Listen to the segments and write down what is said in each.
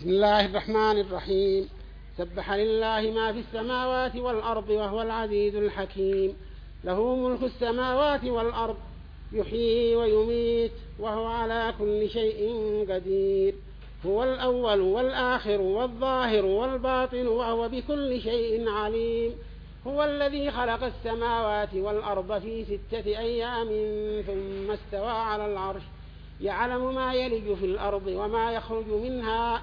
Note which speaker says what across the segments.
Speaker 1: بسم الله الرحمن الرحيم سبح لله ما في السماوات والأرض وهو العزيز الحكيم له ملك السماوات والأرض يحيي ويميت وهو على كل شيء قدير هو الأول والآخر والظاهر والباطن وهو بكل شيء عليم هو الذي خلق السماوات والأرض في ستة أيام ثم استوى على العرش يعلم ما يلج في الأرض وما يخرج منها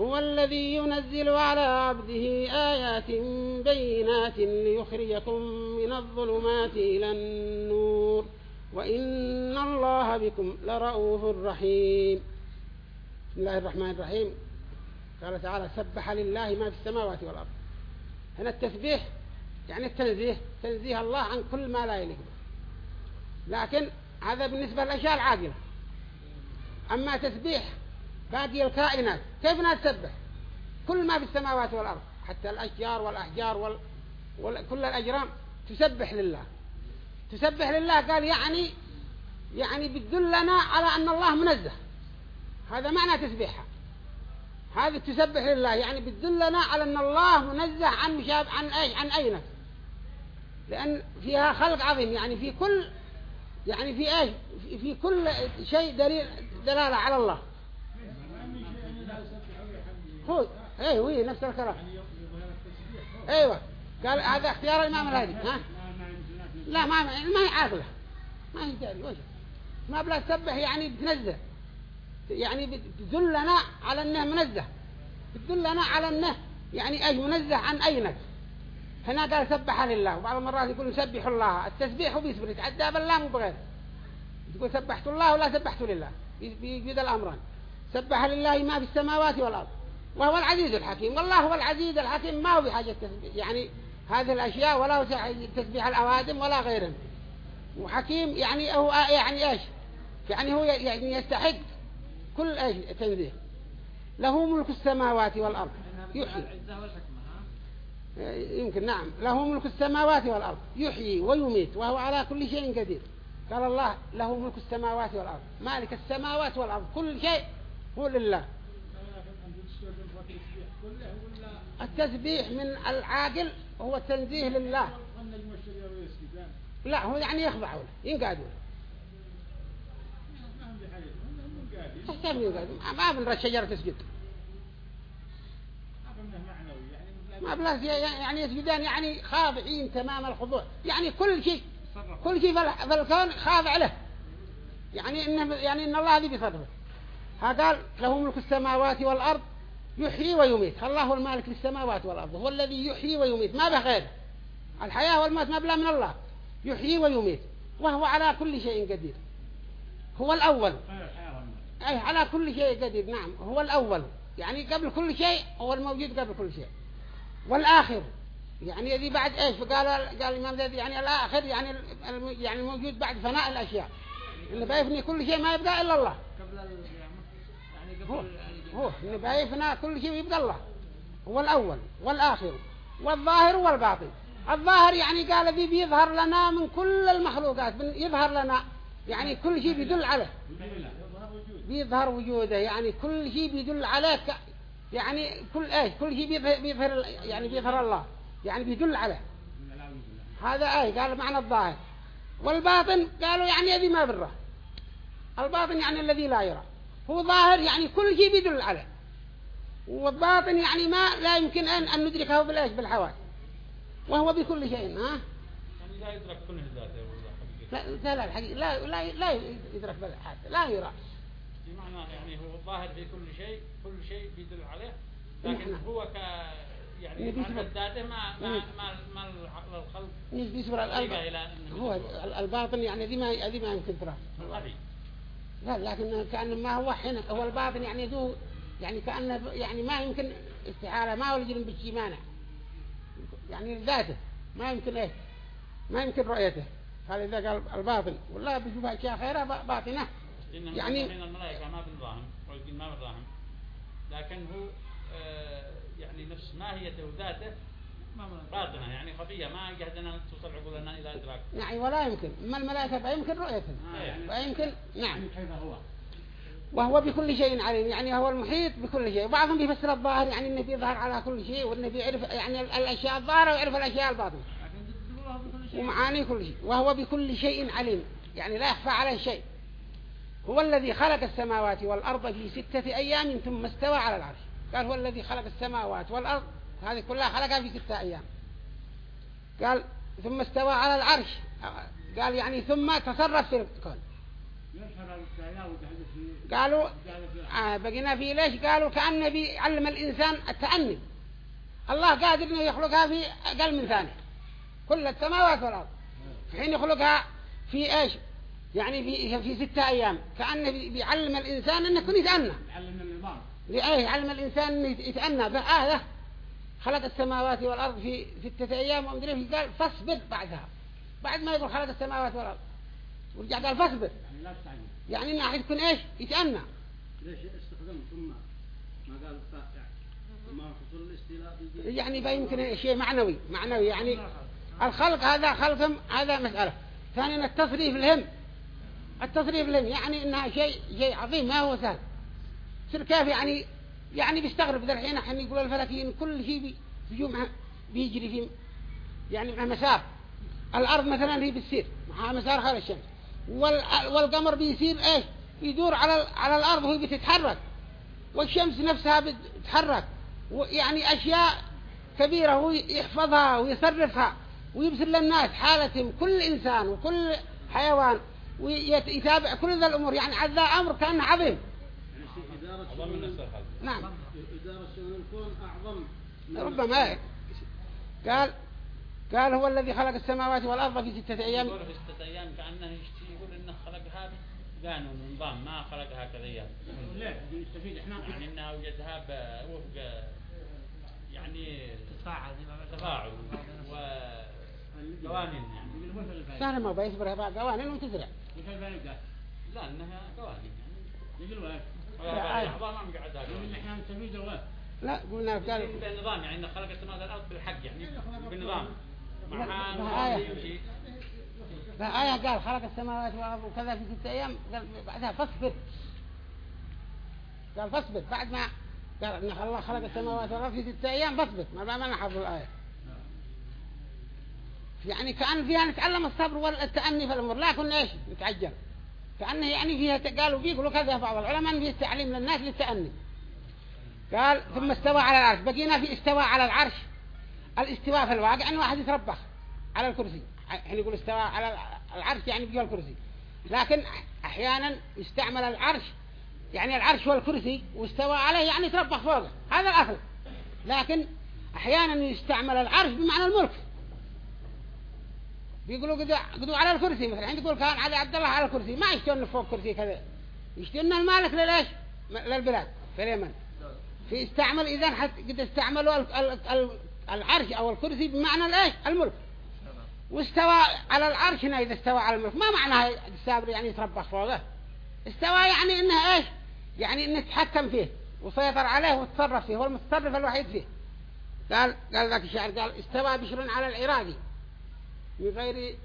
Speaker 1: هو الذي ينزل على عبده آيات بينات ليخرجكم من الظلمات إلى النور وإن الله بكم لرؤوف رحيم بسم الله الرحمن الرحيم قال تعالى سبح لله ما في السماوات والأرض هنا التسبيح يعني التنزيه تنزيه الله عن كل ما لا يليق لكن هذا بالنسبة للأشياء العاقلة أما تسبيح باقي الكائنات كيف نسبح كل ما في السماوات والأرض حتى الأشجار والأحجار وال... وال... كل الأجرام تسبح لله تسبح لله قال يعني يعني بتدلنا على أن الله منزه هذا معنى تسبيحها هذه تسبح لله يعني بتدلنا على أن الله منزه عن مشاب عن أي عن أي نفس لأن فيها خلق عظيم يعني في كل يعني في ايش في كل شيء دليل دلالة على الله المفروض ايه وي نفس الكلام ايوه قال هذا اختيار الامام الهادي ها لا ما ما هي عاقله ما يدري وش ما بلا تسبح يعني تنزه يعني بتدلنا على انه منزه بتدلنا على انه يعني اي منزه عن اي نفس هنا قال سبح لله وبعض المرات يقول سبح الله التسبيح وبيسبر الله مو بغير تقول سبحت الله ولا سبحت لله يجد الامران سبح لله ما في السماوات والارض وهو العزيز الحكيم والله هو العزيز الحكيم ما هو بحاجة تسبيح يعني هذه الأشياء ولا هو تسبيح الأوادم ولا غيرهم وحكيم يعني هو يعني إيش يعني هو يعني يستحق كل إيش تنزيه له ملك السماوات والأرض يحيي يمكن نعم له ملك السماوات والأرض يحيي ويميت وهو على كل شيء قدير قال الله له ملك السماوات والأرض مالك السماوات والأرض كل شيء هو لله
Speaker 2: التسبيح من العاقل هو التنزيه
Speaker 1: لله
Speaker 3: لا هو يعني يخضعوا
Speaker 1: له ينقادوا
Speaker 3: له ينقادوا ما بنرى شجره تسجد ما بلاش يعني
Speaker 1: يسجدان يعني خاضعين تمام الخضوع يعني كل شيء كل شيء في الكون خاضع له يعني إنه يعني إن الله ذي بصدره ها قال له ملك السماوات والأرض يحيي ويميت الله هو المالك للسماوات والأرض هو الذي يحيي ويميت ما به غير الحياة والموت ما بلا من الله يحيي ويميت وهو على كل شيء قدير هو الأول أي على كل شيء قدير نعم هو الأول يعني قبل كل شيء هو الموجود قبل كل شيء والآخر يعني الذي بعد إيش فقال قال الإمام ذي يعني الآخر يعني يعني الموجود بعد فناء الأشياء اللي بيفني كل شيء ما يبقى إلا الله
Speaker 3: قبل يعني قبل هو نبقى
Speaker 1: يفنى كل شيء ويبقى الله هو الأول والآخر والظاهر والباطن الظاهر يعني قال ذي بيظهر لنا من كل المخلوقات يظهر لنا يعني كل شيء بيدل عليه بيظهر وجوده يعني كل شيء بيدل عليه يعني كل ايه كل شيء بيظهر يعني بيظهر الله يعني بيدل عليه هذا ايه قال معنى الظاهر والباطن قالوا يعني ذي ما بره الباطن يعني الذي لا يرى هو ظاهر يعني كل شيء بيدل عليه والباطن يعني ما لا يمكن أن, أن ندركه بالإيش بالحواس وهو بكل شيء ها
Speaker 3: يعني لا يدرك كل ذاته لا لا لا لا
Speaker 1: لا يدرك بالحاس لا يرى
Speaker 3: بمعنى يعني هو ظاهر في كل شيء كل شيء بيدل عليه نعم. لكن هو ك يعني نعم. ذاته ما ما نعم. ما ما الخلق يصبر القلب
Speaker 1: هو الباطن يعني ذي ما ذي ما يمكن تراه لكن كأنه ما هو حين هو الباطن يعني ذو يعني كأنه يعني ما يمكن استعارة ما ولد بشي بالشيمانة يعني ذاته ما يمكن ايه ما يمكن رؤيته قال إذا قال الباطن والله بيشوف أشياء خيرة باطنة يعني
Speaker 3: الملائكة ما بالراهم ولكن ما بالراهم لكن هو آه، يعني نفس ماهيته وذاته باطنة يعني خفية ما جهدنا توصل عقولنا إلى إدراك نعم
Speaker 1: ولا يمكن ما الملائكة يمكن رؤيته آه، ويمكن يعني نعم يعني كيف هو وهو بكل شيء عليم يعني هو المحيط بكل شيء بعضهم بيفسر الظاهر يعني انه بيظهر على كل شيء وانه بيعرف يعني الاشياء الظاهره ويعرف الاشياء الباطنه ومعاني كل شيء وهو بكل شيء عليم يعني لا يخفى عليه شيء هو الذي خلق السماوات والأرض في ستة أيام ثم استوى على العرش قال هو الذي خلق السماوات والأرض هذه كلها حلقة في ستة أيام قال ثم استوى على العرش قال يعني ثم تصرف في الكون
Speaker 3: قالوا آه
Speaker 1: بقينا في ليش قالوا كأن بيعلم الإنسان التأني الله قادر انه يخلقها في أقل من ثانية كل السماوات والأرض حين يخلقها في إيش يعني في في ستة أيام كأنه بيعلم الإنسان أنه يكون يتأنى يعلم الإنسان أنه يتأنى بآية خلق السماوات والأرض في في التسع أيام ومدري في قال فاصبر بعدها بعد ما يقول خلق السماوات والأرض ورجع قال فاصبر يعني إن أحد يكون إيش يتأنى
Speaker 3: ليش استخدم ثم ما
Speaker 2: قال ثم حصل الاستيلاء
Speaker 3: يعني فيمكن شيء معنوي معنوي يعني
Speaker 1: الخلق هذا خلقهم هذا مسألة ثانيا التصريف الهم التصريف الهم يعني إنها شيء شيء عظيم ما هو سهل سر كيف يعني يعني بيستغرب ذا الحين حين يقولوا الفلكيين كل شيء بيجوا معه بيجري في يعني مع مسار الأرض مثلا هي بتصير مع مسار خارج الشمس والقمر بيصير ايش يدور على على الأرض وهي بتتحرك والشمس نفسها بتتحرك يعني أشياء كبيرة هو يحفظها ويصرفها ويبسل للناس حالتهم كل إنسان وكل حيوان ويتابع كل ذا الأمور يعني هذا أمر كان عظيم
Speaker 3: أعظم من نعم إدارة شؤون الكون أعظم ربما
Speaker 1: قال قال هو الذي خلق السماوات والأرض في ستة أيام في
Speaker 3: ستة أيام كأنه يشتي يقول إنه خلقها قانون نظام ما خلقها كذا لا نستفيد إحنا يعني إنها آه، وجدها آه، وفق يعني تفاعل تفاعل وقوانين يعني سهل ما
Speaker 1: بيصبرها قوانين وتزرع
Speaker 3: مثل بقى لا إنها قوانين يعني لا قلنا قال بالنظام يعني خلق السماء والارض بالحق يعني بالنظام مع آية آية
Speaker 1: قال خلق السماوات والأرض وكذا في ستة أيام قال بعدها فاصبر قال فاصبر بعد ما قال إن الله خلق السماوات والأرض في ستة أيام فاصبر ما ما نحفظ الآية يعني كأن فيها نتعلم الصبر والتأني في الأمور لا كنا إيش نتعجل كأنه يعني فيها قالوا فيه يقولوا كذا بعض العلماء فيه تعليم للناس للتأني قال ثم استوى على العرش بقينا في استوى على العرش الاستواء في الواقع أن يعني واحد يتربخ على الكرسي حين يقول استوى على العرش يعني بيقول الكرسي لكن أحيانا يستعمل العرش يعني العرش والكرسي واستوى عليه يعني تربخ فوقه هذا الأصل لكن أحيانا يستعمل العرش بمعنى الملك بيقولوا قدوا, قدوا على الكرسي مثلا الحين يقول كان علي عبد الله على الكرسي ما يشتون فوق كرسي كذا يشتون المالك للايش للبلاد في اليمن في استعمل إذا حت قد استعملوا العرش أو الكرسي بمعنى الايش الملك واستوى على العرش هنا إذا استوى على الملك ما معنى السابر يعني يتربخ فوقه استوى يعني إنه ايش يعني إنه تحكم فيه وسيطر عليه وتصرف فيه هو المتصرف الوحيد فيه قال قال ذاك الشعر قال استوى بشر على العراقي من غير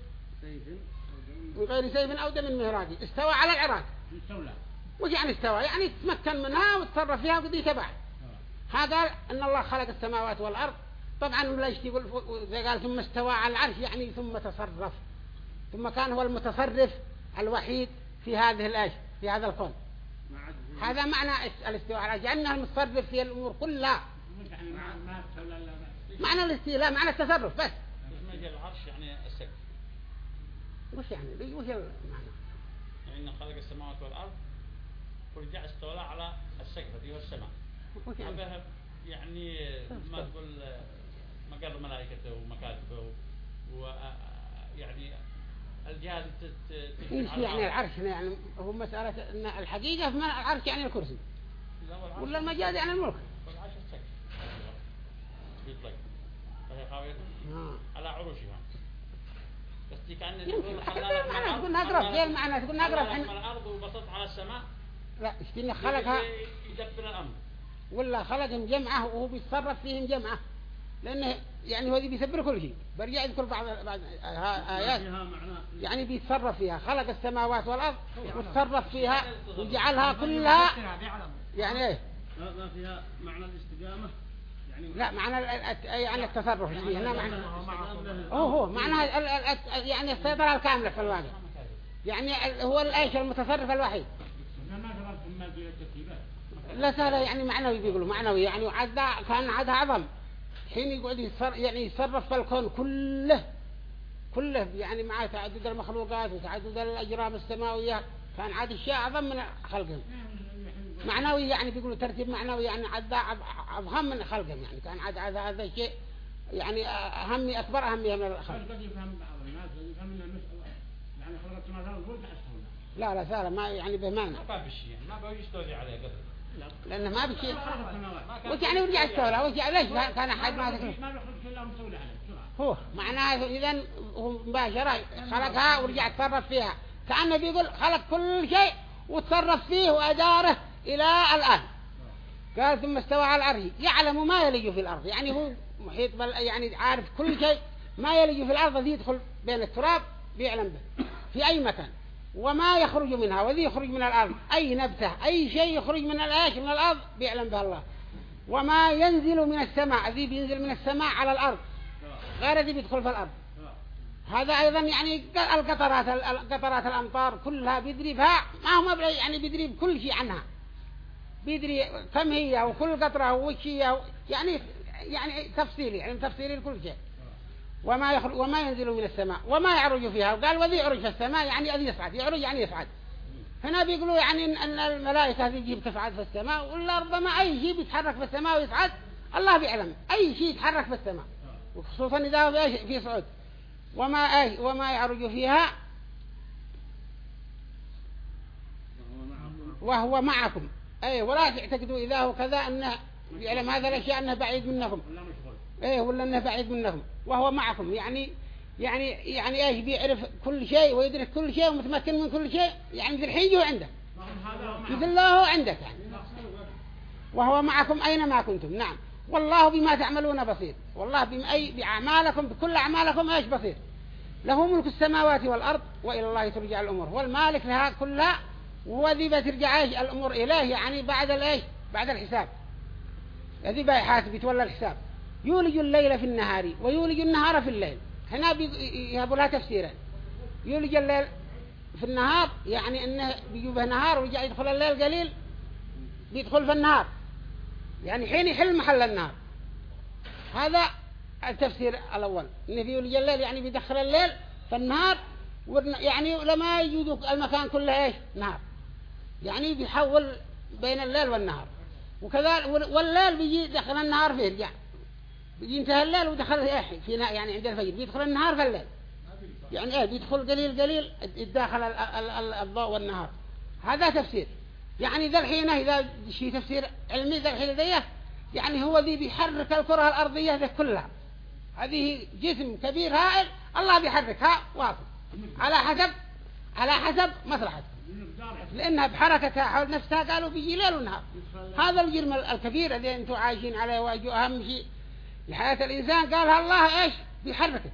Speaker 1: من غير سيف أو دم مهراجي استوى على العراق وش يعني استوى يعني تمكن منها وتصرف فيها وقد يتبع آه. هذا أن الله خلق السماوات والأرض طبعا ملاش يقول قال ثم استوى على العرش يعني ثم تصرف ثم كان هو المتصرف الوحيد في هذه الأشياء في هذا الكون
Speaker 3: هذا معنى
Speaker 1: الاستواء على العرش يعني المتصرف في الأمور كلها
Speaker 3: يعني معنى الاستيلاء معنى التصرف بس العرش يعني
Speaker 1: وش يعني بي وش معنى
Speaker 2: يعني
Speaker 3: خلق السماوات والأرض ورجع استولى على السقف دي والسماء يعني, يعني ما تقول ما ملائكته ومكاتبه ويعني الجهاد ايش يعني العرش يعني
Speaker 1: هو مسألة ان الحقيقة في العرش يعني الكرسي ولا المجاز يعني الملك
Speaker 3: والعرش السقف يطلق فهي خاوية آه. على
Speaker 1: عروشها بس دي كأن أقرب المعنى تكون أقرب حين الأرض
Speaker 3: وبسط على السماء
Speaker 1: لا إن خلقها
Speaker 3: يدبر الأمر
Speaker 1: ولا خلقهم جمعة وهو بيتصرف فيهم جمعة لأنه يعني هو بيسبر كل شيء برجع اذكر بعض بعض آيات يعني بيتصرف فيها خلق السماوات والأرض وتصرف فيها وجعلها كلها يعني إيه
Speaker 2: ما فيها
Speaker 1: معنى الاستقامة لا معنى يعني التصرف فيه لا معنى هو هو معنى يعني السيطرة الكاملة في الواقع يعني هو الايش المتصرف الوحيد
Speaker 3: لا سهله يعني معنوي بيقولوا معنوي
Speaker 1: يعني عدا كان عدا عظم حين يقعد يعني يتصرف في الكون كله كله يعني مع تعدد المخلوقات وتعدد الأجرام السماوية كان عاد اشياء أعظم من خلقهم معنوي يعني بيقولوا ترتيب معنوي يعني عدا أهم من خلقهم يعني كان عدا هذا هذا شيء يعني أهمي أكبر أهمية من الخلق
Speaker 3: يفهم يفهم بعض الناس يعني
Speaker 1: لا لا سارة ما يعني بمعنى ما بشي
Speaker 3: ما ما بيستولي عليه قبل لأنه ما بشي
Speaker 1: وش يعني ورجع استولى وش يعني ليش كان أحد ما تكلم هو معناه إذا هو مباشرة خلقها ورجع تصرف فيها كأنه بيقول خلق كل شيء وتصرف فيه وأداره إلى الآن قال ثم استوى على العرش يعلم ما يلج في الأرض يعني هو محيط بل يعني عارف كل شيء ما يلج في الأرض ذي يدخل بين التراب بيعلم به في أي مكان وما يخرج منها وذي يخرج من الأرض أي نبتة أي شيء يخرج من الأشياء من الأرض بيعلم به الله وما ينزل من السماء ذي بينزل من السماء على الأرض غير ذي بيدخل في الأرض هذا أيضا يعني القطرات القطرات الأمطار كلها بيدري بها ما هو يعني بيدري بكل شيء عنها بيدري كم هي وكل قطرة وش هي يعني يعني تفصيلي علم يعني تفصيلي لكل شيء وما يخرج وما ينزل من السماء وما يعرج فيها وقال وذي يعرج في السماء يعني أذي يصعد يعرج يعني يصعد هنا بيقولوا يعني أن الملائكة هذه تجيب تصعد في السماء ولا ربما أي شيء بيتحرك في السماء ويصعد الله بيعلم أي شيء يتحرك في السماء وخصوصا إذا في صعود وما وما يعرج فيها وهو معكم أي ولا تعتقدوا إذا هو كذا أنه
Speaker 2: يعلم هذا الأشياء أنه بعيد منكم
Speaker 1: أي ولا أنه بعيد منكم وهو معكم يعني يعني يعني ايش بيعرف كل شيء ويدرك كل شيء ومتمكن من كل شيء يعني مثل الحين هو عنده
Speaker 2: نعم، مثل الله عندك يعني
Speaker 1: وهو معكم أينما كنتم نعم والله بما تعملون بصير والله بأي بأعمالكم بكل أعمالكم ايش بصير له ملك السماوات والأرض وإلى الله ترجع الأمور والمالك لها كلها وذي بترجع ايش الامور اليه يعني بعد الايش بعد الحساب الذي يحاسب يتولى الحساب يولج الليل في النهار ويولج النهار في الليل هنا يهبوا لها تفسيرا يولج الليل في النهار يعني انه بيجوبه نهار ويجع يدخل الليل قليل بيدخل في النهار يعني حين يحل محل النهار هذا التفسير الأول انه في يولج الليل يعني بيدخل الليل في النهار يعني لما يجود المكان كله إيش نهار يعني بيحول بين الليل والنهار وكذلك والليل بيجي دخل النهار فيه يرجع بيجي انتهى الليل ودخل ايه في يعني عند الفجر بيدخل النهار في الليل يعني ايه بيدخل قليل قليل الداخل الضوء والنهار هذا تفسير يعني ذا الحين إذا شيء تفسير علمي ذا الحين ذيه يعني هو ذي بيحرك الكرة الأرضية ذي كلها هذه جسم كبير هائل الله بيحركها واصل على حسب على حسب مصلحته لأنها بحركتها حول نفسها قالوا بيجي ليل ونهار هذا الجرم الكبير الذي أنتم عايشين عليه واجوا أهم شيء لحياة الإنسان قالها الله إيش بيحركه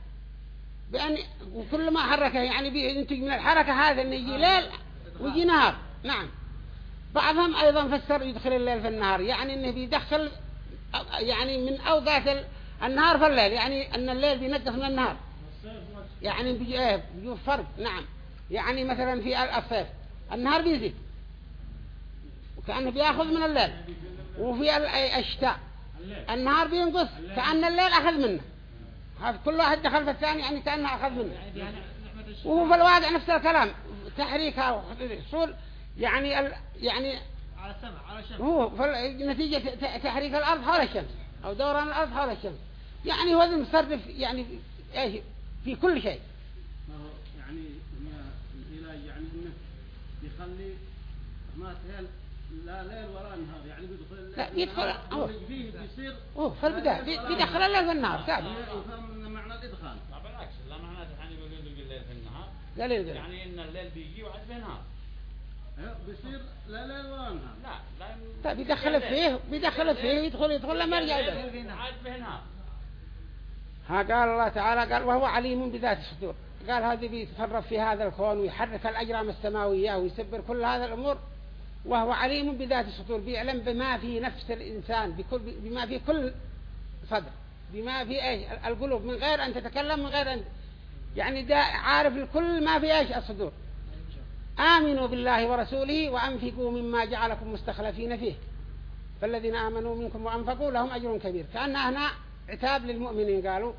Speaker 1: بأن وكل ما حركه يعني بينتج من الحركة هذا أن يجي ليل ويجي نهار نعم بعضهم أيضا فسر يدخل الليل في النهار يعني أنه بيدخل يعني من أوقات النهار في الليل يعني أن الليل بينقص من النهار يعني إيه، بيجي فرق نعم يعني مثلا في الصيف النهار بيزيد وكأنه بياخذ من الليل وفي الشتاء النهار بينقص كأن الليل أخذ منه كل واحد دخل في الثاني يعني كأنه أخذ منه وهو في الواقع نفس الكلام تحريكها وحصول يعني ال... يعني
Speaker 4: على السماء على الشمس
Speaker 1: هو نتيجة تحريك الأرض حول الشمس أو دوران الأرض حول الشمس يعني هو المصرف يعني في كل شيء
Speaker 3: يخليه ما تهل لا ليل ولا نهار يعني بيدخل الليل لا يدخل أوه
Speaker 2: فيه بيصير أوه في البداية بيدخل الليل والنهار النهار إيه، إيه،
Speaker 3: يفهم معنى الإدخال لا بالعكس لا معنى يعني بيقول يدخل الليل في النهار لا ليل يعني إن الليل بيجي وعد بنهار إيه، بيصير لا لا لا طيب، لا لا بيدخل فيه بيدخل فيه يدخل يدخل لما يرجع له
Speaker 1: ها قال الله تعالى قال وهو عليم بذات الصدور قال هذا بيتصرف في هذا الكون ويحرك الأجرام السماوية ويسبر كل هذا الأمور وهو عليم بذات الصدور بيعلم بما في نفس الإنسان بكل بما في كل صدر بما في إيش القلوب من غير أن تتكلم من غير أن يعني دا عارف الكل ما في إيش الصدور آمنوا بالله ورسوله وأنفقوا مما جعلكم مستخلفين فيه فالذين آمنوا منكم وأنفقوا لهم أجر كبير كأن هنا عتاب للمؤمنين قالوا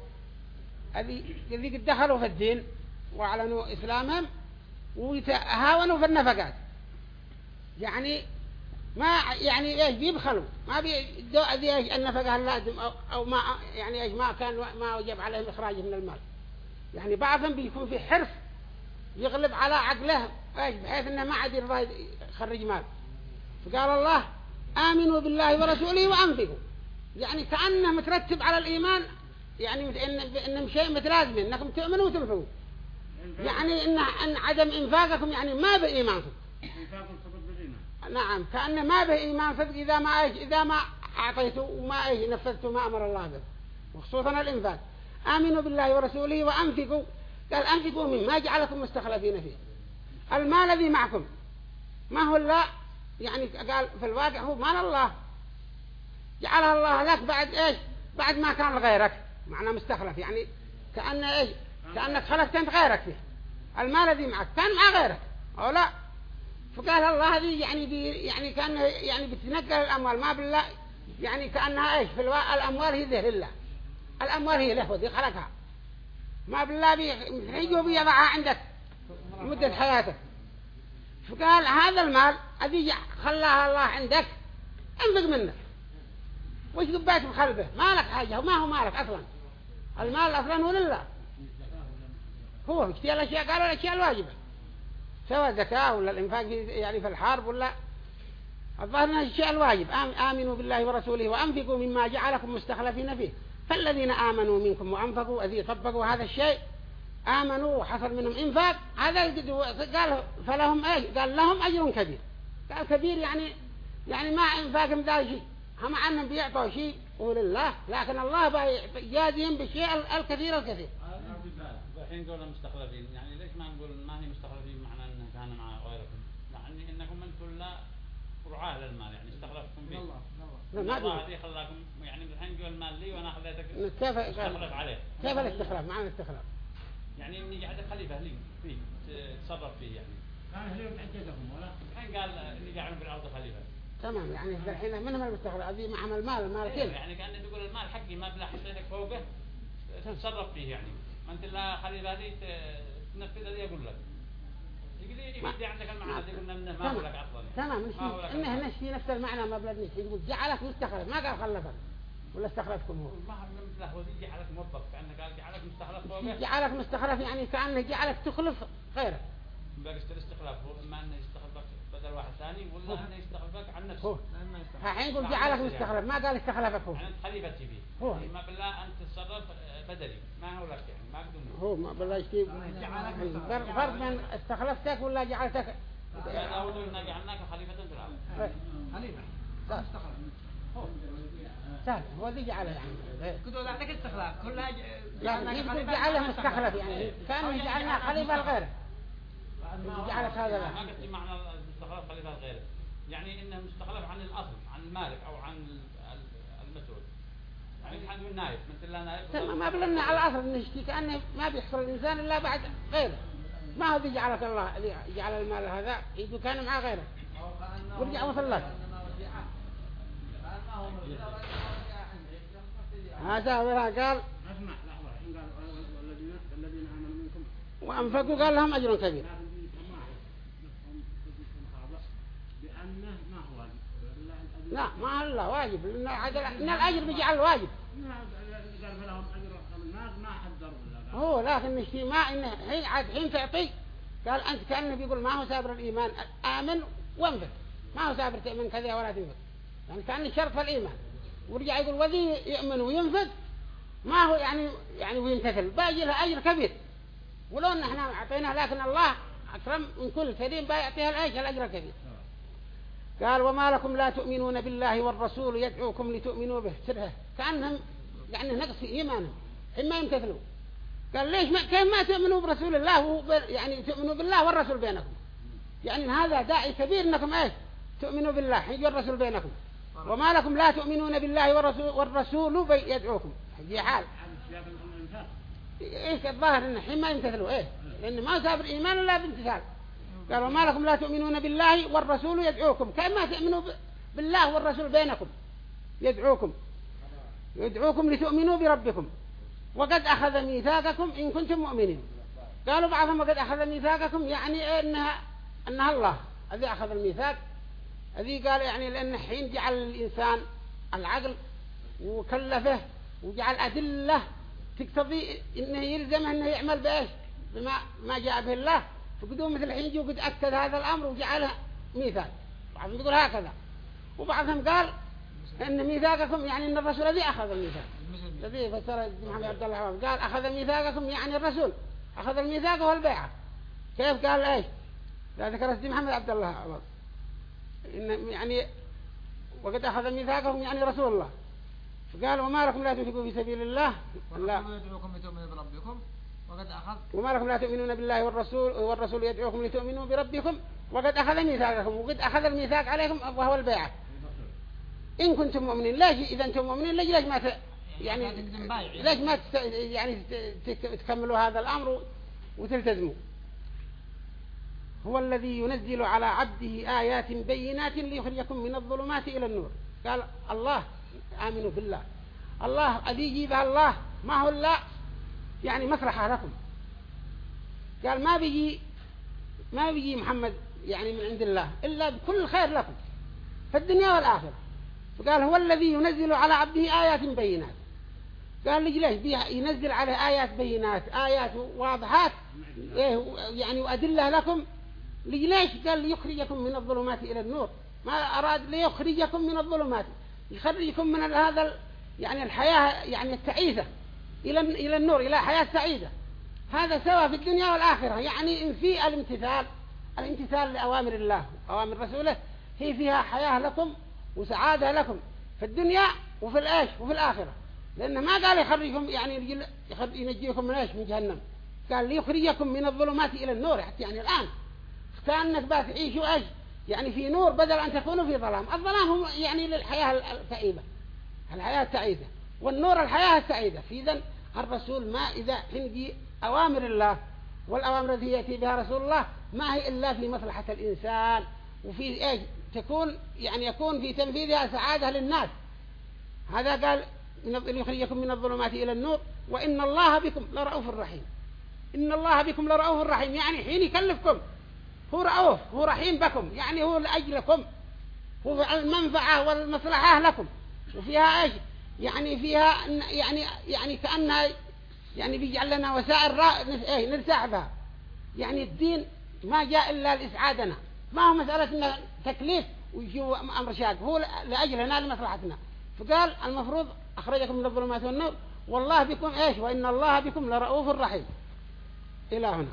Speaker 1: الذي قد دخلوا في الدين وأعلنوا إسلامهم ويتهاونوا في النفقات يعني ما يعني ايش بيبخلوا ما بيدوا ايش النفقه اللازم او, أو ما يعني ايش ما كان ما وجب عليهم اخراج من المال يعني بعضهم بيكون في حرف يغلب على عقله ايش بحيث انه ما عاد يرضى يخرج مال فقال الله امنوا بالله ورسوله وانفقوا يعني كانه مترتب على الايمان يعني إن إن شيء متلازم إنكم تؤمنوا وتنفقوا يعني إن إن عدم إنفاقكم يعني ما بإيمان نعم كأن ما به إيمان صدق إذا ما إيش إذا ما أعطيته وما إيش نفذته ما أمر الله به وخصوصا الإنفاق آمنوا بالله ورسوله وأنفقوا قال أنفقوا ما جعلكم مستخلفين فيه المال الذي معكم ما هو لا يعني قال في الواقع هو مال الله جعلها الله لك بعد إيش بعد ما كان غيرك معنى مستخلف يعني كأن إيش كأنك خلقت أنت غيرك فيه المال الذي معك كان مع غيرك أو لا فقال الله هذه يعني دي يعني كأنه يعني بتنقل الأموال ما بالله يعني كأنها إيش في الواقع الأموال هي ذهل لله الأموال هي له وذي خلقها ما بالله بيحيجه بيضعها عندك مدة حياتك فقال هذا المال الذي خلاها الله عندك انفق منه وش قبات بقلبه ما لك حاجة وما هو مالك أصلا المال أصلا هو لله هو اشتيا الأشياء قالوا الأشياء الواجبة سواء الزكاة ولا الإنفاق يعني في الحرب ولا الظاهر أن الشيء الواجب آمنوا بالله ورسوله وأنفقوا مما جعلكم مستخلفين فيه فالذين آمنوا منكم وأنفقوا أذي طبقوا هذا الشيء آمنوا وحصل منهم إنفاق هذا قال فلهم أجر قال لهم أجر كبير قال كبير يعني يعني ما إنفاقهم ذا شيء هم عم بيعطوا شيء ولله لكن الله بيجازيهم بالشيء الكثير الكثير آه، نعم،
Speaker 3: الحين قولنا مستخلفين يعني ليش ما نقول ما هي مستخلفين معنا أن كان مع غيركم يعني إنكم أنتم لا رعاة للمال يعني استخلفتم فيه نعم، نعم. الله الله هذه خلاكم يعني الحين قول المال لي وأنا خليتك كيف استخلف عليه كيف الاستخلاف معنى الاستخلاف يعني إني قاعد أخليفه فيه تصرف فيه يعني
Speaker 1: كان هي بحجتهم
Speaker 3: ولا الحين قال إني قاعد بالعرض خليفه
Speaker 1: تمام يعني الحين ما المستخرج هذه مع المال المال إيه، كل
Speaker 3: يعني كأنه تقول المال حقي ما بلا حصيلك فوقه تتصرف فيه يعني ما انت لا خلي هذه تنفذ هذه اقول لك لي عندك ما تمام انه
Speaker 1: نشي نفس المعنى مبلغ نشي يقول جعلك مستخلف ما قال خلفك ولا استخلفكم هو ما
Speaker 3: مثله هو جعلك موظف كأنه قال جعلك مستخلف فوقه جعلك مستخلف
Speaker 1: يعني كأنه جعلك تخلف غيرك
Speaker 3: بقى استخلاف هو إما انه بدل واحد ثاني ولا هذا يستخلفك عن نفسك الحين قلت جعلك مستخلف ما قال
Speaker 1: استخلفك هو أنت
Speaker 3: تخلفتي به هو ما بالله أنت تتصرف بدلي ما هو لك يعني ما بدون هو ما بالله يشتيب فرق من
Speaker 1: استخلفتك ولا جعلتك أنا
Speaker 3: أقول اللي جعلناك خليفة بالأرض
Speaker 4: خليفة استخلف
Speaker 1: سهل هو ذي جعله يعني
Speaker 4: استخلاف كلها جعلنا يقول جعله مستخلف يعني كان جعلنا خليفة الغير جعلك هذا لا ما قلت معنى
Speaker 3: القرار خلي غيره يعني انه مستخلف عن الاصل عن المالك او عن المسؤول يعني الحمد من نايف مثل لا نايف طيب، تمام ما بلنا على
Speaker 1: الاصل نشتي كانه ما بيحصل الانسان الا بعد غيره ما هو جعلك الله جعل المال هذا يجي كان مع غيره ورجع وصل لك
Speaker 3: هذا هو قال اسمع لحظه الذين امنوا منكم وأنفقوا قال لهم أجر كبير لا ما الله واجب لأن الأجر إن الأجر بيجي على الواجب
Speaker 1: هو لكن مش ما إنه حين عاد حين تعطي قال أنت كأنه بيقول ما هو سابر الإيمان آمن وانفق ما هو سابر تؤمن كذا ولا تنفق يعني كأنه شرط في الإيمان ورجع يقول وذي يؤمن وينفق ما هو يعني يعني ويمتثل باجي له أجر كبير ولو أن احنا أعطيناه لكن الله أكرم من كل كريم بيعطيها الأجر الأجر كبير قال وما لكم لا تؤمنون بالله والرسول يدعوكم لتؤمنوا به سرها كأنهم يعني نقص في حين ما يمتثلوا قال ليش ما كيف ما تؤمنوا برسول الله يعني تؤمنوا بالله والرسول بينكم يعني هذا داعي كبير انكم ايش تؤمنوا بالله حين الرسول بينكم
Speaker 4: وما لكم لا
Speaker 1: تؤمنون بالله والرسول, والرسول يدعوكم هي حال ايه الظاهر ان حين ما يمتثلوا ايه لان ما سابر ايمان الا بامتثال قالوا ما لكم لا تؤمنون بالله والرسول يدعوكم كما تؤمنوا بالله والرسول بينكم يدعوكم يدعوكم لتؤمنوا بربكم وقد أخذ ميثاقكم إن كنتم مؤمنين قالوا بعضهم وقد أخذ ميثاقكم يعني أنها, أنها الله الذي أخذ الميثاق الذي قال يعني لأن حين جعل الإنسان العقل وكلفه وجعل أدلة تقتضي أنه يلزمه أنه يعمل بإيش بما ما جاء به الله وقدوم مثل الحين جو قد أكد هذا الأمر وجعلها ميثاق بعضهم يقول هكذا وبعضهم قال إن ميثاقكم يعني إن الرسول الذي أخذ الميثاق الذي فسر محمد عبد الله قال أخذ ميثاقكم يعني الرسول أخذ الميثاق والبيعة كيف قال إيش إذا ذكر سيدي محمد عبد الله عبد إن يعني وقد أخذ ميثاقهم يعني رسول الله فقال وما لكم لا تنفقوا في سبيل الله ولا
Speaker 4: يدعوكم يتؤمنوا بربكم ربكم
Speaker 1: وما لكم لا تؤمنون بالله والرسول والرسول يدعوكم لتؤمنوا بربكم وقد أخذ ميثاقكم وقد أخذ الميثاق عليكم وهو البيعة إن كنتم مؤمنين ليش إذا أنتم مؤمنين ليش ليش ما ت... يعني ليش ما ت... يعني تكملوا هذا الأمر وتلتزموا هو الذي ينزل على عبده آيات بينات ليخرجكم من الظلمات إلى النور قال الله آمنوا بالله الله أذي يجيبها الله ما هو الله يعني مسرح لكم قال ما بيجي ما بيجي محمد يعني من عند الله إلا بكل خير لكم في الدنيا والآخرة فقال هو الذي ينزل على عبده آيات بينات قال لي ليش ينزل عليه آيات بينات آيات واضحات إيه، يعني وأدلة لكم ليش قال ليخرجكم من الظلمات إلى النور ما أراد ليخرجكم من الظلمات يخرجكم من هذا يعني الحياة يعني التعيسة إلى إلى النور إلى حياة سعيدة هذا سواء في الدنيا والآخرة يعني إن في الامتثال الامتثال لأوامر الله أوامر رسوله هي فيها حياة لكم وسعادة لكم في الدنيا وفي الآش وفي الآخرة لأنه ما قال يخرجكم يعني ينجيكم من إيش من جهنم قال ليخرجكم من الظلمات إلى النور حتى يعني الآن اختار أنك بقى تعيشوا إيش يعني في نور بدل أن تكونوا في ظلام الظلام هم يعني للحياة الكئيبة الحياة السعيدة والنور الحياة السعيدة في ذنب الرسول ما إذا عندي أوامر الله والأوامر التي يأتي بها رسول الله ما هي إلا في مصلحة الإنسان وفي إيه تكون يعني يكون في تنفيذها سعادة للناس هذا قال ليخرجكم من الظلمات إلى النور وإن الله بكم لرؤوف رحيم إن الله بكم لرؤوف رحيم يعني حين يكلفكم هو رؤوف هو رحيم بكم يعني هو لأجلكم هو المنفعة والمصلحة لكم وفيها أجل يعني فيها يعني يعني كأنها يعني بيجعل لنا وسائل إيه، نرتاح بها يعني الدين ما جاء إلا لإسعادنا ما هو مسألة تكليف ويجيو أمر شاق هو لأجلنا لمصلحتنا فقال المفروض أخرجكم من الظلمات والنور والله بكم إيش وإن الله بكم لرؤوف رحيم إلى هنا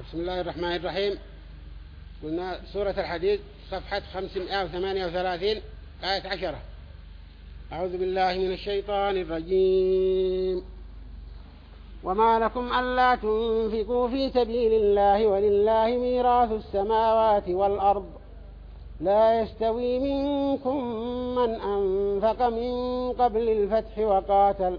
Speaker 1: بسم الله الرحمن الرحيم قلنا سورة الحديد صفحة 538 آية عشرة أعوذ بالله من الشيطان الرجيم وما لكم ألا تنفقوا في سبيل الله ولله ميراث السماوات والأرض لا يستوي منكم من أنفق من قبل الفتح وقاتل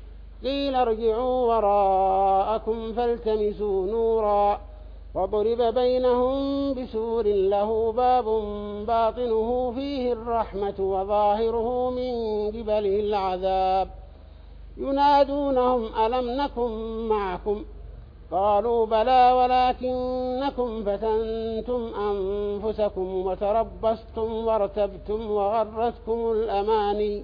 Speaker 1: قيل ارجعوا وراءكم فالتمسوا نورا وضرب بينهم بسور له باب باطنه فيه الرحمة وظاهره من جبله العذاب ينادونهم ألم نكن معكم قالوا بلى ولكنكم فتنتم أنفسكم وتربصتم وارتبتم وغرتكم الأماني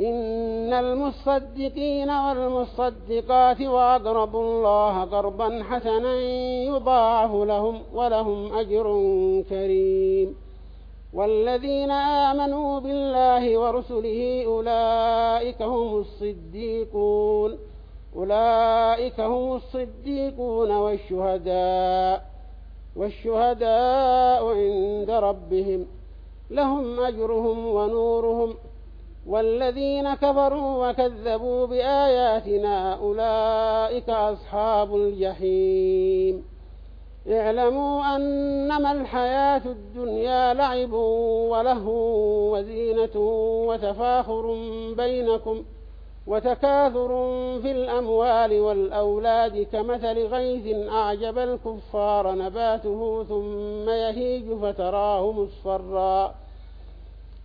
Speaker 1: إن المصدقين والمصدقات وأقربوا الله قربا حسنا يضاعف لهم ولهم أجر كريم والذين آمنوا بالله ورسله أولئك هم الصديقون أولئك هم الصديقون والشهداء والشهداء عند ربهم لهم أجرهم ونورهم والذين كفروا وكذبوا بآياتنا أولئك أصحاب الجحيم اعلموا أنما الحياة الدنيا لعب وله وزينة وتفاخر بينكم وتكاثر في الأموال والأولاد كمثل غيث أعجب الكفار نباته ثم يهيج فتراه مصفرًا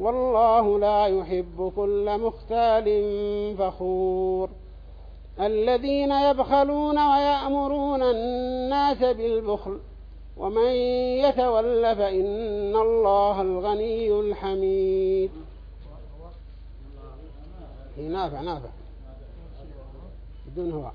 Speaker 1: والله لا يحب كل مختال فخور الذين يبخلون ويأمرون الناس بالبخل ومن يتول فإن الله الغني الحميد إيه، نافع نافع بدون هواء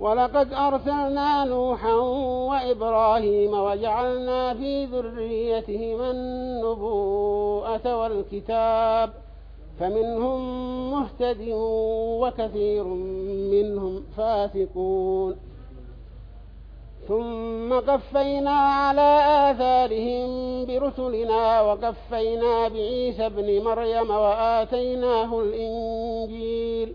Speaker 1: ولقد أرسلنا نوحا وإبراهيم وجعلنا في ذريتهما النبوءة والكتاب فمنهم مهتد وكثير منهم فاسقون ثم قفينا على آثارهم برسلنا وقفينا بعيسى ابن مريم وآتيناه الإنجيل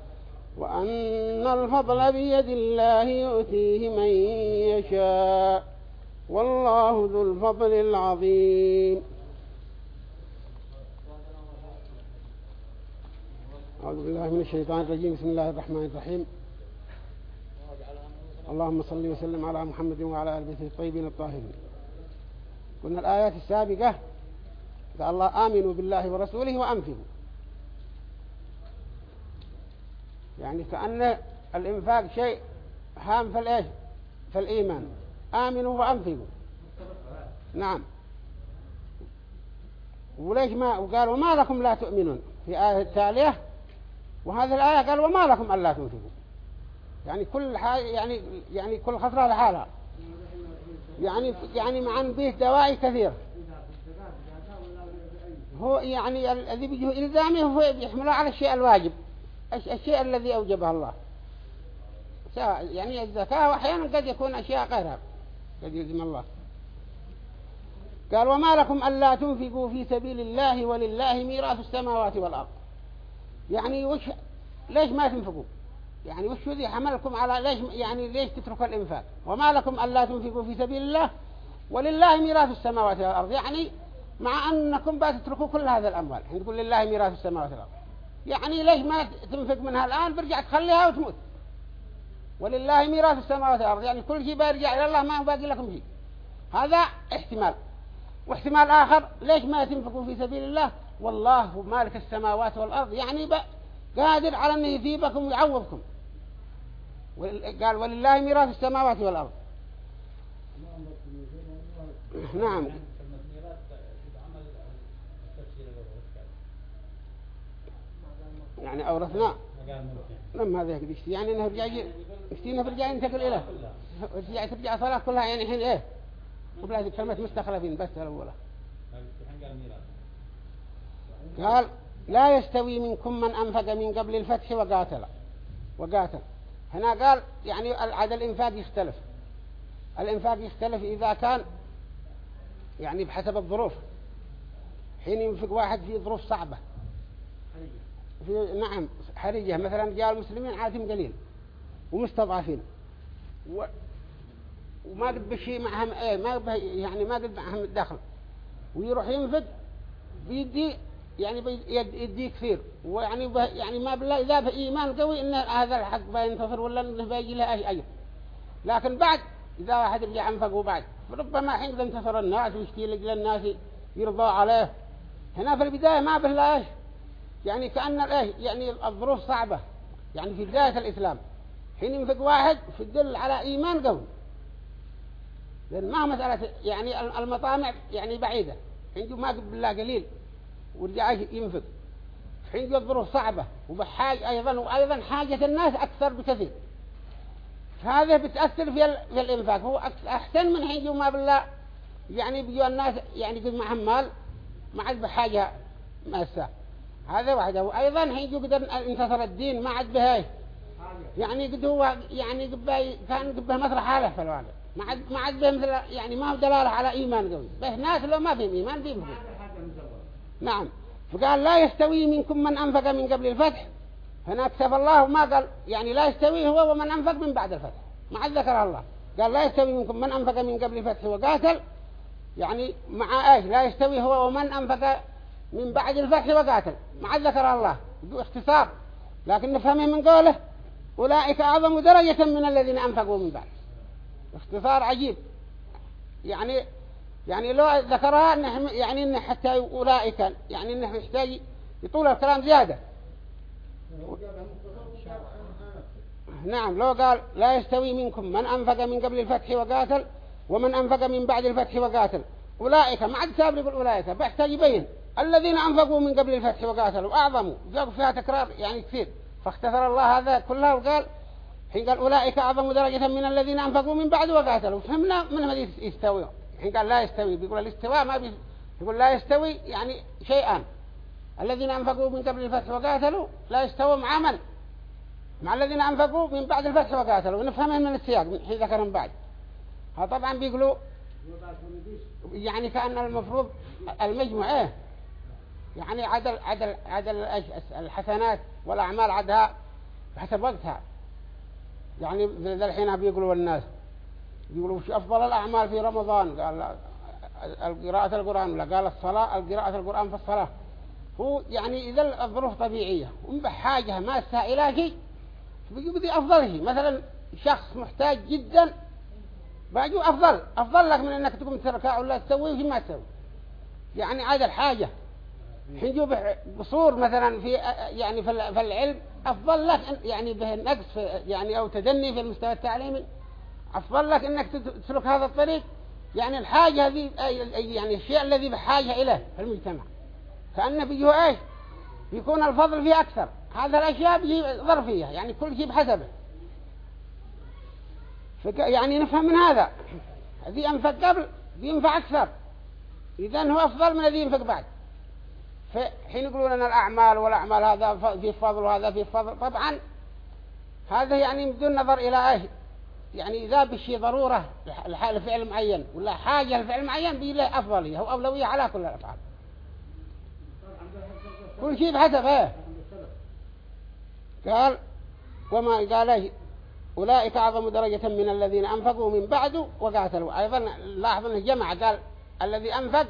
Speaker 1: وأن الفضل بيد الله يؤتيه من يشاء والله ذو الفضل العظيم أعوذ بالله من الشيطان الرجيم بسم الله الرحمن الرحيم اللهم صل وسلم على محمد وعلى آل بيته الطيبين الطاهرين قلنا الآيات السابقة قال الله آمنوا بالله ورسوله وأنفقوا يعني كأن الإنفاق شيء هام في الإيش في الإيمان آمنوا وأنفقوا نعم وليش ما وقالوا ما لكم لا تؤمنون في آية التالية وهذه الآية قال وما لكم ألا تنفقوا يعني كل حاجة يعني يعني كل خطرة لحالها
Speaker 2: يعني يعني مع أن به دوائي كثير
Speaker 1: هو يعني الذي بيجيه إلزامه هو بيحمله على الشيء الواجب الشيء الذي أوجبها الله سواء يعني الزكاة وأحيانا قد يكون أشياء غيرها قد يلزم الله قال وما لكم ألا تنفقوا في سبيل الله ولله ميراث السماوات والأرض يعني وش ليش ما تنفقوا يعني وش ذي حملكم على ليش يعني ليش تتركوا الإنفاق وما لكم ألا تنفقوا في سبيل الله ولله ميراث السماوات والأرض يعني مع أنكم بتتركوا كل هذا الأموال يعني تقول لله ميراث السماوات والأرض يعني ليش ما تنفق منها الآن برجع تخليها وتموت ولله ميراث السماوات والأرض يعني كل شيء بيرجع إلى الله ما باقي لكم شيء هذا احتمال واحتمال آخر ليش ما تنفقوا في سبيل الله والله مالك السماوات والأرض يعني قادر على أن يثيبكم ويعوضكم قال ولله ميراث السماوات والأرض نعم يعني أورثنا لم هذا يكفي يعني نرجع رجع يكتينا فرجع ينتقل ورجع ترجع صلاة كلها يعني الحين إيه قبل هذه كلمة مستخلفين بس الأولى قال لا يستوي منكم من أنفق من قبل الفتح وقاتل وقاتل هنا قال يعني عاد الإنفاق يختلف الإنفاق يختلف إذا كان يعني بحسب الظروف حين ينفق واحد في ظروف صعبة في نعم حرجة مثلا جاء المسلمين عاتم قليل ومستضعفين و... وما قد بشي معهم ايه ما قد يعني ما قد معهم الدخل ويروح ينفق بيدي يعني يدي كثير ويعني يعني ما بالله إذا في ايمان قوي إن هذا الحق بينتصر ولا إنه بيجي له أي اجر لكن بعد إذا واحد رجع انفقه بعد ربما حين انتصر الناس ويشتي لجل الناس يرضى عليه هنا في البداية ما بالله يعني كأن الإيه يعني الظروف صعبة يعني في بداية الإسلام حين ينفق واحد في الدل على إيمان قوي لأن ما مسألة يعني المطامع يعني بعيدة حين ما قبل بالله قليل ورجع ينفق حين جو الظروف صعبة وبحاجة أيضا وأيضا حاجة الناس أكثر بكثير هذا بتأثر في, في الإنفاق هو أحسن من حين جو ما بالله يعني بيجوا الناس يعني قد معهم مال ما عاد بحاجة مأساه هذا وحده وأيضا هي يقدر انتصر الدين ما عاد به يعني قد هو يعني قبي كان قبه مسرح حاله في الوالد ما عاد ما عاد به مثل يعني ما هو دلالة على إيمان قوي به ناس لو ما فيهم إيمان فيهم نعم فقال لا يستوي منكم من أنفق من قبل الفتح هنا اكتفى الله وما قال يعني لا يستوي هو ومن أنفق من بعد الفتح ما عاد ذكر الله قال لا يستوي منكم من أنفق من قبل الفتح وقاتل يعني مع ايش لا يستوي هو ومن أنفق من بعد الفتح وقاتل ما عاد ذكر الله اختصار لكن نفهمه من قوله أولئك أعظم درجة من الذين أنفقوا من بعد اختصار عجيب يعني يعني لو ذكرها إنه يعني إنه حتى أولئك يعني إنه يحتاج يطول الكلام زيادة نعم لو قال لا يستوي منكم من أنفق من قبل الفتح وقاتل ومن أنفق من بعد الفتح وقاتل أولئك ما عاد يقول أولئك بيحتاج يبين الذين أنفقوا من قبل الفتح وقاتلوا أعظموا جاءوا فيها تكرار يعني كثير فاختثر الله هذا كلها وقال حين قال أولئك أعظم درجة من الذين أنفقوا من بعد وقاتلوا فهمنا من هم يستوي حين قال لا يستوي بيقول الاستواء ما بي... يقول لا يستوي يعني شيئا الذين أنفقوا من قبل الفتح وقاتلوا لا يستوى مع من مع الذين أنفقوا من بعد الفتح وقاتلوا ونفهمه من السياق حين ذكرهم بعد طبعا بيقولوا يعني كأن المفروض المجموعة إيه؟ يعني عدل عدل عدل الحسنات والأعمال عدها حسب وقتها يعني ذا الحين بيقولوا الناس يقولوا وش أفضل الأعمال في رمضان قال القراءة القرآن ولا قال الصلاة القراءة القرآن في الصلاة هو يعني إذا الظروف طبيعية ومبحاجها ما استهلاكي شيء بيقضي أفضل شيء مثلا شخص محتاج جدا بيجي أفضل أفضل لك من أنك تقوم تركع ولا تسوي وش ما تسوي يعني عاد الحاجة حين قصور مثلا في يعني في العلم أفضل لك يعني به نقص يعني أو تدني في المستوى التعليمي أفضل لك أنك تسلك هذا الطريق يعني الحاجة هذه يعني الشيء الذي بحاجة إليه في المجتمع كأنه بيجيه إيش يكون الفضل فيه أكثر هذا الأشياء بيجي ظرفية يعني كل شيء بحسبه يعني نفهم من هذا الذي أنفق قبل ينفع أكثر إذا هو أفضل من الذي ينفق بعد فحين يقولون أن الأعمال والأعمال هذا في فضل وهذا في فضل طبعا هذا يعني بدون نظر إلى إيه يعني إذا بشي ضرورة لحال فعل معين ولا حاجة لفعل معين بي له أفضلية هو أولوية على كل الأفعال كل شيء بحسب إيه قال وما قال إيه أولئك أعظم درجة من الذين أنفقوا من بعد وقاتلوا أيضا لاحظوا أنه جمع قال الذي أنفق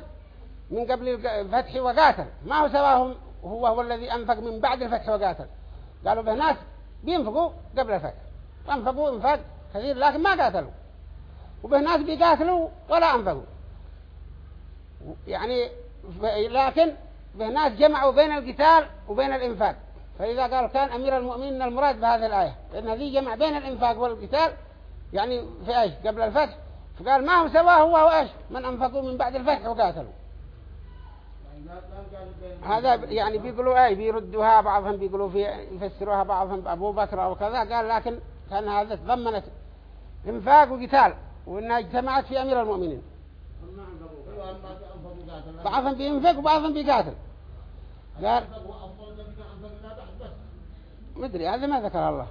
Speaker 1: من قبل الفتح وقاتل ما هو سواهم هو هو الذي أنفق من بعد الفتح وقاتل قالوا به ناس بينفقوا قبل الفتح وانفقوا انفاق كثير لكن ما قاتلوا وبه ناس بيقاتلوا ولا انفقوا يعني لكن به ناس جمعوا بين القتال وبين الانفاق فإذا قال كان أمير المؤمنين المراد بهذه الآية إن هذه جمع بين الإنفاق والقتال يعني في إيش قبل الفتح فقال ما هو سواه هو وإيش من أنفقوا من بعد الفتح وقاتلوا
Speaker 3: هذا يعني بيقولوا
Speaker 1: ايه بيردوها بعضهم بيقولوا في يفسروها بعضهم ابو بكر أو كذا قال لكن كان هذا تضمنت انفاق وقتال وانها اجتمعت في امير المؤمنين بعضهم بينفق وبعضهم بيقاتل قال مدري هذا ما ذكر الله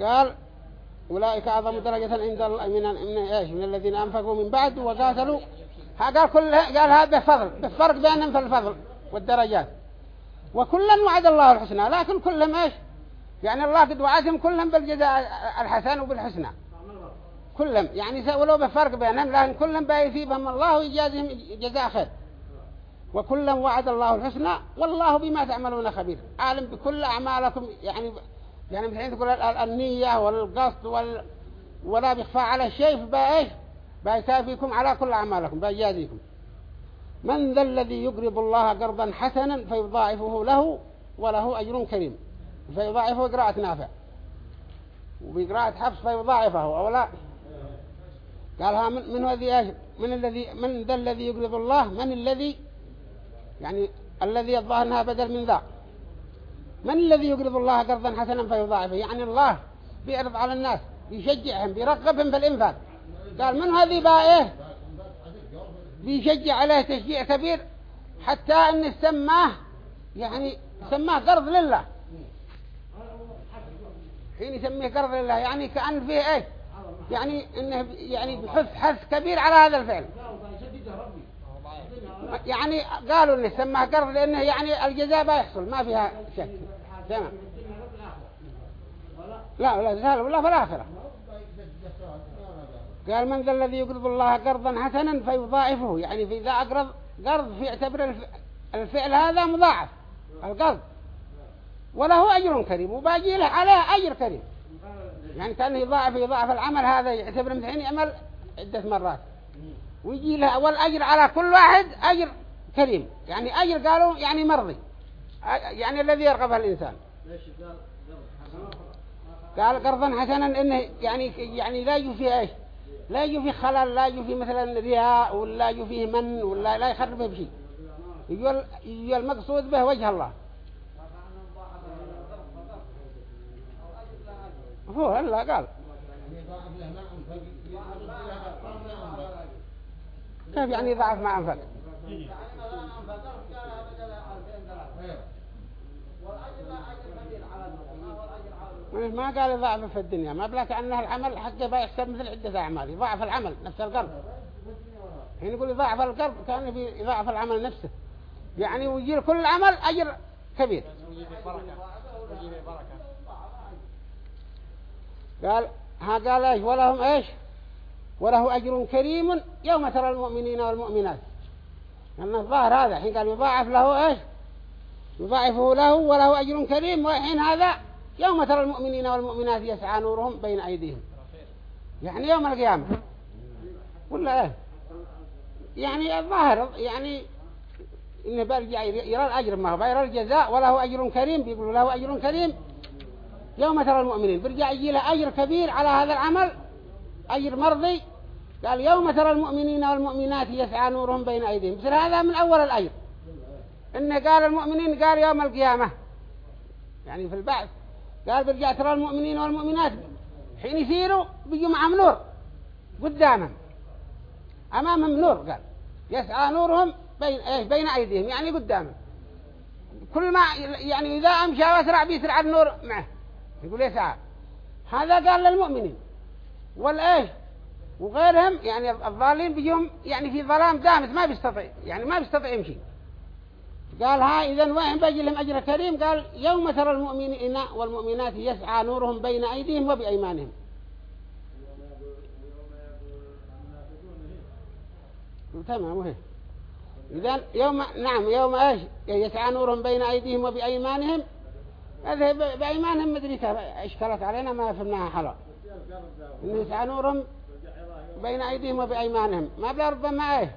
Speaker 1: قال أولئك أعظم درجة عند الله من, إيش من الذين أنفقوا من بعد وقاتلوا قال كلها قال هذا فضل بفرق بينهم في الفضل والدرجات وكلا وعد الله الحسنى لكن كلهم ايش يعني الله قد وعدهم كلهم بالجزاء الحسن وبالحسنى كلهم يعني ولو بفرق بينهم لكن كلهم بيثيبهم الله ويجازهم جزاء خير وكلا وعد الله الحسنى والله بما تعملون خبير عالم بكل أعمالكم يعني يعني مثل تقول النية والقصد وال ولا بيخفى على شيء فبقى ايش بيكافيكم على كل أعمالكم بيجازيكم من ذا الذي يقرض الله قرضا حسنا فيضاعفه له وله أجر كريم فيضاعفه قراءة نافع وبقراءة حفص فيضاعفه أو لا قالها من, من الذي من الذي من ذا الذي يقرض الله من الذي يعني الذي يضاعفها بدل من ذا من الذي يقرض الله قرضا حسنا فيضاعفه يعني الله بيعرض على الناس بيشجعهم بيرغبهم في الإنفاق قال من هذه بقى إيه؟ بيشجع عليه تشجيع كبير حتى ان سماه يعني سماه قرض لله حين يسميه قرض لله يعني كأن فيه ايه يعني انه يعني بحث حث كبير على هذا الفعل
Speaker 3: يعني قالوا انه سماه قرض لانه يعني الجزاء بيحصل ما فيها شك تمام
Speaker 2: لا لا لا في الاخره
Speaker 1: قال من ذا الذي يقرض الله قرضا حسنا فيضاعفه يعني في إذا أقرض قرض فيعتبر الفعل هذا مضاعف القرض وله أجر كريم وباقي له عليه أجر كريم يعني كأنه يضاعف يضاعف العمل هذا يعتبر مثل يعمل عدة مرات ويجي له والأجر على كل واحد أجر كريم يعني أجر قالوا يعني مرضي يعني الذي يرغبه الإنسان
Speaker 2: قال قرضا حسنا إنه
Speaker 1: يعني يعني لا يجوز فيه إيش لا يجي خلل لا يجي مثلا رياء ولا يجي من ولا لا يخرب بشيء يقول المقصود به وجه الله
Speaker 4: هو هلا قال كيف يعني ضعف ما أنفق والأجر أجر كبير على إيه،
Speaker 1: ما قال ضعف في الدنيا ما بلاك أنه العمل حقه بيحسب مثل عدة أعمال يضاعف العمل نفس القرض حين يعني يقول يضاعف القرض كان يضاعف العمل نفسه يعني ويجير كل عمل أجر كبير قال ها قال ايش ولهم ايش وله أجر كريم يوم ترى المؤمنين والمؤمنات أن الظاهر هذا حين قال يضاعف له ايش يضاعفه له وله أجر كريم وحين هذا يوم ترى المؤمنين والمؤمنات يسعى نورهم بين أيديهم يعني يوم القيامة ولا ايه يعني الظاهر يعني إنه برجع يرى الأجر ما هو يرى الجزاء وله أجر كريم بيقولوا له أجر كريم يوم ترى المؤمنين برجع يجي له أجر كبير على هذا العمل أجر مرضي قال يوم ترى المؤمنين والمؤمنات يسعى نورهم بين أيديهم مثل هذا من أول الأجر إنه قال المؤمنين قال يوم القيامة يعني في البعث قال برجع ترى المؤمنين والمؤمنات حين يسيروا بيجوا معهم نور قدامهم أمامهم نور قال يسعى نورهم بين, إيه، بين أيديهم يعني قدامهم كل ما يعني إذا أمشى واسرع بيسرع النور معه يقول يسعى هذا قال للمؤمنين والإيش وغيرهم يعني الضالين بيجوا يعني في ظلام دامت ما بيستطيع يعني ما بيستطيع يمشي قال ها إذا وين بجي لهم أجر كريم قال يوم ترى المؤمنين والمؤمنات يسعى نورهم بين أيديهم وبأيمانهم تمام وهي إذا يوم نعم يوم إيش يسعى نورهم بين أيديهم وبأيمانهم هذا بأيمانهم مدركة اشكلت علينا ما فهمناها حلا يسعى نورهم بين أيديهم وبأيمانهم ما بلا ربما إيه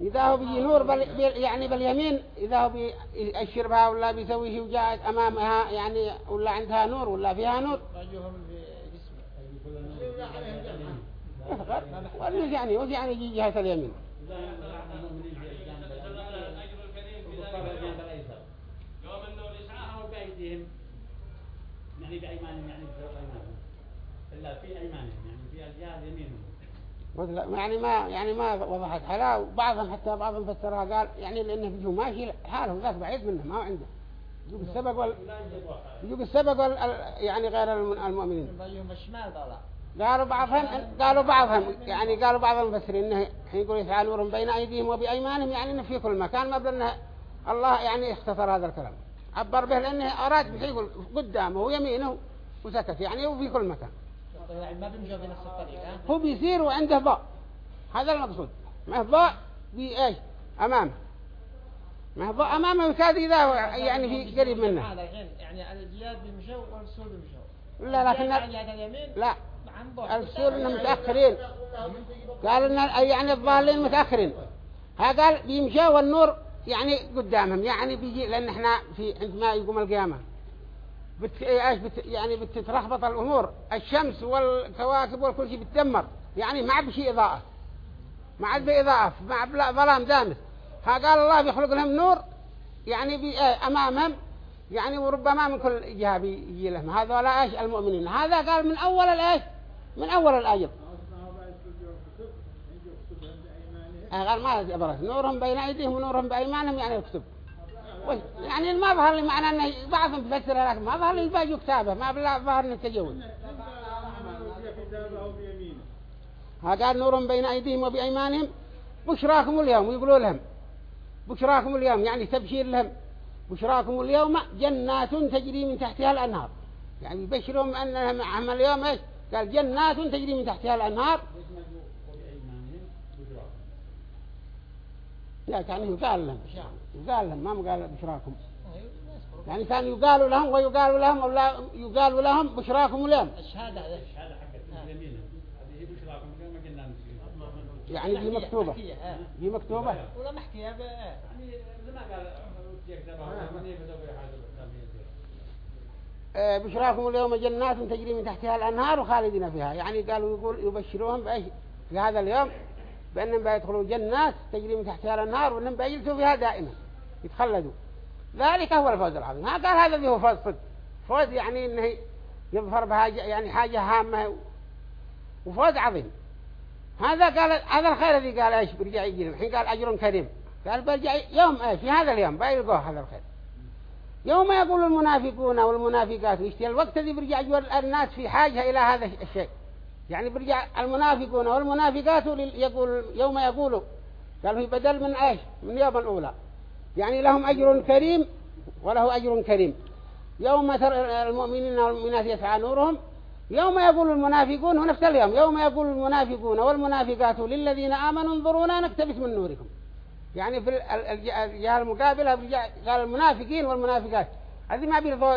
Speaker 1: إذا هو بيجي نور بل يعني باليمين إذا هو بيأشر بها ولا بيسوي وجاء أمامها يعني ولا عندها نور ولا فيها نور يصغر يعني وش يعني يجي جهة اليمين
Speaker 3: يوم يعني بأيمانهم يعني بأيمانهم إلا في أيمانهم يعني في أجهاز اليمين
Speaker 1: يعني ما يعني ما وضحت حلا وبعضهم حتى بعضهم فسرها قال يعني لأنه بيجوا ماشي حاله ذاك بعيد منه ما عنده يجوك السبق وال يجوك السبق وال يعني غير المؤمنين قالوا بعضهم قالوا بعضهم يعني قالوا بعض المفسرين انه حين يقول تعالوا رم بين ايديهم وبايمانهم يعني انه في كل مكان ما بدنا الله يعني اختصر هذا الكلام عبر به لانه اراد بحيقول قدامه ويمينه وسكت يعني وفي كل مكان
Speaker 4: ما بيمشوا في نفس الطريق
Speaker 1: هو بيسير وعنده ضاء هذا المقصود ما ضاء بإيش أمامه ما ضاء أمامه وكاد إذا يعني في قريب منه هذا
Speaker 4: الحين يعني الجياد بيمشوا والرسول بيمشوا
Speaker 1: لا لكن يعني لا الرسول متأخرين قال إن يعني الضالين متأخرين ها قال بيمشوا والنور يعني قدامهم يعني بيجي لأن احنا في عندما يقوم القيامة بت... إيه، ايش بت... يعني بتتلخبط الامور الشمس والكواكب وكل شيء بتدمر يعني ما عاد شيء اضاءه ما عاد باضاءه ما عاد ظلام دامس ها قال الله بيخلق لهم نور يعني بي... إيه، امامهم يعني وربما من كل جهه بيجي لهم هذا ولا ايش المؤمنين هذا قال من اول الايش من اول الاجر قال ما نورهم بين ايديهم ونورهم بايمانهم يعني الكتب يعني ما ظهر لي معنى أن بعضهم تبتر لك ما ظهر لي الباقي كتابه ما بلا ظهر التجول ها قال نور بين أيديهم وبأيمانهم بشراكم اليوم يقولوا لهم بشراكم اليوم يعني تبشير لهم بشراكم اليوم جنات تجري من تحتها الأنهار يعني يبشرهم أنهم عمل اليوم إيش قال جنات تجري من تحتها الأنهار لا يعني قال لهم يقال لهم ما قال بشراكم يعني كان يقال لهم ويقال لهم ولا يقال لهم بشراكم اليوم
Speaker 3: الشهاده هذه الشهاده حقت نعم. اليمين هذه بشراكم ما قلنا
Speaker 1: يعني دي مكتوبه دي مكتوبه
Speaker 4: ولا محكيه يعني, نعم. يعني ما قال
Speaker 1: آه، بشراكم اليوم جنات تجري من تحتها الأنهار وخالدين فيها يعني قالوا يقول يبشروهم بأيش في هذا اليوم بأنهم بيدخلوا جنات تجري من تحتها الأنهار وأنهم بيجلسوا فيها دائما يتخلدوا ذلك هو الفوز العظيم ما قال هذا اللي هو فوز صدق فوز يعني انه يظفر بها يعني حاجة هامة وفوز عظيم هذا قال هذا الخير الذي قال ايش برجع يجي الحين قال اجر كريم قال برجع يوم ايش في هذا اليوم بيلقوه هذا الخير يوم يقول المنافقون والمنافقات ايش الوقت الذي برجع الناس في حاجة إلى هذا الشيء يعني برجع المنافقون والمنافقات يقول يوم يقولوا قالوا بدل من ايش من يوم الأولى يعني لهم أجر كريم وله أجر كريم يوم ترى المؤمنين والمؤمنات يسعى نورهم يوم يقول المنافقون ونفس اليوم يوم يقول المنافقون والمنافقات للذين آمنوا انظرونا نكتبس من نوركم يعني في الجهة المقابلة قال المنافقين والمنافقات هذه ما بيرضوا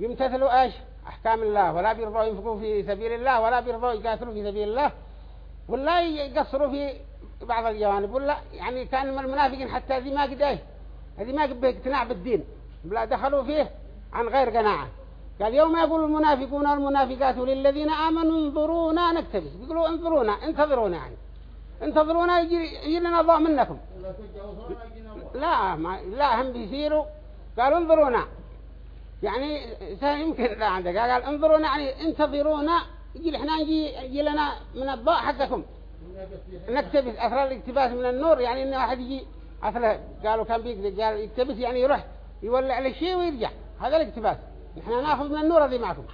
Speaker 1: يمتثلوا ايش احكام الله ولا بيرضوا ينفقوا في سبيل الله ولا بيرضوا يقاتلوا في سبيل الله ولا يقصروا في بعض الجوانب ولا يعني كان من المنافقين حتى هذه ما قد ايه هذه ما قد اقتناع بالدين بلا دخلوا فيه عن غير قناعة قال يوم يقول المنافقون والمنافقات للذين آمنوا انظرونا نكتبس يقولوا انظرونا انتظرونا يعني انتظرونا يجي لنا ضوء منكم لا ما لا هم بيسيروا قالوا انظرونا يعني يمكن لا عندك قال انظرونا يعني انتظرونا يجي احنا يجي لنا من الضوء حقكم نكتبس أثر الاكتباس من النور يعني إن واحد يجي أثر قالوا كان بيكذب قال يكتبس يعني يروح يولع على شيء ويرجع هذا الاكتباس نحن ناخذ من النور هذه معكم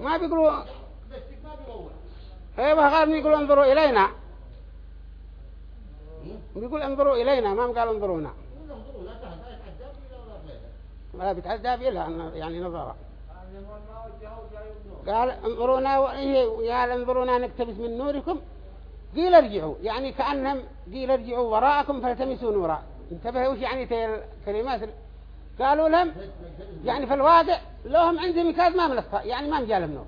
Speaker 1: ما بيقولوا ايوه قال بيقولوا انظروا الينا بيقول انظروا الينا ما قال انظرونا ولا بيتعذب الا يعني نظره قال انظرونا قال انظرونا نكتبس من نوركم قيل ارجعوا يعني كأنهم قيل ارجعوا وراءكم فالتمسوا نورا انتبهوا وش يعني تي الكلمات قالوا لهم يعني في الواقع لهم عندي عندهم مكاز ما ملفها يعني ما مجالهم نور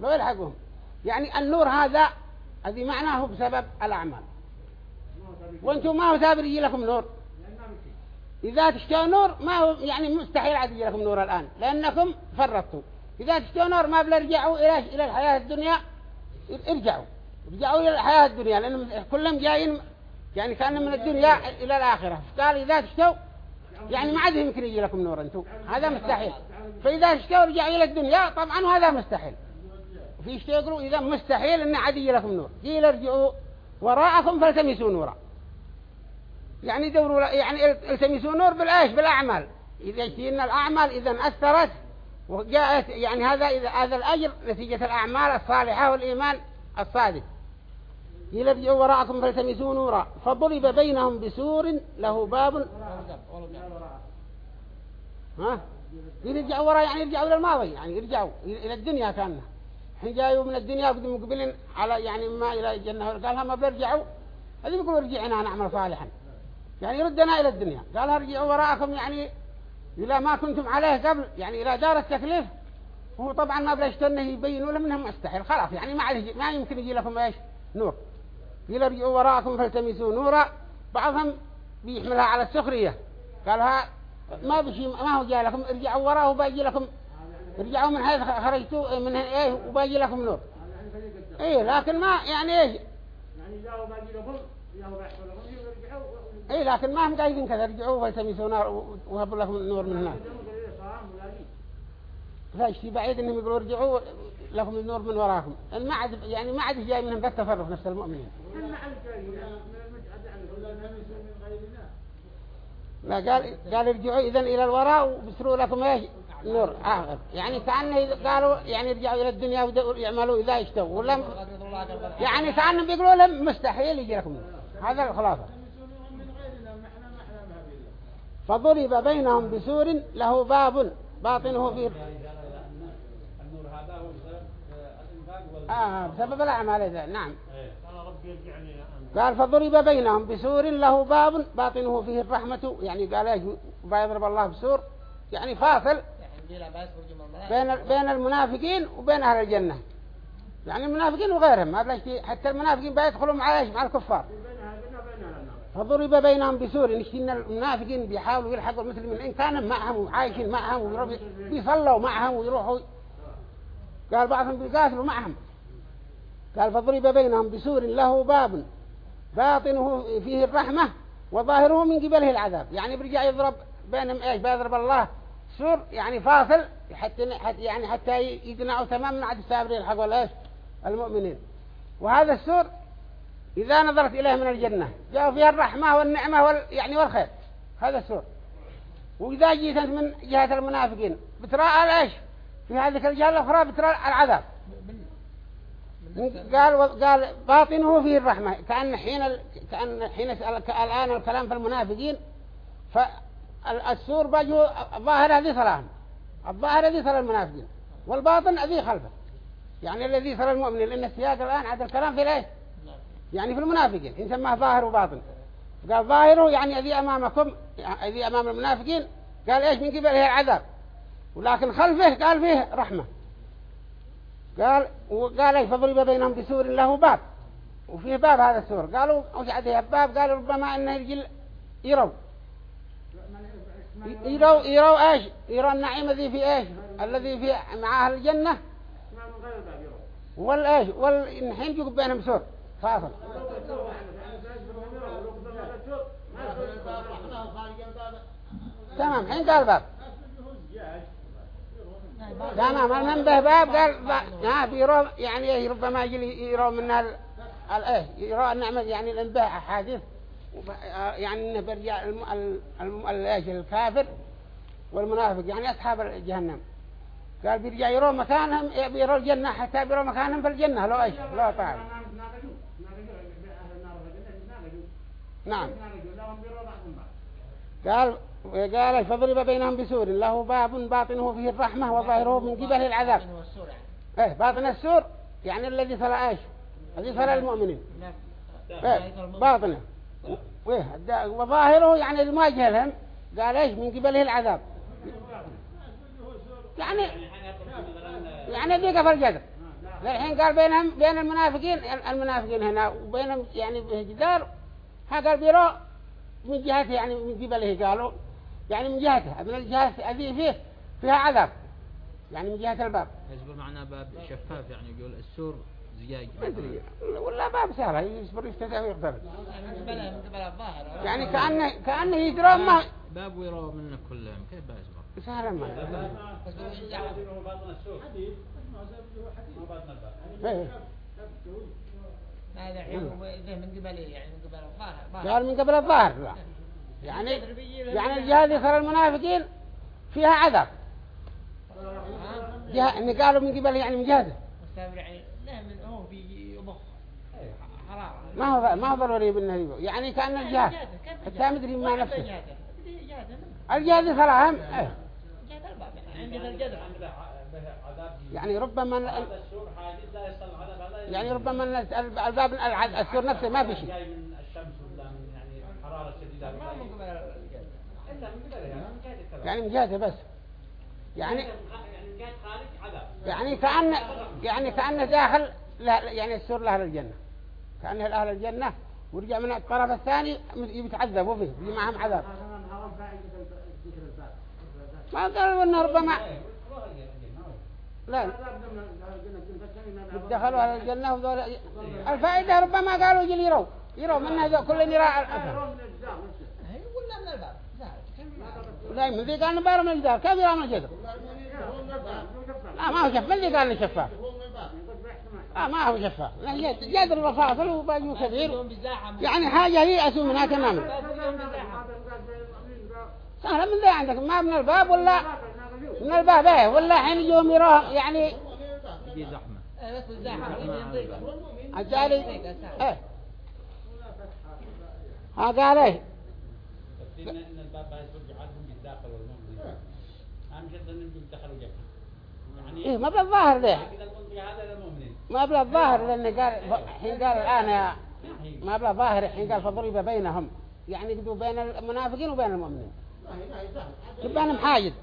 Speaker 1: لو يلحقهم يعني النور هذا هذه معناه بسبب الأعمال وانتم ما هو ثابت يجي لكم نور إذا تشتوا نور ما هو يعني مستحيل عاد يجي لكم نور الآن لأنكم فرطتوا إذا تشتوا نور ما بلرجعوا إلى إلى الحياة الدنيا ارجعوا ارجعوا إلى الحياة الدنيا لأن كلهم جايين يعني كانوا من الدنيا إلى الآخرة قال إذا تشتوا يعني ما عاد يمكن يجي لكم نور أنتم هذا مستحيل فإذا تشتوا رجعوا إلى الدنيا طبعا وهذا مستحيل في يقولوا إذا مستحيل أن عاد يجي لكم نور قيل ارجعوا وراءكم فالتمسوا نورا يعني دوروا يعني التمسوا نور بالإيش بالأعمال إذا جئنا الأعمال إذا أثرت وجاءت يعني هذا إذا هذا الأجر نتيجة الأعمال الصالحة والإيمان الصادق يلبي وراءكم فالتمسوا نورا فضرب بينهم بسور له باب ها يرجعوا وراء يعني يرجعوا إلى الماضي يعني يرجعوا إلى الدنيا كان حين جايوا من الدنيا وقدموا مقبلين على يعني ما إلى الجنة قالها ما بيرجعوا هذي بيقولوا ارجعنا نعمل صالحا يعني يردنا إلى الدنيا قال ارجعوا وراءكم يعني إلى ما كنتم عليه قبل يعني إلى دار التكليف وهو طبعا ما بلشتنه يبينوا له منهم مستحيل خلاص يعني ما, عليه ما يمكن يجي لكم ايش نور قال ارجعوا وراءكم فالتمسوا نورا بعضهم بيحملها على السخرية قالها ما بشي ما هو جاء لكم ارجعوا وراءه وباجي لكم ارجعوا من حيث خرجتوا من ايه وباجي لكم نور
Speaker 3: ايه لكن ما يعني ايش يعني جاءوا باجي لكم جاءوا بيحصلهم لكم اي لكن ما
Speaker 1: هم قايدين كذا رجعوا فالتمسوا نار وهبوا لهم النور من هناك فاشتي بعيد انهم يقولوا رجعوا لهم النور من وراهم ما عاد يعني ما عاد جاي منهم بس التفرف نفس المؤمنين لا قال قال ارجعوا اذا الى الوراء وبسروا لكم ايش نور آخر يعني كأنه قالوا يعني رجعوا إلى الدنيا ويعملوا إذا اشتوا ولا يعني كأنهم بيقولوا لهم مستحيل يجي لكم هذا الخلاصة فضرب بينهم بسور له باب باطنه فيه آه،, آه بسبب الأعمال إذا نعم إيه، قال فضرب بينهم بسور له باب باطنه فيه الرحمة يعني قال يضرب الله بسور يعني فاصل بين بين المنافقين وبين أهل الجنة يعني المنافقين وغيرهم ما حتى المنافقين بيدخلوا مع ايش مع الكفار فضرب بينهم بسور إن المنافقين بيحاولوا يلحقوا المسلمين إن كان معهم وعايشين معهم ويروحوا بيصلوا معهم ويروحوا قال بعضهم بيقاتلوا معهم قال فضرب بينهم بسور له باب باطنه فيه الرحمة وظاهره من قبله العذاب يعني برجع يضرب بينهم ايش بيضرب الله سور يعني فاصل حتى يعني حتى يقنعوا تماما عاد السابرين حق ولا ايش المؤمنين وهذا السور إذا نظرت إليه من الجنة جاء فيها الرحمة والنعمة وال يعني والخير هذا السور وإذا جيت أنت من جهة المنافقين بتراء إيش في هذه الجهة الأخرى بتراء العذاب قال قال باطنه فيه الرحمة كأن حين ال... كأن حين الآن الكلام في المنافقين فالسور بجو الظاهر هذه صلاهم الظاهر هذه صلاة المنافقين والباطن هذه خلفه يعني الذي صلى المؤمنين لأن السياق الآن هذا الكلام في الإيش يعني في المنافقين إن سماه ظاهر وباطن قال ظاهره يعني أذي أمامكم أذي أمام المنافقين قال إيش من قبله العذاب ولكن خلفه قال فيه رحمة قال وقال إيش فضرب بينهم بسور له باب وفيه باب هذا السور قالوا وش عليه الباب قالوا ربما أنه يجل يروا يروا يروا إيش يروا النعيم الذي في إيش الذي في مع أهل الجنة والإيش والحين يجوا بينهم سور تمام حين قال باب
Speaker 3: تمام من به باب
Speaker 1: قال ها بيرو يعني إيه، ربما يجي يرو من الايه يرو النعمة يعني الانباء حادث آه، يعني انه برجع الكافر والمنافق يعني اصحاب جهنم قال بيرجع يروا مكانهم إيه، بيرو الجنة حتى بيرو مكانهم في الجنة لو ايش لو طالب نعم قال وقال فضرب بينهم بسور له باب باطنه فيه الرحمة وظاهره من قبل العذاب يعني. ايه باطن السور يعني الذي صلى ايش
Speaker 2: الذي صلى نعم. المؤمنين نعم.
Speaker 1: ايه نعم. باطنه إيه، وظاهره يعني المواجهة لهم قال ايش من قبله العذاب يعني يعني قفل جذر الحين قال بينهم بين المنافقين المنافقين هنا وبينهم يعني جدار هذا البراء من جهته يعني من قبله قالوا يعني من جهته من الجهة هذه فيه فيها عذاب يعني من جهة الباب يسبر معنا
Speaker 3: باب شفاف يعني يقول السور زجاج ما ادري ولا باب سهل يصبر يفتتح ويقدر
Speaker 4: يعني كأنه كأنه يدرى ما
Speaker 3: باب ويرى منه كلهم كيف يسبر سهل ما
Speaker 4: بس هذا حيوه إيه. إيه، من قبل إيه، يعني من قبل الظاهر قال من قبل الظاهر يعني يعني الجهاد ذي
Speaker 1: المنافقين فيها عذاب
Speaker 4: آه. جهة إن يعني قالوا من قبل يعني من جهاده يعني هو ما هو ما هو ضروري بالنهي يعني كأن الجهاد حتى ما ادري ما نفسه الجهاد ذي
Speaker 1: الجهاد هم
Speaker 3: عند يعني ربما يعني ربما الباب السور نفسه ما في شيء يعني, يعني من جهته يعني بس يعني يعني, يعني كأن يعني كأن داخل
Speaker 1: يعني السور لأهل الجنة كأنه لأهل الجنة ورجع من الطرف الثاني يتعذبوا فيه يجي معهم عذاب
Speaker 3: ما قالوا انه ربما إيه. لا دخلوا على الجنة وذول الفائدة ربما
Speaker 1: قالوا يجي يروا يروا منها ذو كل نراء الأثر
Speaker 4: من لا من ذي قال نبار من الجدار كيف يرى من الجدار لا آه، ما هو شفاف من ذي قال
Speaker 1: شفاف لا آه، ما هو شفاف جدر وفاصل وباجو كبير يعني حاجة يأسوا منها تماما سهلا من ذي عندك ما من الباب ولا من يعني ايه ولا حين يوم يروح يعني في زحمة أجالي إيه ها قال إيه
Speaker 3: إن الباب يسرق عنهم بالداخل أهم أنهم يدخلوا جبهة يعني إيه ما بالظاهر ده ما ظاهر لأن قال حين قال الآن يا ما ظاهر حين قال
Speaker 1: فضرب بينهم يعني بين المنافقين وبين المؤمنين
Speaker 3: يبقى انا محايد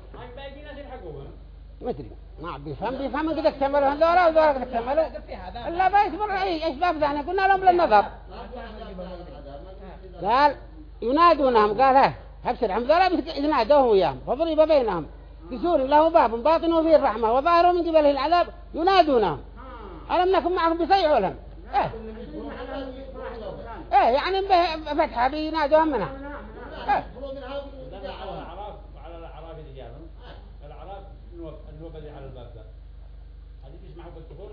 Speaker 1: ما ادري ما بيفهم بيفهم قد اكتملوا هذولا وذولا قد اكتملوا لا بيكبر اي ايش باب ذهن قلنا لهم للنظر قال ينادونهم قال ها حبس الرحمة ذولا ينادوهم وياهم فضرب بينهم بسور له باب باطن فيه الرحمة وظاهره من قبله العذاب ينادونهم ألم نكن معهم بيسيعوا لهم ايه ايه يعني فتحة بينادوهم منها ايه
Speaker 3: الربا على الباب ده هذيك يسمحوا بالدخول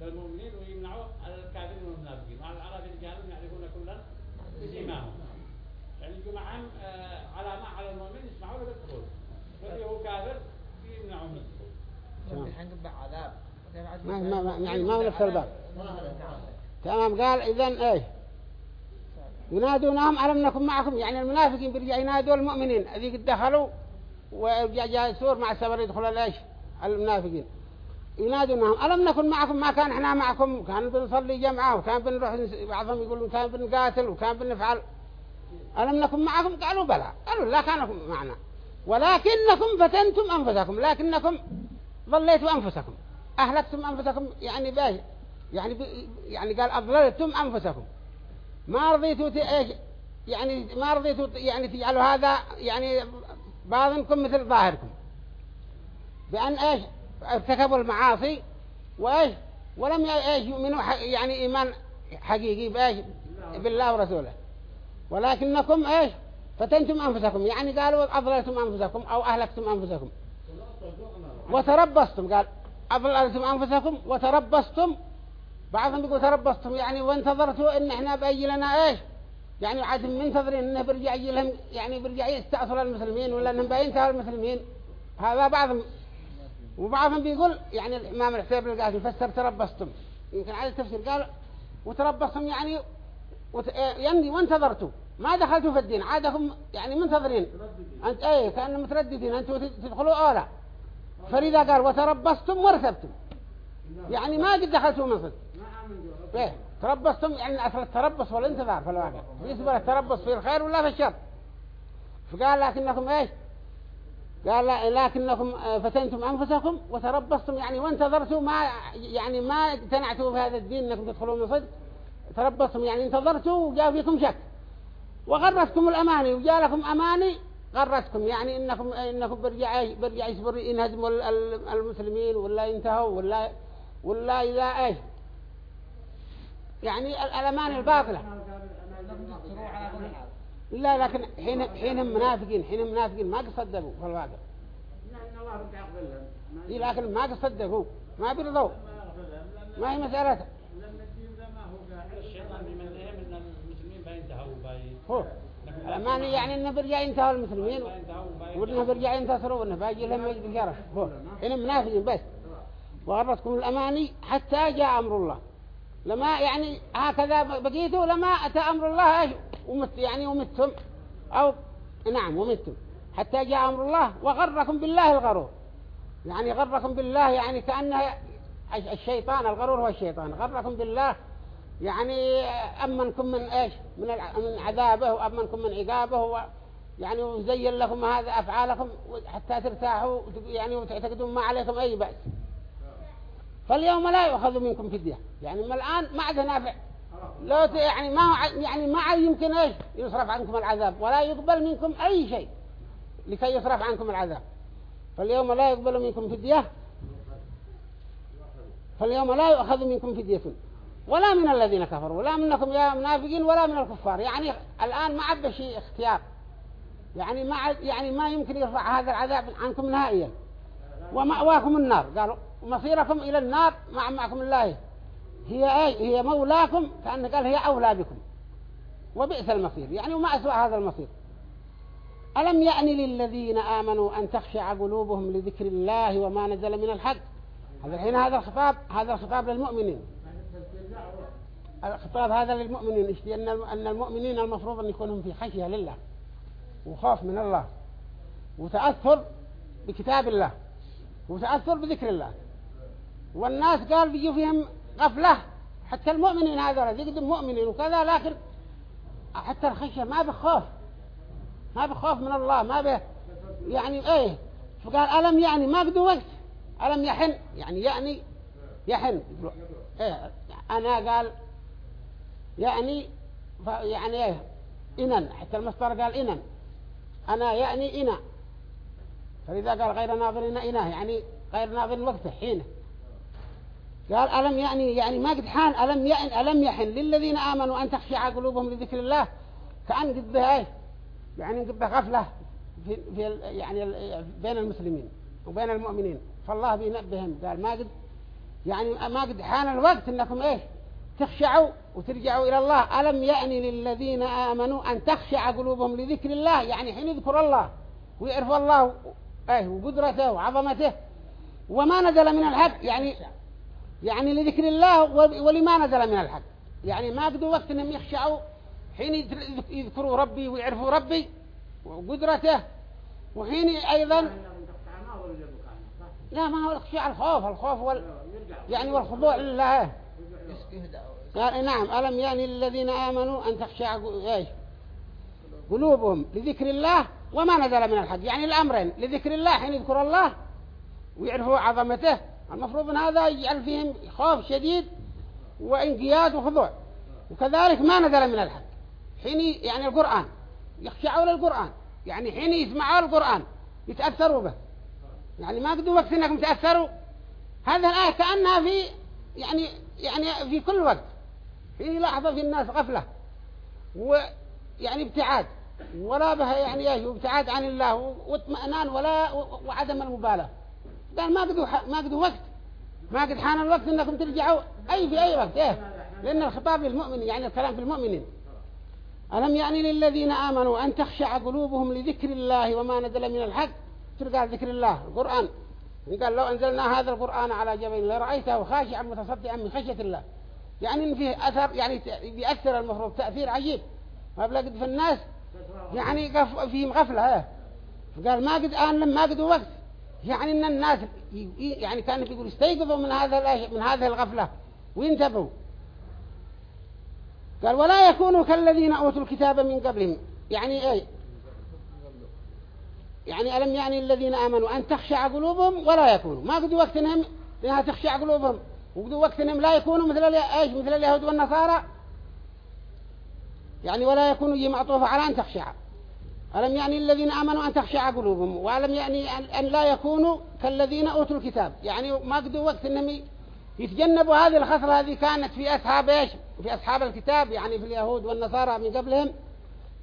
Speaker 3: للمؤمنين ويمنعوا على الكافرين والمنافقين وعلى العرب الجاهلون يعرفون كلا بسيماهم يعني يجوا معهم آه، ما على المؤمن يسمعوا له بالدخول واللي هو كافر يمنعوا من الدخول
Speaker 4: الحين عذاب ما ما يعني ما نفس
Speaker 1: الباب تمام قال إذن إيه ينادونهم ألم نكن معكم يعني المنافقين بيرجع ينادوا المؤمنين هذيك دخلوا وجاء سور مع السفر يدخل الايش المنافقين ينادونهم ألم نكن معكم ما كان احنا معكم كان بنصلي جمعة وكان بنروح بعضهم يقولون كان بنقاتل وكان بنفعل ألم نكن معكم قالوا بلى قالوا لا كانكم معنا ولكنكم فتنتم أنفسكم لكنكم ظليتوا أنفسكم أهلكتم أنفسكم يعني باش يعني ب... يعني قال أضللتم أنفسكم ما رضيتوا ايش يعني ما رضيتوا يعني تجعلوا هذا يعني بعضكم مثل ظاهركم بأن إيش ارتكبوا المعاصي وإيش ولم إيش يؤمنوا يعني إيمان حقيقي بإيش بالله ورسوله ولكنكم إيش فتنتم أنفسكم يعني قالوا أضللتم أنفسكم أو أهلكتم أنفسكم وتربصتم قال أضللتم أنفسكم وتربصتم بعضهم يقول تربصتم يعني وانتظرتوا إن إحنا بأي لنا إيش يعني عاد منتظرين انه برجع لهم يعني برجع يستأصل المسلمين ولا انهم بينتهوا المسلمين هذا بعضهم وبعضهم بيقول يعني الإمام الحسين بن القاسم فسر تربصتم يمكن على التفسير قال وتربصتم يعني وت... آه، يمضي وانتظرتوا ما دخلتوا في الدين عادهم يعني منتظرين أنت أي كانوا مترددين أنتوا تدخلوا أولا فلذا قال وتربصتم وارتبتم
Speaker 2: يعني ما قد دخلتوا مصر ايه
Speaker 1: تربصتم يعني أثر التربص والانتظار في الواقع بالنسبة للتربص في الخير ولا في الشر فقال لكنكم ايش قال لكنكم آه، فتنتم أنفسكم وتربصتم يعني وانتظرتوا ما يعني ما اقتنعتوا بهذا الدين أنكم تدخلون من صدق تربصتم يعني انتظرتوا وجاء فيكم شك وغرتكم الأماني وجاء لكم أماني غرتكم يعني إنكم, إنكم برجع, برجع يسبر ينهزموا المسلمين ولا ينتهوا ولا, ولا إلى ايش يعني الألمان الباطلة لا لكن حين حين منافقين حين منافقين ما تصدقوا في الواقع
Speaker 3: إيه لكن ما تصدقوا ما بيرضوا ما هي مسألة هو يعني إنه برجع
Speaker 1: ينتهوا المسلمين وإنه برجع ينتصروا وإنه باجي لهم يجب الجرح هو حينهم منافقين بس وغرتكم الأماني حتى جاء أمر الله لما يعني هكذا بقيتوا لما أتى أمر الله ومت يعني ومتهم أو نعم ومتهم حتى جاء أمر الله وغركم بالله الغرور يعني غركم بالله يعني كأنه الشيطان الغرور هو الشيطان غركم بالله يعني أمنكم من إيش من من عذابه وأمنكم من عقابه يعني وزين لكم هذا أفعالكم حتى ترتاحوا يعني وتعتقدون ما عليكم أي بأس فاليوم لا يؤخذ منكم فدية يعني ما الآن ما عاد نافع لو يعني ما يعني ما عاد يمكن ايش يصرف عنكم العذاب ولا يقبل منكم أي شيء لكي يصرف عنكم العذاب فاليوم لا يقبل منكم فدية فاليوم لا يؤخذ منكم فدية ولا من الذين كفروا ولا منكم يا منافقين ولا من الكفار يعني الآن ما عاد شيء اختيار يعني ما يعني ما يمكن يرفع هذا العذاب عنكم نهائيا ومأواكم النار قالوا مصيركم إلى النار مع معكم الله هي أي هي مولاكم كأنه قال هي أولى بكم وبئس المصير يعني وما أسوأ هذا المصير ألم يعني للذين آمنوا أن تخشع قلوبهم لذكر الله وما نزل من الحق هذا الحين هذا الخطاب هذا الخطاب للمؤمنين الخطاب هذا للمؤمنين أن المؤمنين المفروض أن يكونهم في خشية لله وخوف من الله وتأثر بكتاب الله وتأثر بذكر الله والناس قال بيجوا فيهم غفلة حتى المؤمنين هذول يقدم مؤمنين وكذا لكن حتى الخشية ما بخوف ما بخوف من الله ما به يعني ايه فقال ألم يعني ما قد وقت ألم يحن يعني يعني يحن ايه أنا قال يعني يعني ايه إنن حتى المصدر قال إنن أنا يعني إنا فلذا قال غير ناظرين إنا يعني غير ناظر وقته حينه قال ألم يعني يعني ما قد حان ألم يعن ألم يحن للذين آمنوا أن تخشع قلوبهم لذكر الله كأن قد إيه يعني قد غفلة في في يعني بين المسلمين وبين المؤمنين فالله بينبههم قال ما قد يعني ما قد حان الوقت انكم ايش تخشعوا وترجعوا الى الله الم يعني للذين امنوا ان تخشع قلوبهم لذكر الله يعني حين يذكر الله ويعرف الله ايه وقدرته وعظمته وما نزل من الحق يعني يعني لذكر الله ولما نزل من الحق يعني ما قدوا وقت انهم يخشعوا حين يذكروا ربي ويعرفوا ربي وقدرته وحين ايضا
Speaker 4: لا ما هو الخشع الخوف الخوف وال...
Speaker 1: آه، يعني والخضوع لله قال نعم ألم يعني الذين آمنوا أن تخشع قلوبهم لذكر الله وما نزل من الحق يعني الأمرين لذكر الله حين يذكر الله ويعرفوا عظمته المفروض أن هذا يجعل فيهم خوف شديد وانقياد وخضوع وكذلك ما نزل من الحق حين يعني القرآن يخشعوا للقرآن يعني حين يسمعوا القرآن يتأثروا به يعني ما قدوا وقت انكم تأثروا هذا الآية كأنها في يعني يعني في كل وقت في لحظة في الناس غفلة ويعني ابتعاد ولا بها يعني ايش وابتعاد عن الله واطمئنان ولا وعدم المبالغه قال ما قدوا ح... ما قدوا وقت ما قد حان الوقت انكم ترجعوا اي في اي وقت ايه لان الخطاب للمؤمن يعني الكلام في المؤمنين ألم يعني للذين آمنوا أن تخشع قلوبهم لذكر الله وما نزل من الحق ترجع ذكر الله القرآن قال لو أنزلنا هذا القرآن على جبل لرأيته خاشعا متصدعا من خشية الله يعني فيه أثر يعني بيأثر المفروض تأثير عجيب ما بلقد في الناس يعني فيهم غفلة إيه؟ قال ما قد آن لم ما قد وقت يعني ان الناس يعني كان بيقول استيقظوا من هذا من هذه الغفله وينتبهوا قال ولا يكونوا كالذين اوتوا الكتاب من قبلهم يعني ايه يعني ألم يعني الذين آمنوا أن تخشع قلوبهم ولا يكونوا ما قد وقت انهم انها تخشع قلوبهم وقد وقت انهم لا يكونوا مثل ايش مثل اليهود والنصارى يعني ولا يكونوا يمعطوف على أن تخشع ألم يعني الذين آمنوا أن تخشع قلوبهم وألم يعني أن لا يكونوا كالذين أوتوا الكتاب يعني ما قدوا وقت أنهم يتجنبوا هذه الخسرة هذه كانت في أصحاب إيش في أصحاب الكتاب يعني في اليهود والنصارى من قبلهم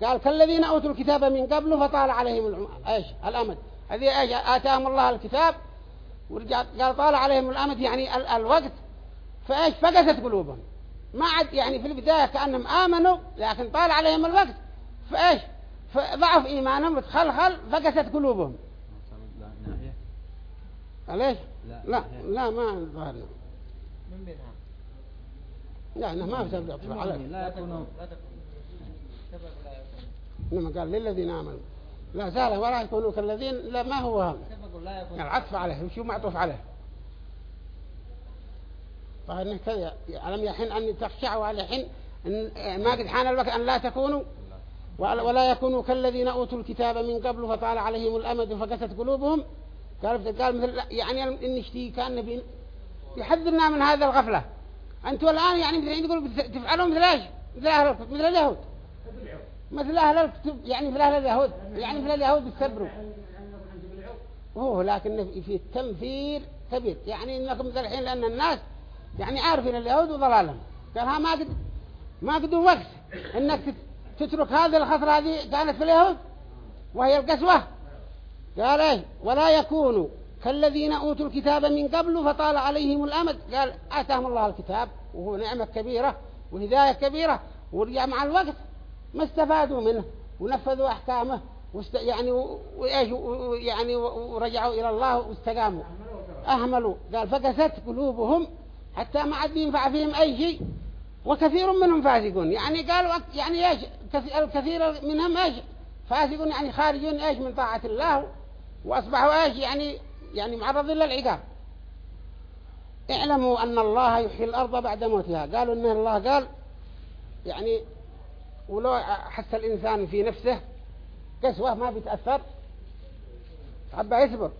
Speaker 1: قال كالذين أوتوا الكتاب من قبله فطال عليهم إيش الأمد هذه إيش آتاهم الله الكتاب ورجع قال طال عليهم الأمد يعني ال... الوقت فإيش فقست قلوبهم ما عاد يعني في البداية كأنهم آمنوا لكن طال عليهم الوقت فإيش فضعف إيمانهم وتخلخل فقست قلوبهم ليش؟ لا لا, لا ما ظهرنا من بينها لا ما في سبب الاطفال عليك لا يكونوا لما قال للذين آمنوا لا زال ولا يكونوا كالذين لا ما هو هم العطف يعني عليه وشو معطوف عليه فهنا كذا علم يحن أن تخشعوا على حين ما قد حان الوقت أن لا تكونوا ولا يكونوا كالذين أوتوا الكتاب من قبل فطال عليهم الأمد فقست قلوبهم قال مثل يعني إن اشتي كان نبي يحذرنا من هذا الغفلة أنتوا الآن يعني مثل يقول تفعلوا مثل إيش مثل أهل مثل اليهود مثل أهل الكتب يعني مثل أهل اليهود يعني مثل اليهود يستبروا هو لكن في التنفير كبير يعني إنكم مثل الحين لأن الناس يعني عارفين اليهود وضلالهم قال ها ما قد ما قدوا وقت إنك تترك هذه الخطرة هذه كانت في اليهود وهي القسوة قال ايه ولا يكونوا كالذين أوتوا الكتاب من قبل فطال عليهم الأمد قال آتاهم الله الكتاب وهو نعمة كبيرة وهداية كبيرة ورجع مع الوقت ما استفادوا منه ونفذوا أحكامه وست يعني وإيش يعني ورجعوا إلى الله واستقاموا أهملوا قال فقست قلوبهم حتى ما عاد ينفع فيهم أي شيء وكثير منهم فاسقون يعني قالوا يعني ايش الكثير منهم ايش فاسقون يعني خارجون ايش من طاعة الله واصبحوا ايش يعني يعني معرضين للعقاب اعلموا ان الله يحيي الارض بعد موتها قالوا ان الله قال يعني ولو حس الانسان في نفسه قسوة ما بيتأثر عبا يصبر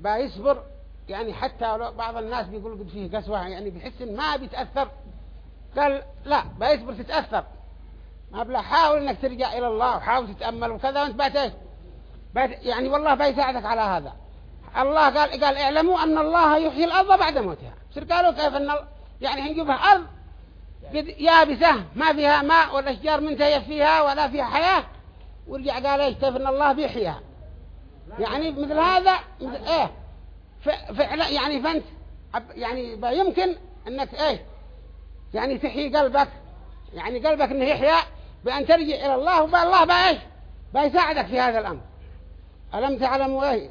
Speaker 1: با يصبر يعني حتى بعض الناس بيقول قد فيه قسوة يعني بيحس ما بيتأثر قال لا بيصبر تتأثر ما بلا حاول انك ترجع الى الله وحاول تتأمل وكذا وانت باتش بات يعني والله بيساعدك على هذا الله قال قال اعلموا ان الله يحيي الارض بعد موتها بصير قالوا كيف ان يعني هنجيبها ارض يابسة ما فيها ماء والاشجار منتهية فيها ولا فيها حياة ورجع قال ايش كيف ان الله بيحيها يعني مثل هذا مثل ايه فعلا يعني فانت يعني يمكن انك ايه يعني تحيي قلبك يعني قلبك انه يحيا بأن ترجع إلى الله والله بايش بيساعدك في هذا الأمر ألم تعلموا ايه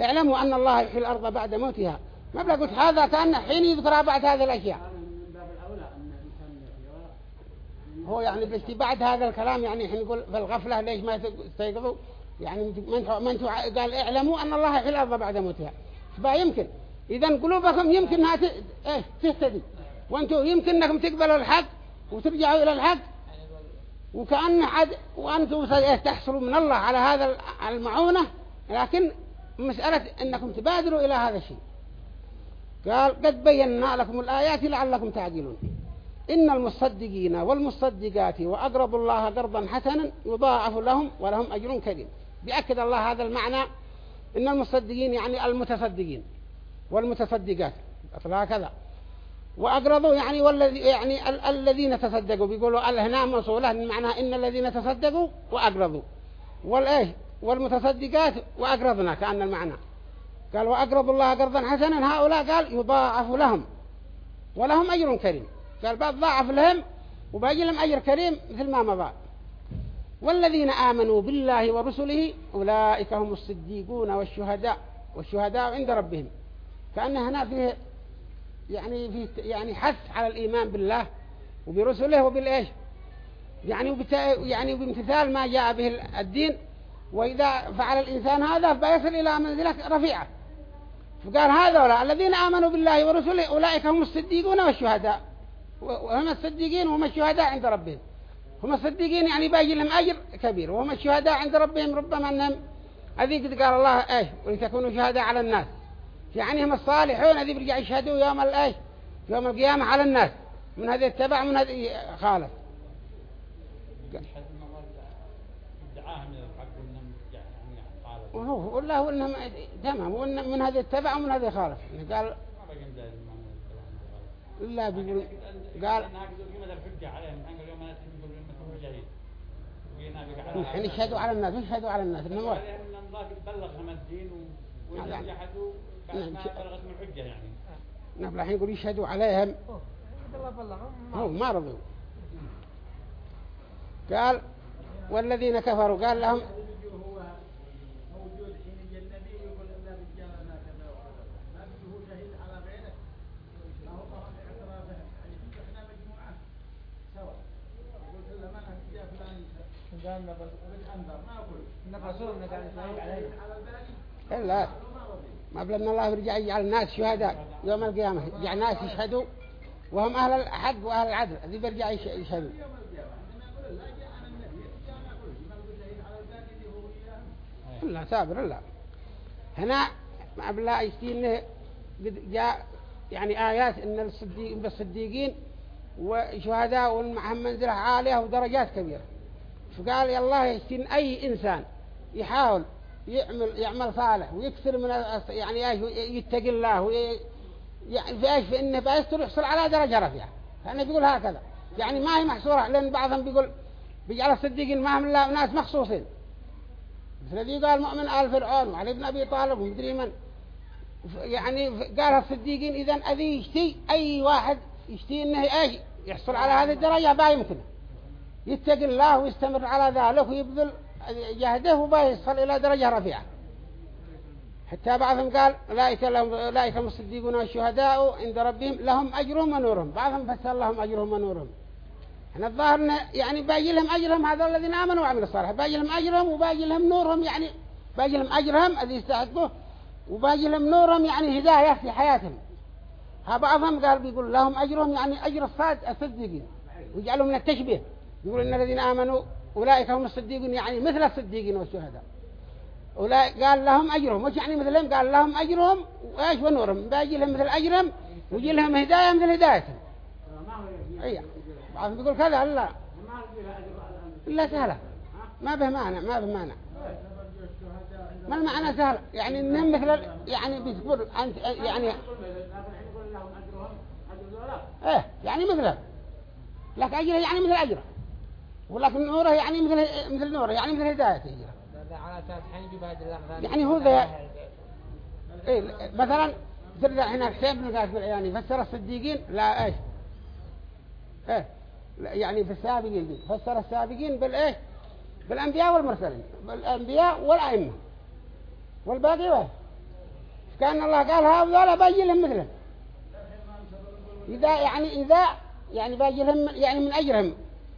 Speaker 1: اعلموا أن الله يحيي الأرض بعد موتها ما بلا قلت هذا كان حين يذكر بعد هذه الأشياء هو يعني بس بعد هذا الكلام يعني حين يقول في الغفلة ليش ما تستيقظوا يعني ما انتوا قال اعلموا أن الله يحيي الأرض بعد موتها فبا يمكن إذا قلوبكم يمكن انها إيه، تهتدي وانتوا يمكن انكم تقبلوا الحق وترجعوا الى الحق وكأن حد وانتم تحصلوا من الله على هذا المعونة لكن مسألة انكم تبادروا الى هذا الشيء قال قد بينا لكم الآيات لعلكم تعجلون إن المصدقين والمصدقات وأقربوا الله قرضا حسنا يضاعف لهم ولهم أجر كريم بأكد الله هذا المعنى إن المصدقين يعني المتصدقين والمتصدقات أطلع كذا وأقرضوا يعني والذي يعني الذين تصدقوا بيقولوا الهنا موصولة معناها إن الذين تصدقوا وأقرضوا والإيه والمتصدقات وأقرضنا كأن المعنى قال وأقرضوا الله قرضا حسنا هؤلاء قال يضاعف لهم ولهم أجر كريم قال بعض ضاعف لهم وبيجي لهم أجر كريم مثل ما مضى والذين آمنوا بالله ورسله أولئك هم الصديقون والشهداء والشهداء عند ربهم كأن هنا فيه يعني في يعني حث على الإيمان بالله وبرسله وبالإيش يعني وبت... يعني بامتثال ما جاء به الدين وإذا فعل الإنسان هذا فيصل إلى منزلة رفيعة فقال هذا الذين آمنوا بالله ورسله أولئك هم الصديقون والشهداء وهم الصديقين وهم الشهداء عند ربهم هم الصديقين يعني باجي لهم أجر كبير وهم الشهداء عند ربهم ربما أنهم أذيك قال الله إيه ولتكونوا شهداء على الناس يعني هم الصالحون هذي برجع يشهدوا يوم الايه يوم القيامة على الناس من هذي التبع من هذي خالص
Speaker 3: وهو والله هو انهم تمام وان من هذه التبع ومن هذه خالف يعني قال لا بيقول قال نحن يعني نشهدوا على الناس نشهدوا على الناس انهم يعني بلغ الدين ويجحدوا نعم نعم الحين يقول يشهدوا عليهم هو ما رضوا
Speaker 1: قال والذين كفروا قال لهم لا ما قبل أن الله يرجع يجعل الناس شهداء يوم القيامة يجعل الناس يشهدوا وهم أهل الحق وأهل العدل ذي برجع يشهدوا لا صابر الله هنا ما بلا يشتي إنه قد جاء يعني آيات إن الصديقين بالصديقين وشهداء والمعهم منزلة عالية ودرجات كبيرة فقال يا الله يشتين أي إنسان يحاول يعمل يعمل صالح ويكثر من يعني ايش يتقي الله يعني في ايش في انه بيستر يحصل على درجة رفيعة فأنا بيقول هكذا يعني ما هي محصورة لأن بعضهم بيقول بيجعل الصديقين ما هم الا ناس مخصوصين مثل ذي قال مؤمن آل فرعون وعلي بن أبي طالب ومدري من يعني قال الصديقين إذا أذي يشتي أي واحد يشتي إنه ايش يحصل على هذه الدرجة با يمكنه يتقي الله ويستمر على ذلك ويبذل جهده وما يصل إلى درجة رفيعة حتى بعضهم قال أولئك المصدقون والشهداء عند ربهم لهم أجرهم ونورهم بعضهم فسر لهم أجرهم ونورهم احنا الظاهر يعني باجي لهم أجرهم هذا الذين آمنوا وعملوا الصالح باجي لهم أجرهم وباجي لهم نورهم يعني باجي لهم أجرهم الذي يستحقه وباجي لهم نورهم يعني هداية في حياتهم ها بعضهم قال بيقول لهم أجرهم يعني أجر الصادقين ويجعلهم من التشبيه يقول إن الذين آمنوا أولئك هم الصديقون يعني مثل الصديقين والشهداء أولئك قال لهم أجرهم وش يعني مثلهم قال لهم أجرهم وإيش ونورهم باجي لهم مثل أجرهم ويجي لهم هداية مثل هدايتهم ما بعض يقول كذا لا
Speaker 3: لا سهلة ما به معنى ما به معنى ما المعنى سهل يعني انهم مثل يعني بيصبر انت يعني ايه
Speaker 1: يعني مثله لك اجره يعني مثل اجره ولكن نوره يعني مثل مثل نوره يعني مثل هدايته
Speaker 4: يعني هو ذا إيه، مثلا ترجع هنا حسين
Speaker 1: بن قاسم فسر الصديقين لا ايش ايه يعني في السابقين دي. فسر السابقين بالايش بالانبياء والمرسلين بالانبياء والائمه والباقي وين كان الله قال هؤلاء باجي لهم مثله إذا يعني إذا يعني باجي لهم يعني من أجرهم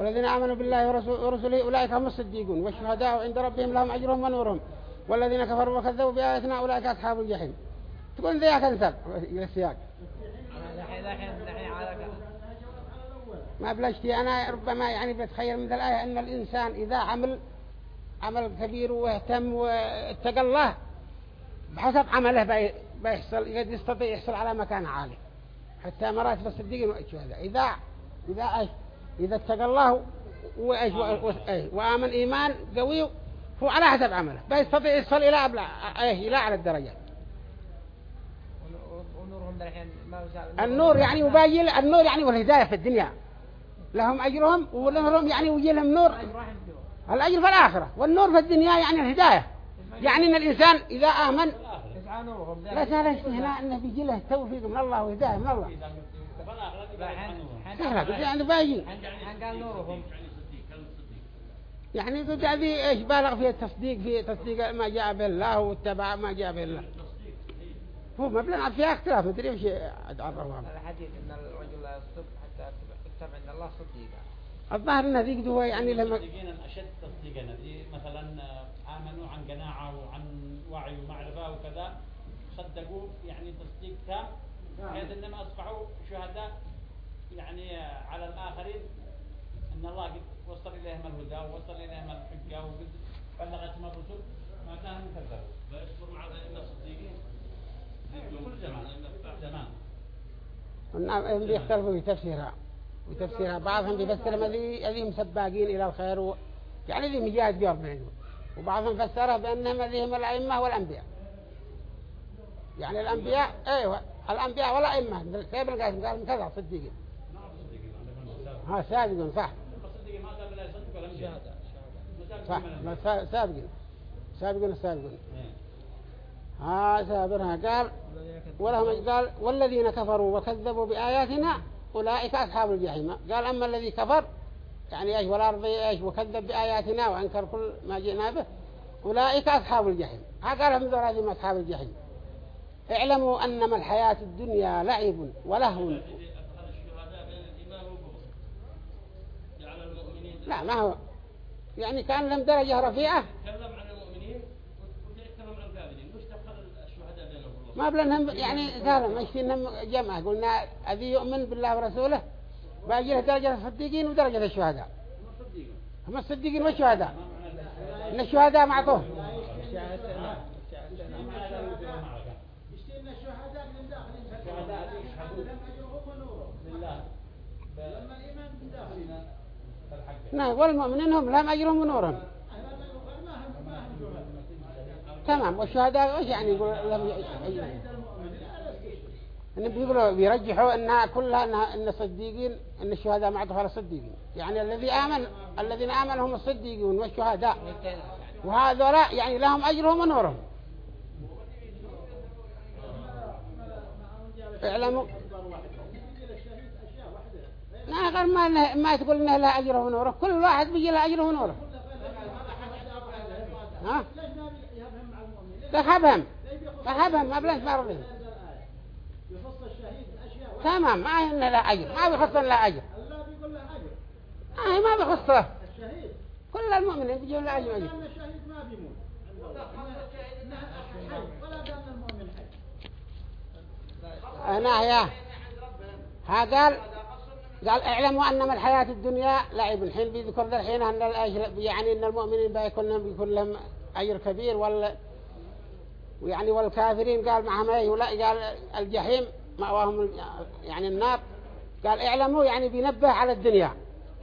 Speaker 3: والذين آمنوا بالله
Speaker 1: ورسله أولئك هم الصديقون والشهداء عند ربهم لهم أجرهم ونورهم والذين كفروا وكذبوا بآياتنا أولئك أصحاب الجحيم تقول ذي ذيك انسب السياق ما بلشتي أنا ربما يعني بتخيل من الآية أن الإنسان إذا عمل عمل كبير واهتم واتقى الله بحسب عمله بيحصل قد يستطيع يحصل على مكان عالي حتى مرات بس الدين وإيش هذا إذا إذا إيش إذا اتقى الله وآمن إيمان قوي هو على حسب عمله بيستطيع يصل إلى أبلع إيه إلى على الدرجات
Speaker 4: النور يعني وباجي
Speaker 1: النور يعني والهداية في الدنيا لهم أجرهم ولهم يعني ويجي لهم نور الأجر في الآخرة والنور في الدنيا يعني الهداية يعني أن الإنسان إذا آمن
Speaker 4: لا سهل هنا
Speaker 1: أنه بيجي توفيق من الله وهداية من الله
Speaker 4: يعني باجي يعني, يعني, يعني,
Speaker 1: يعني ايش بالغ في التصديق في تصديق ما جاء بالله واتبع ما جاء بالله هو ما بلنا فيها اختلاف ما ادري وش اتعرفوا الحديث ان الرجل لا يصدق
Speaker 3: حتى يتبع ان الله صديقا
Speaker 1: الظاهر ان ذيك هو يعني لما
Speaker 3: الصديقين الاشد تصديقا هذه مثلا آه، امنوا عن قناعه وعن وعي ومعرفه وكذا صدقوا يعني تصديق تام نعم. بحيث انما اصبحوا شهداء يعني على الآخرين أن الله قد وصل إليهم الهدى ووصل إليهم الحجة وقد بلغتهم الرسل ما كانوا كذبوا لا يشكر مع الأئمة الصديقين
Speaker 1: كل زمان زمان نعم يختلفوا في تفسيرها وتفسيرها بعضهم يفسر هذه هذه مسباقين إلى الخير و... يعني ذي مجاهد جواب عندهم وبعضهم فسرها بأنهم هم الأئمة والأنبياء يعني الأنبياء أيوة الأنبياء والأئمة سيب القاسم قال كذا صديقين
Speaker 3: ها سابقا صح صح
Speaker 1: سابقا سابقا سابقا ها سابرها قال ولهم قال والذين كفروا وكذبوا بآياتنا أولئك أصحاب الجحيم قال أما الذي كفر يعني إيش ولا رضي إيش وكذب بآياتنا وأنكر كل ما جئنا به أولئك أصحاب الجحيم ها قالهم ذول هذه أصحاب الجحيم اعلموا أنما الحياة الدنيا لعب ولهو لا ما هو يعني كان لهم درجة رفيعة
Speaker 3: تكلم عن المؤمنين وتكلم عن الكافرين مش دخل الشهداء بينهم
Speaker 1: ما بلنهم يعني ظالم ايش فيهم جمع قلنا أبي يؤمن بالله ورسوله باجي له درجة الصديقين ودرجة الشهداء هم الصديقين والشهداء ان الشهداء معطوه
Speaker 3: نعم والمؤمنين هم لهم أجرهم ونورهم تمام والشهداء ايش يعني يقول لهم ان
Speaker 1: يعني بيقولوا بيرجحوا انها كلها انها ان الصديقين ان الشهداء معطوف على الصديقين يعني الذي امن الذين امنوا هم الصديقون والشهداء لا يعني لهم اجرهم ونورهم اعلموا ما غير ما ما تقول انه لا اجره ونوره كل واحد بيجي له اجره ونوره
Speaker 3: ها تخبهم تخبهم ما بلنت
Speaker 1: ما رضيهم
Speaker 4: تمام ما انه لا اجر ما بيخص لا اجر آه، ما هي ما بيخصه الشهيد
Speaker 1: كل المؤمنين بيجوا له اجر اجر
Speaker 2: هنا يا
Speaker 4: ها قال
Speaker 1: قال اعلموا أنما الحياة الدنيا لعب الحين بيذكر ذا الحين أن يعني أن المؤمنين بيكون لهم بيكون لهم أجر كبير وال ويعني والكافرين قال معهم أيه ولا قال الجحيم مأواهم يعني النار قال اعلموا يعني بينبه على الدنيا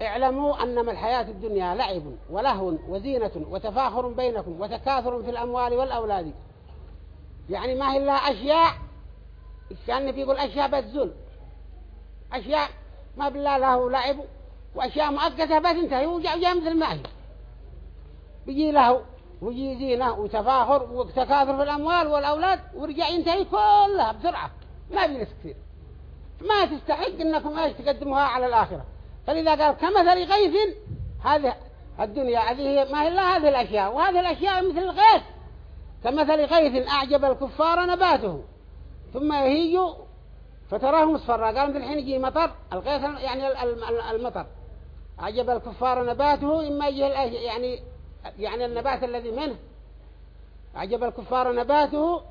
Speaker 1: اعلموا أنما الحياة الدنيا لعب ولهو وزينة وتفاخر بينكم وتكاثر في الأموال والأولاد يعني ما هي إلا أشياء كان بيقول أشياء بتزول أشياء ما بالله له لعب وأشياء مؤقتة بس انتهي وجاء مثل ما هي بيجي له ويجي زينة وتفاخر وتكاثر في الأموال والأولاد ورجع ينتهي كلها بسرعة ما بيلس كثير ما تستحق أنكم ايش تقدموها على الآخرة فلذا قال كمثل غيث هذه الدنيا هذه ما هي إلا هذه الأشياء وهذه الأشياء مثل الغيث كمثل غيث أعجب الكفار نباته ثم يهيج فتراهم مصفرة قال من الحين يجي مطر الغيث يعني المطر عجب الكفار نباته إما يجي يعني يعني النبات الذي منه عجب الكفار نباته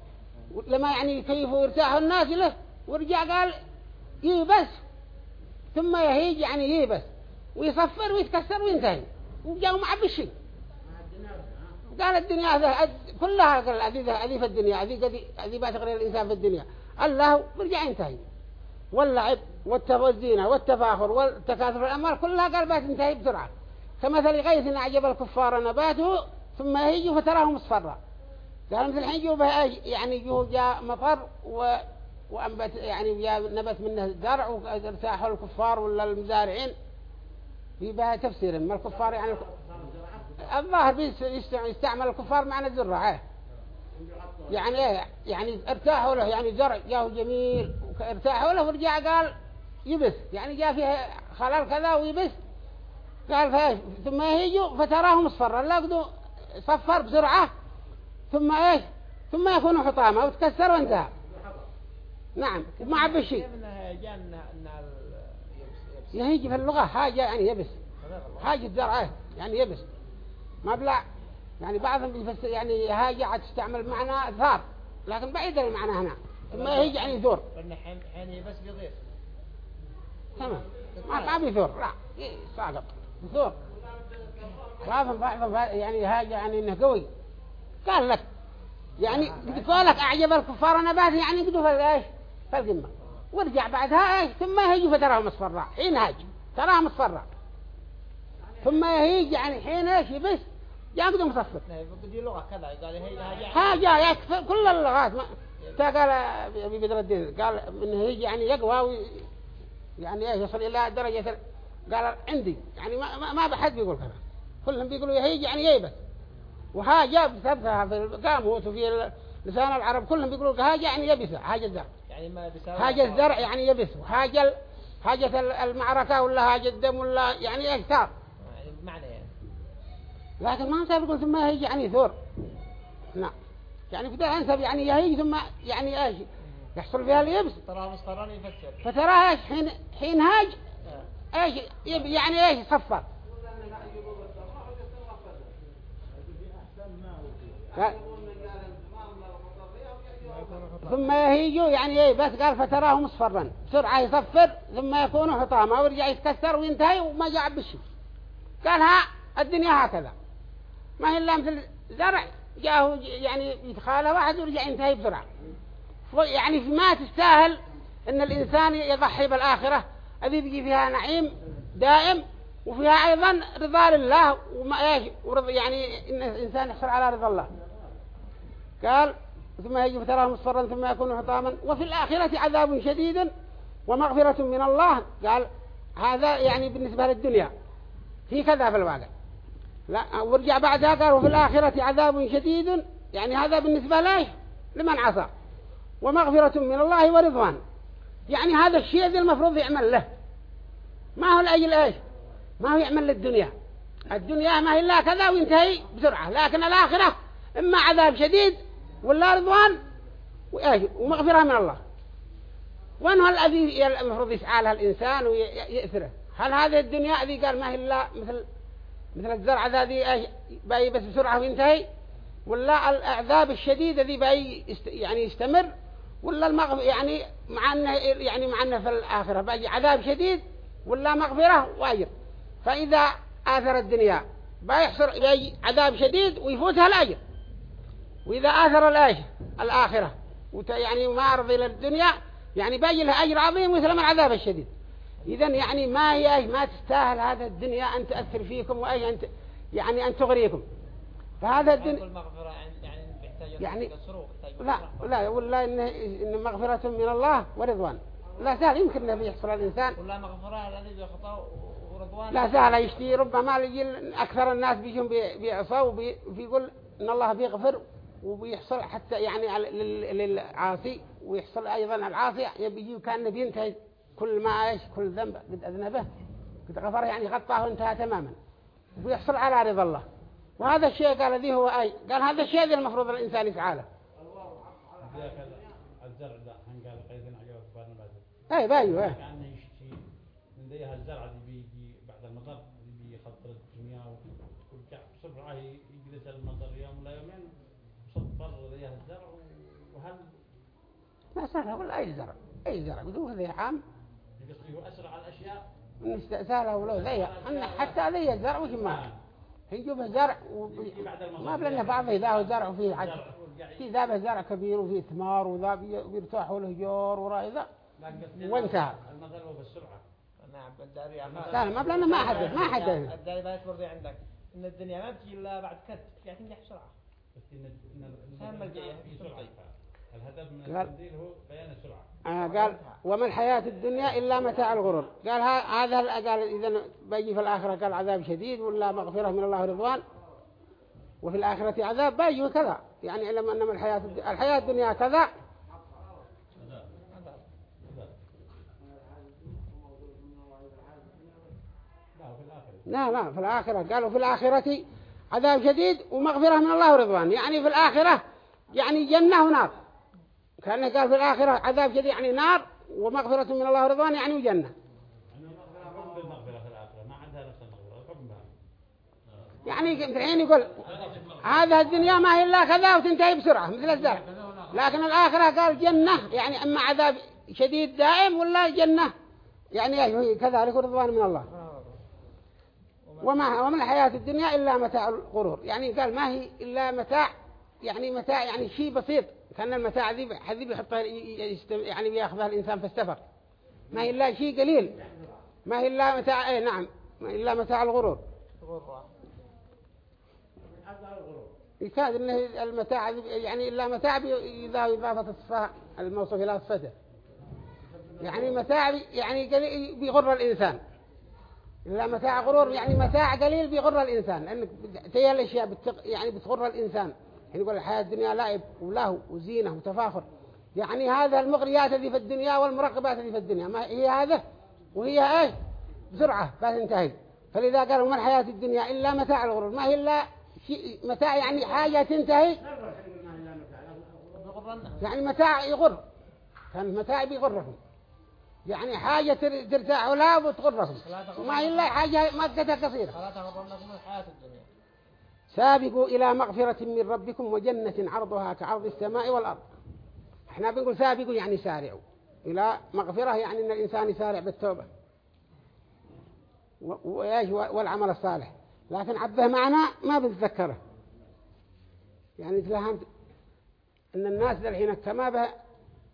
Speaker 1: لما يعني كيف يرتاح الناس له ورجع قال بس ثم يهيج يعني بس ويصفر ويتكسر وينتهي وجاءوا مع بشي قال الدنيا هذا كلها قال هذه الدنيا هذه هذه ما تغري الإنسان في الدنيا الله برجع ينتهي واللعب والتزينة والتفاخر والتكاثر في الأموال كلها قال انتهي بسرعة كمثل غيث أعجب الكفار نباته ثم يجي فتراه مصفرا قال مثل الحين يجوا يعني جوا جاء مطر و وأنبت يعني جاء نبت منه الزرع وارتاحوا الكفار ولا المزارعين في بها تفسير ما الكفار يعني الظاهر يستعمل الكفار معنى الزراعة يعني ايه يعني ارتاحوا له يعني زرع جاه جميل ارتاحوا له ورجع قال يبس يعني جاء فيه خلال كذا ويبس قال فايش ثم يجوا فتراهم اصفرا لقدوا صفر بسرعة ثم ايش ثم يكونوا حطامة وتكسر وانتهى نعم ما عب الشيء
Speaker 4: يهيج في اللغة حاجة
Speaker 1: يعني يبس حاجة زرعه يعني يبس مبلع يعني بعضهم بيفسر يعني هاجع تستعمل معنى ثار لكن بعيد المعنى هنا ما هي يعني ثور
Speaker 4: يعني بس بيضيف تمام ما ما بيثور لا إيه،
Speaker 1: ساقط ثور بعضهم بعضهم يعني هاجع يعني انه قوي قال لك يعني لك أعجب الكفار نبات يعني قدوا في إيش في القمة ورجع بعدها إيش ثم يهيج فتراهم مصفرة حين هاج تراهم مصفرة ثم يهيج يعني حين إيش يبس يأخذ مخفف
Speaker 4: بدي لغة كذا قال هي ها جاء
Speaker 1: يكفي كل اللغات ما قال أبي بدر الدين قال إن هي يعني يقوى يعني يصل إلى درجة قال عندي يعني ما ما بحد بيقول كذا كلهم بيقولوا هي يعني جايبة وها جاب ثبتها في القاموس وفي لسان العرب كلهم بيقولوا هاجة يعني يبس حاجة الزرع
Speaker 4: يعني ما هاجة الزرع يعني
Speaker 1: يبس وهاجة ال... المعركة ولا هاجة الدم ولا يعني اكثر لكن ما نسب يقول ثم يهيج يعني ثور نعم يعني بدل أنسب يعني يهيج ثم يعني ايش يحصل فيها اليبس تراه مصطران يفكر فتراه ايش حين حين هاج آه. ايش يعني ايش صفى ثم يهيجوا يعني ايه بس قال فتراه مصفرا بسرعة يصفر ثم يكونوا حطاما ويرجع يتكسر وينتهي وما جاء بشي قال ها الدنيا هكذا ما هي إلا مثل زرع جاءه يعني يدخاله واحد ورجع ينتهي بسرعة يعني ما تستاهل ان الانسان يضحي بالاخرة هذه بيجي فيها نعيم دائم وفيها ايضا رضا لله وما ايش يعني ان الانسان يحصل على رضا الله قال ثم يجب تراه مصفرا ثم يكون حطاما وفي الاخرة عذاب شديد ومغفرة من الله قال هذا يعني بالنسبة للدنيا في كذا في الواقع لا ورجع بعدها قال وفي الآخرة عذاب شديد يعني هذا بالنسبة له لمن عصى ومغفرة من الله ورضوان يعني هذا الشيء ذي المفروض يعمل له ما هو لأجل ايش ما هو يعمل للدنيا الدنيا ما هي إلا كذا وينتهي بسرعة لكن الآخرة إما عذاب شديد ولا رضوان ومغفرة من الله وين هو الذي المفروض يسعى لها الإنسان ويأثره هل هذه الدنيا ذي قال ما هي إلا مثل مثل الزرعة ذي باي بس بسرعة وينتهي ولا الأعذاب الشديدة ذي باي يعني يستمر ولا المغف يعني مع أنه يعني مع أنه في الآخرة باي عذاب شديد ولا مغفرة وأجر فإذا آثر الدنيا بيحصر باي عذاب شديد ويفوتها الأجر وإذا آثر الآية الآخرة وت يعني ما أرضي للدنيا يعني باجي لها أجر عظيم مثل ما العذاب الشديد إذا يعني ما هي ما تستاهل هذا الدنيا أن تأثر فيكم وأي أن ت... يعني أن تغريكم فهذا الدنيا
Speaker 4: يعني, يعني, يعني لا
Speaker 1: لا ولا إن, إن مغفرة من الله ورضوان لا سهل يمكن أن يحصل الإنسان
Speaker 4: ولا مغفرة الذي خطأ ورضوان لا سهل
Speaker 1: يشتي ربما يجي أكثر الناس بيجون بيعصوا وبيقول إن الله بيغفر وبيحصل حتى يعني للعاصي ويحصل أيضا العاصي يبي كأنه بينتهي كل ما عايش كل ذنب قد أذنبه قد غفر يعني غطاه وانتهى تماما ويحصل على رضا الله وهذا الشيء قال ذي هو أي قال هذا الشيء ذي المفروض الإنسان يفعله
Speaker 3: الزرع ده قال قيدنا عجوة فانا بازل اي بايو ايه كأنه يشتي من ديها الزرع اللي بيجي بعد المطر اللي بيخطر الدنيا ويرجع بسرعة يجلس المطر يوم لا يومين صفر ديها الزرع وهل
Speaker 1: ما سهل أقول أي زرع أي زرع بدون ذي عام
Speaker 3: وأسرع الأشياء أن استأثاره ولو ذي أن حتى ذي الزرع وش ما نعم.
Speaker 1: هنجيبه زرع ما بلنا بعض إذا زرع فيه حد في ذا زرع كبير وفيه ثمار وذا بيرتاحوا له جور وراء ذا وانتهى
Speaker 4: المثل هو بالسرعة نعم الداري ما بلنا ما حدث ما حدث الداري ما يتبرضي عندك إن الدنيا ما بتجي إلا بعد كت يعني تنجح بسرعة بس إن الهدف من
Speaker 2: التنزيل هو بيان السرعة
Speaker 1: آه قال وما الحياة الدنيا إلا متاع الغرور قال هذا قال إذا بيجي في الآخرة قال عذاب شديد ولا مغفرة من الله رضوان وفي الآخرة عذاب بيجي وكذا يعني علم أنما الحياة الدنيا, الحياة الدنيا كذا لا لا في الآخرة قالوا في الآخرة عذاب شديد ومغفرة من الله رضوان يعني في الآخرة يعني جنة ونار كأنه قال في الآخرة عذاب شديد يعني نار ومغفرة من الله ورضوان يعني وجنة يعني الحين يقول هذا الدنيا ما هي إلا كذا وتنتهي بسرعة مثل الزرع لكن الآخرة قال جنة يعني أما عذاب شديد دائم ولا جنة يعني كذلك رضوان من الله وما ومن الحياة الدنيا إلا متاع الغرور يعني قال ما هي إلا متاع يعني متاع يعني شيء بسيط كان المتاع ذي حذي بيحطها يعني بياخذها الإنسان في السفر ما هي إلا شيء قليل ما هي إلا متاع اي نعم ما هي إلا متاع الغرور يكاد إن المتاع يعني إلا متاع إذا إضافة الصفة الموصوف إلى صفته يعني متاع يعني قليل بيغر الإنسان إلا متاع غرور يعني متاع قليل بيغر الإنسان لأنك تيال الأشياء يعني بتغر الإنسان يقول الحياة الدنيا لعب ولهو وزينة وتفاخر يعني هذا المغريات هذه في الدنيا والمراقبات هذه في الدنيا ما هي هذا وهي ايش بسرعة فتنتهي فلذا قالوا ما الحياة الدنيا إلا متاع الغرور ما هي إلا متاع يعني حاجة تنتهي يعني متاع يغر كان متاع بيغرهم يعني حاجة ترتاحوا لها وتغرهم ما هي إلا حاجة مدتها قصيرة
Speaker 3: تغرنكم الحياة الدنيا
Speaker 1: سابقوا إلى مغفرة من ربكم وجنة عرضها كعرض السماء والأرض احنا بنقول سابقوا يعني سارعوا إلى مغفرة يعني أن الإنسان يسارع بالتوبة والعمل الصالح لكن عبه معنا ما بتذكره يعني تفهمت أن الناس الحين كما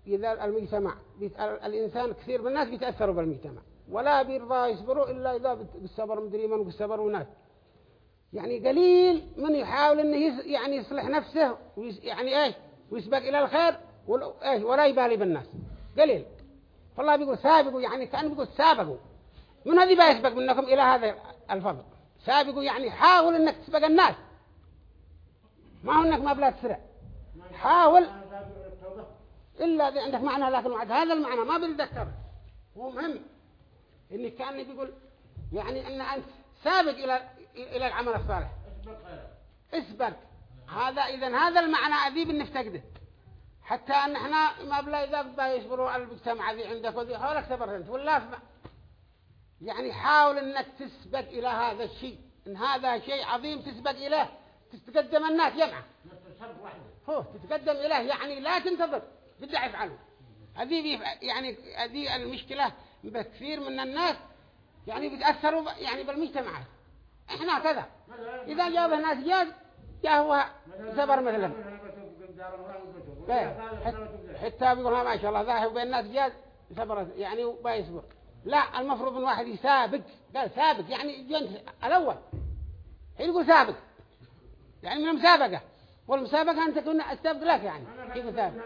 Speaker 1: إذا المجتمع الإنسان كثير من الناس بيتأثروا بالمجتمع ولا بيرضى يصبروا إلا إذا بالصبر مدري من بالصبر وناس يعني قليل من يحاول انه يعني يصلح نفسه يعني ايش ويسبق الى الخير إيه، ولا يبالي بالناس قليل فالله بيقول سابقوا يعني كان بيقول سابقوا من هذه بيسبق منكم الى هذا الفضل سابقوا يعني حاول انك تسبق الناس ما هو انك ما بلا تسرع حاول الا اذا عندك معنى لكن وعد هذا المعنى ما بنتذكر هو مهم اني كان بيقول يعني ان انت سابق الى إلى العمل الصالح اثبت هذا إذا هذا المعنى أذيب نفتقده حتى أن احنا ما بلا إذا بدا على المجتمع ذي عندك وذي حولك أنت ولا فما. يعني حاول أنك تسبق إلى هذا الشيء إن هذا شيء عظيم تسبق إليه تتقدم الناس جمعة هو تتقدم إليه يعني لا تنتظر بدع يفعله هذه يعني هذه المشكلة بكثير من الناس يعني بيتأثروا يعني بالمجتمعات احنا كذا اذا جابه ناس جاز جا هو زبر مثلا
Speaker 3: إيه، حتى بيقول ما شاء الله ذاهب بين الناس
Speaker 1: جاز زبر يعني وبيصبر لا المفروض ان واحد يسابق قال سابق يعني جنت الاول يقول سابق يعني من المسابقه والمسابقه ان تكون السابق لك يعني يقول سابق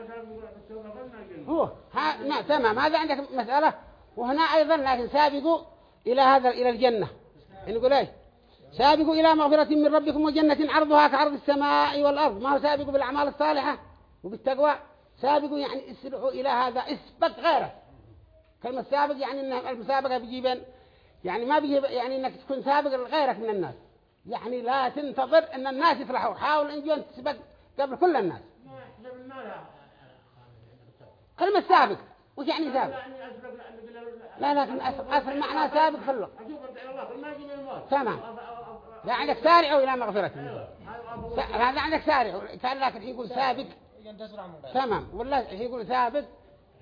Speaker 1: هو ها نعم تمام هذا عندك مساله وهنا ايضا لكن سابقوا الى هذا الى الجنه نقول ايش سابقوا إلى مغفرة من ربكم وجنة عرضها كعرض السماء والأرض ما هو سابقوا بالأعمال الصالحة وبالتقوى سابقوا يعني اسرعوا إلى هذا اسبق غيره كلمة سابق يعني أن المسابقة بيجيبين يعني ما بيجيب يعني أنك تكون سابق لغيرك من الناس يعني لا تنتظر أن الناس يفرحوا حاول أن جوان تسبق قبل كل الناس كلمة سابق وش يعني سابق
Speaker 3: لا لكن أصل معنى سابق في
Speaker 4: تمام لا عندك سارعوا إلى مغفرة أيوة. هذا عندك سارعوا كان لكن يقول سابق تمام
Speaker 1: ولا يقول سابق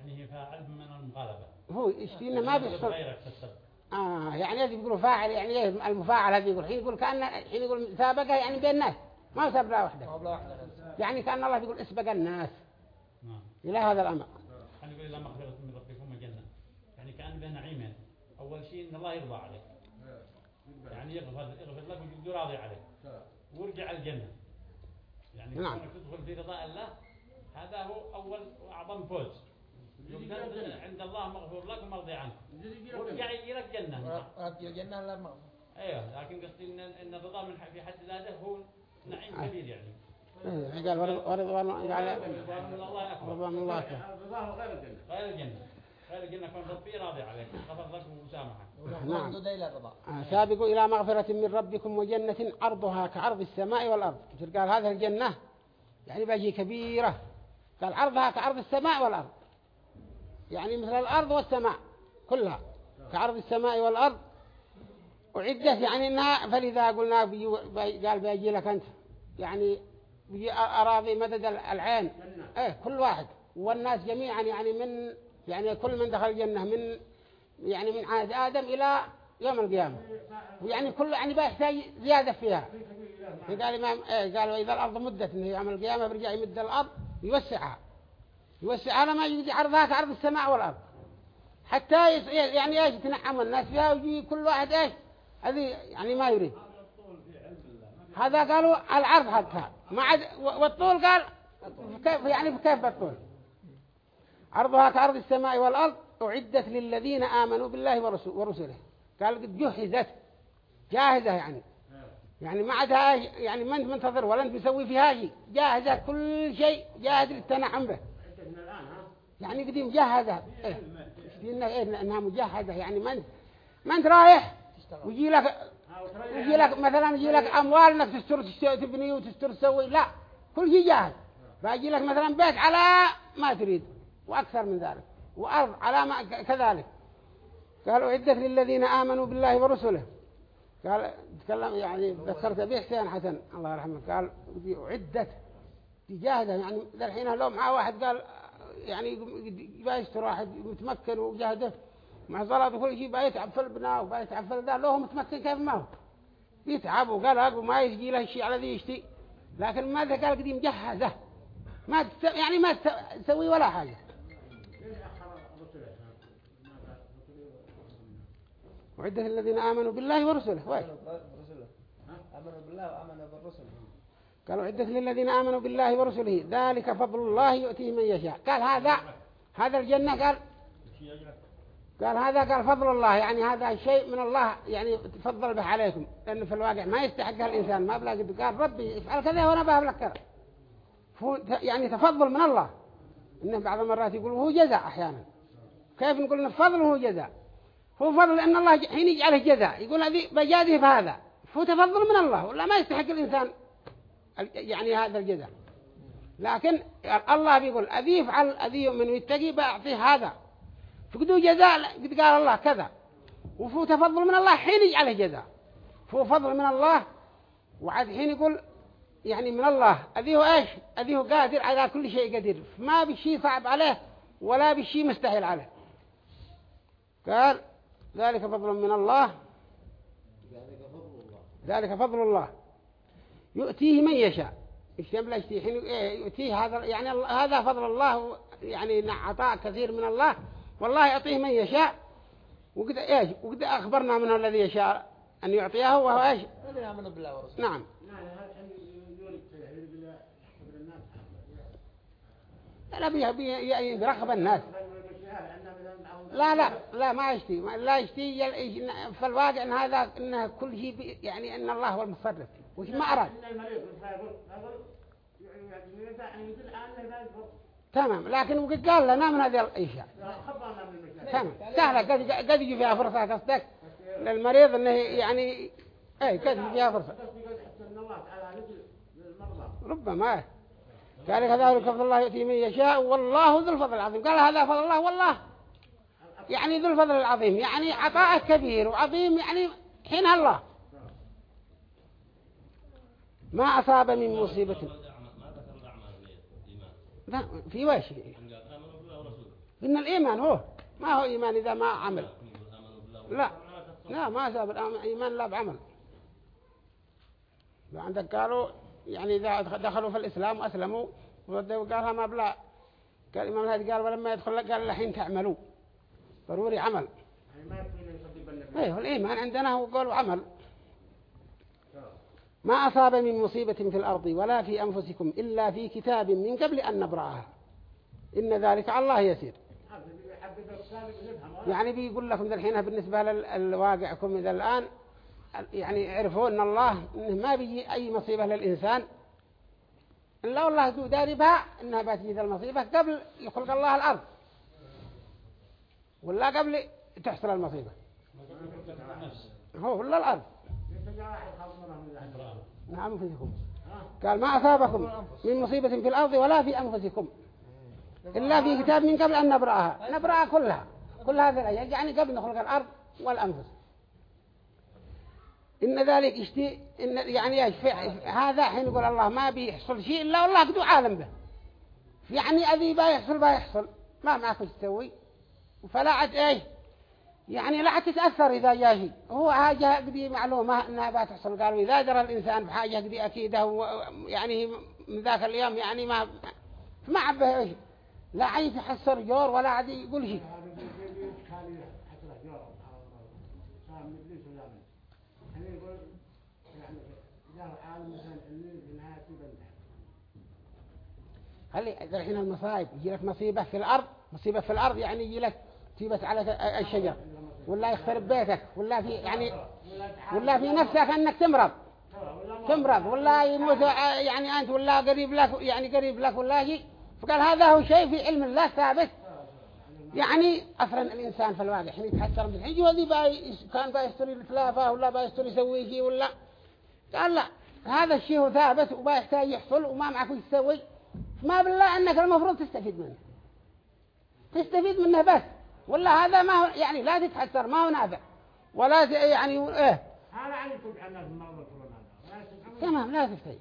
Speaker 3: يعني هي فاعل من المغالبة هو يشتينا ما يعني بيحصل
Speaker 1: آه يعني هذي يقولوا فاعل يعني المفاعل هذي يقول حين يقول كأن حين يقول سابقه يعني بين الناس ما سابقه واحدة يعني كأن الله يقول اسبق الناس نعم. إلى هذا الأمر
Speaker 3: يعني يقول إلى مغفرة من ربكم الجنة يعني كأن بين نعيمين أول شيء إن الله يرضى عليك يعني يغفر يغفر لك ويجد راضي عليك وارجع الجنة يعني نعم. كونك تدخل في رضاء الله هذا هو أول وأعظم فوز عند الله مغفور لك ومرضي عنك وارجع إلى
Speaker 4: الجنة رضي الجنة لا أيوه
Speaker 3: لكن قصدي إن إن الرضا من في حد ذاته هو نعيم كبير يعني إيه،
Speaker 4: قال ورضوان
Speaker 3: يعني الله أكبر رضوان الله أكبر رضوان غير الجنة غير الجنة راضي غفر نعم
Speaker 1: سابقوا إلى مغفرة من ربكم وجنة عرضها كعرض السماء والأرض كثير قال هذه الجنة يعني بجي كبيرة قال عرضها كعرض السماء والأرض يعني مثل الأرض والسماء كلها كعرض السماء والأرض وعدت يعني انها فلذا قلنا بيجي قال بيجي لك انت يعني بيجي اراضي مدد العين ايه كل واحد والناس جميعا يعني من يعني كل من دخل الجنة من يعني من عهد آدم إلى يوم القيامة ويعني كل يعني بيحتاج زيادة فيها قال ما إيه، قال وإذا الأرض مدت إنه يوم القيامة برجع يمد الأرض يوسعها يوسعها لما يجي عرضها كعرض السماء والأرض حتى يعني ايش تنعم الناس فيها ويجي كل واحد ايش هذه يعني ما يريد هذا قالوا العرض حقها ما عاد والطول قال كيف يعني كيف بالطول عرضها كعرض السماء والأرض أعدت للذين آمنوا بالله ورسوله قال قد جهزت جاهزة يعني يعني ما عادها يعني ما انت منتظر ولا انت مسوي فيها شيء جاهزة كل شيء جاهز للتنعم به يعني قد مجهزة إيه. إيه، انها مجهزة يعني ما انت ما انت رايح ويجي لك
Speaker 2: ويجي لك مثلا يجي لك اموال
Speaker 1: انك تستر تبني وتستر تسوي لا كل شيء جاهز فيجي لك مثلا بيت على ما تريد وأكثر من ذلك وأرض على ما كذلك قال عدة للذين آمنوا بالله ورسله قال تكلم يعني ذكرت به حسين حسن الله يرحمه قال أعدت تجاهده يعني الحين لو مع واحد قال يعني بايشتر واحد متمكن وجاهده مع صلاة وكل شيء بايتعب في البناء وبايتعب في الدار لو هو متمكن كيف ما هو يتعب وقلق وما يجي له شيء على ذي يشتي لكن ماذا قال قديم جهزه ما يعني ما تسوي ولا حاجة
Speaker 4: وعدة الذين آمنوا بالله ورسله وايش آمنوا بالله وآمنوا بالرسل
Speaker 1: قالوا عدة للذين آمنوا بالله ورسله ذلك فضل الله يؤتيه من يشاء قال هذا هذا الجنة قال قال هذا قال فضل الله يعني هذا شيء من الله يعني تفضل به عليكم لأنه في الواقع ما يستحقها الإنسان ما بلاقي قال ربي افعل كذا وأنا بهبلك كذا يعني تفضل من الله إنه بعض المرات يقول هو جزاء أحيانا كيف نقول إنه فضل هو جزاء هو فضل لأن الله حين يجعله جزاء يقول هذه بجازه فهذا فهو تفضل من الله ولا ما يستحق الإنسان يعني هذا الجزاء لكن الله بيقول أذيف يفعل أذي يؤمن ويتقي بأعطيه هذا فقدوا جزاء قد قال الله كذا وفهو تفضل من الله حين يجعله جزاء فهو فضل من الله وعاد حين يقول يعني من الله أذيه إيش أذيه قادر على كل شيء قدير ما بشيء صعب عليه ولا بشيء مستحيل عليه قال ذلك فضل من الله ذلك فضل الله يؤتيه من يشاء اجتنب لا حين يؤتيه هذا يعني هذا فضل الله يعني عطاء كثير من الله والله يعطيه من يشاء وقد ايش وقد اخبرنا منه الذي يشاء ان يعطيه وهو ايش نعم لا بيرغب الناس لا لا لا ما يشتي لا يشتي في الواقع ان هذا ان كل شيء يعني ان الله هو المتصرف وش ما اراد تمام لكن وقد قال لنا من هذه الاشياء
Speaker 3: تمام سهله قد قد يجي فيها فرصه قصدك
Speaker 1: للمريض انه يعني اي قد يجي فيها فرصه ربما قال كذلك فضل الله يأتي من يشاء والله ذو الفضل العظيم قال هذا فضل الله والله يعني ذو الفضل العظيم يعني عطاء كبير وعظيم يعني حين الله ما أصاب من مصيبة في وش إن الإيمان هو ما هو إيمان إذا ما عمل لا لا ما أصاب الإيمان لا بعمل عندك قالوا يعني إذا دخلوا في الإسلام وأسلموا وقالها ما بلا قال الإمام الهدي قال ولما يدخل لك قال الحين تعملوا ضروري عمل
Speaker 3: يعني ايوه الايمان عندنا هو قول عمل
Speaker 2: آه.
Speaker 1: ما أصاب من مصيبة في الأرض ولا في أنفسكم إلا في كتاب من قبل أن نبرأها إن ذلك على الله يسير
Speaker 3: آه. يعني بيقول
Speaker 1: لكم الحين بالنسبة للواقعكم إذا الآن يعني عرفوا أن الله إنه ما بيجي أي مصيبة للإنسان إلا والله داري بها إنها بتجي المصيبة قبل يخلق الله الأرض ولا قبل تحصل المصيبة هو ولا الأرض نعم أنفسكم قال ما أصابكم من مصيبة في الأرض ولا في أنفسكم
Speaker 4: إلا في كتاب من
Speaker 1: قبل أن نبرأها نبرأها كلها كل هذه الأيام يعني قبل نخلق الأرض والأنفس إن ذلك يشتي إن يعني هذا حين يقول الله ما بيحصل شيء إلا والله قدو عالم به يعني أذي بيحصل بيحصل ما معك تسوي فلا عاد ايه يعني لا تتأثر إذا جاهي هو حاجة قدي معلومة أنها بتحصل قالوا إذا درى الإنسان بحاجة قدي أكيده يعني من ذاك اليوم يعني ما ما عبه إيه لا عيد يحصر جور ولا عاد يقول شيء هل الحين المصائب يجي لك مصيبة في الأرض مصيبة في الأرض يعني يجي لك في بس على الشجر ولا يخرب بيتك ولا في يعني ولا في نفسك انك تمرض تمرض ولا يموت آه، يعني انت ولا قريب لك يعني قريب لك ولا شيء فقال هذا هو شيء في علم الله ثابت يعني أصلا الإنسان في الواقع حين يتحسر من الحج وذي كان يستري الفلافة ولا يستري يسوي شيء ولا قال لا هذا الشيء هو ثابت وما يحتاج يحصل وما معك تسوي ما بالله أنك المفروض تستفيد منه تستفيد منه بس ولا هذا ما هو يعني لا تتحسر ما هو نافع ولا يعني ايه
Speaker 3: هذا عليكم الناس مرضى تمام لا تفتي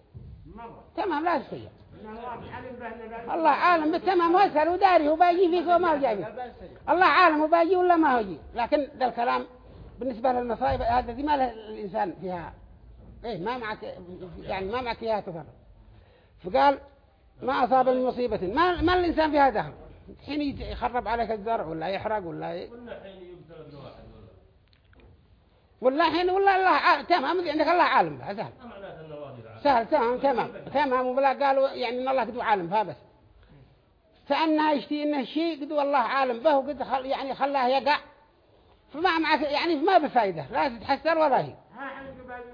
Speaker 1: تمام لا تفتي الله عالم بالتمام وسهل وداري وباجي فيك وما هو جاي الله عالم وباجي ولا ما هو جي لكن ذا الكلام بالنسبة للمصائب هذا دي ما الإنسان فيها ايه ما معك يعني ما معك فيها تفر فقال ما أصاب المصيبة مصيبة ما, ما الإنسان فيها دخل حين يخرب عليك الزرع ولا يحرق ولا ي... ولا حين ولا الله تمام عندك الله عالم بها سهل سهل تمام تمام تمام ولا قالوا يعني ان الله قد عالم بها بس فأنها يشتي إنه شيء قد والله عالم به وقد خل يعني خلاه يقع فما معك يعني ما بفائدة لا تتحسر ولا هي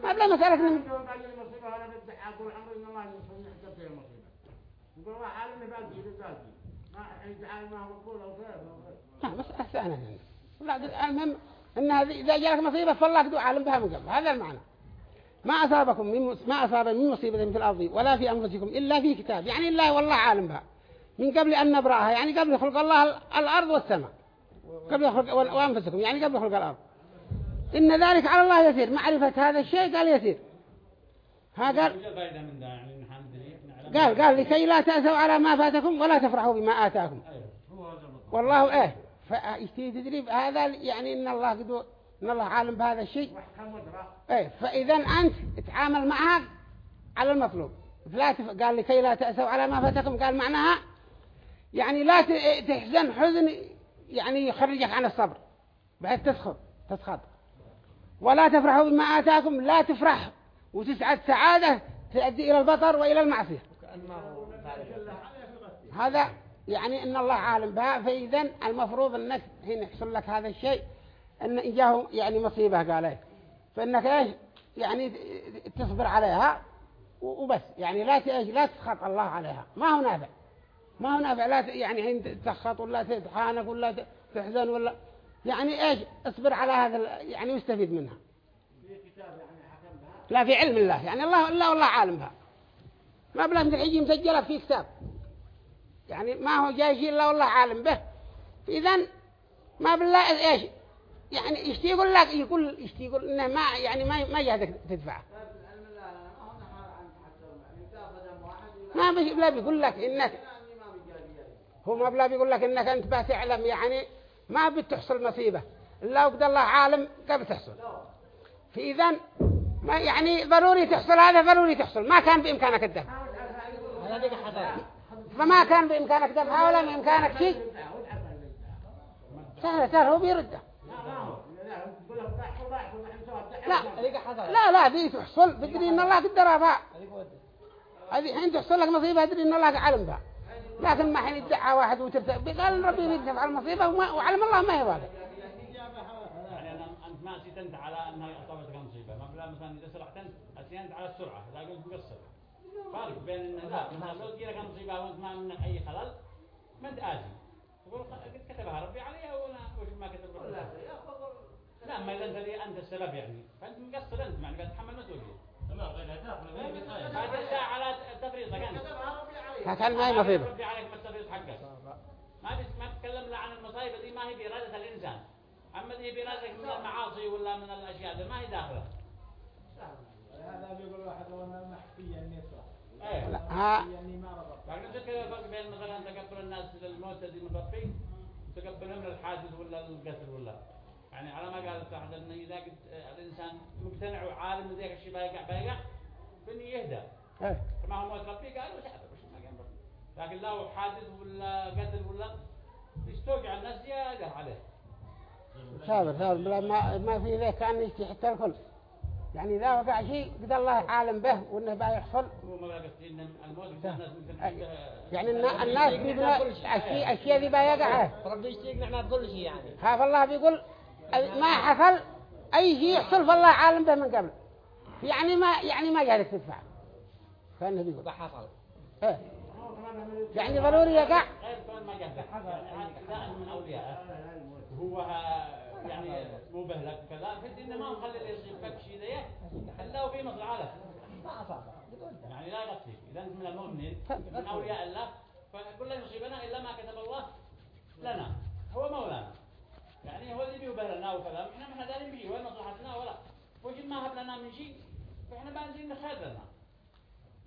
Speaker 3: ما بلا مسألة نم... يقول الله عالم بعد جيد
Speaker 1: نعم بس أحسن يعني. المهم أن هذه إذا جاءك مصيبة فالله قد عالم بها من قبل هذا المعنى ما أصابكم من ما أصاب من مصيبة في الأرض ولا في أنفسكم إلا في كتاب يعني الله والله عالم بها من قبل أن نبرأها يعني قبل خلق الله الأرض والسماء قبل خلق وأنفسكم يعني قبل خلق الأرض إن ذلك على الله يسير معرفة هذا الشيء قال يسير ها قال قال قال لكي لا تأسوا على ما فاتكم ولا تفرحوا بما آتاكم والله ايه فاجتي تدريب هذا يعني ان الله قدو ان الله عالم بهذا الشيء ايه فاذا انت تعامل معها على المطلوب فلا تف... قال لكي لا تأسوا على ما فاتكم قال معناها يعني لا إيه، تحزن حزن يعني يخرجك عن الصبر بحيث تسخط تسخط ولا تفرحوا بما آتاكم لا تفرح وتسعد سعادة تؤدي إلى البطر وإلى المعصية هذا يعني ان الله عالم بها فاذا المفروض انك حين يحصل لك هذا الشيء ان اجاه يعني مصيبه قال فانك ايش يعني تصبر عليها وبس يعني لا لا تسخط الله عليها ما هو نافع ما هو نافع لا يعني حين تسخط ولا تتحانك ولا تحزن ولا يعني ايش اصبر على هذا يعني واستفيد منها
Speaker 3: يعني
Speaker 1: لا في علم الله يعني الله الله والله عالم بها مبلغ من حجي مسجلة في كتاب يعني ما هو جاي إلا والله عالم به إذا ما بالله إيش يعني يشتي يقول لك يقول يشتي يقول إنه ما يعني ما ما جهدك تدفعه ما بيش بلا بيقول لك إنك هو ما بلا بيقول لك إنك أنت بتعلم يعني ما بتحصل مصيبة إلا وقد الله عالم قبل تحصل فإذا ما يعني ضروري تحصل هذا ضروري تحصل ما كان بإمكانك الدفع فما كان بإمكانك الدفع ولا بإمكانك شيء سهل سهل هو بيرده
Speaker 3: لا لا لا دي تحصل بدري ان الله قدرها بها
Speaker 1: هذه حين تحصل لك مصيبة بدري إن الله علم بها لكن ما حين يدعى واحد وترتب قال ربي يريد على المصيبة وعلم الله ما هي واضح
Speaker 3: يعني مثلا إذا سرحت أنت على السرعة لا قلت مقصر فرق بين إن لا مثلا لو تجي لك مصيبة وأنت ما منك أي خلل ما أنت اجي تقول قد كتبها ربي عليها وأنا وش ما كتب ربي لا لا ما إذا أنت أنت السبب يعني فأنت مقصر أنت معنى قاعد مسؤولية تمام غير هتاخذ هذا على تفريطك انت كتبها ربي عليك كان ربي عليك ما التفريط حقك ما بس ما تكلم عن المصايب دي ما هي بإرادة الإنسان أما دي بإرادة من المعاصي ولا من الأشياء دي ما هي داخلة هذا بيقول واحد لو انا محفيا النساء لا يعني ما ربط عشان كذا بين مثلا تقبل الناس للموت الذي متوفي تقبلهم للحادث ولا للقتل ولا يعني على ما قال صاحب ان اذا الانسان مقتنع وعالم ذاك الشيء بايقع بايقع بني يهدى إيه. ما هو متوفي قال وش لكن لو حادث ولا قتل ولا يستوجع الناس زياده عليه ثابت ثابت ما ما
Speaker 1: في ذا كان يشتي حتى الكل يعني إذا وقع شيء قد الله عالم به وإنه بقى يحصل يعني الناس بيقولوا أشياء أشياء ذي بقى يقع ربي يشتيق نحن بكل شيء يعني خاف الله بيقول ما حصل أي شيء يحصل فالله عالم به من قبل يعني ما يعني ما قالت تدفع فإنه بيقول ده
Speaker 3: حصل
Speaker 2: إيه
Speaker 1: يعني ضروري يقع
Speaker 3: ما من حصل هو يعني مو بهلك كلام في انه ما نخلي اللي يصيبك شيء ذا خلاه في نص العالم ما اصابه يعني لا يغطيك اذا انت من المؤمنين من اولياء الله فكل لن يصيبنا الا ما كتب الله لنا هو مولانا يعني هو اللي بيبهر لنا وكذا احنا ما احنا دارين به وين مصلحتنا ولا وجد ما هب لنا من شيء فاحنا بنزين نخير لنا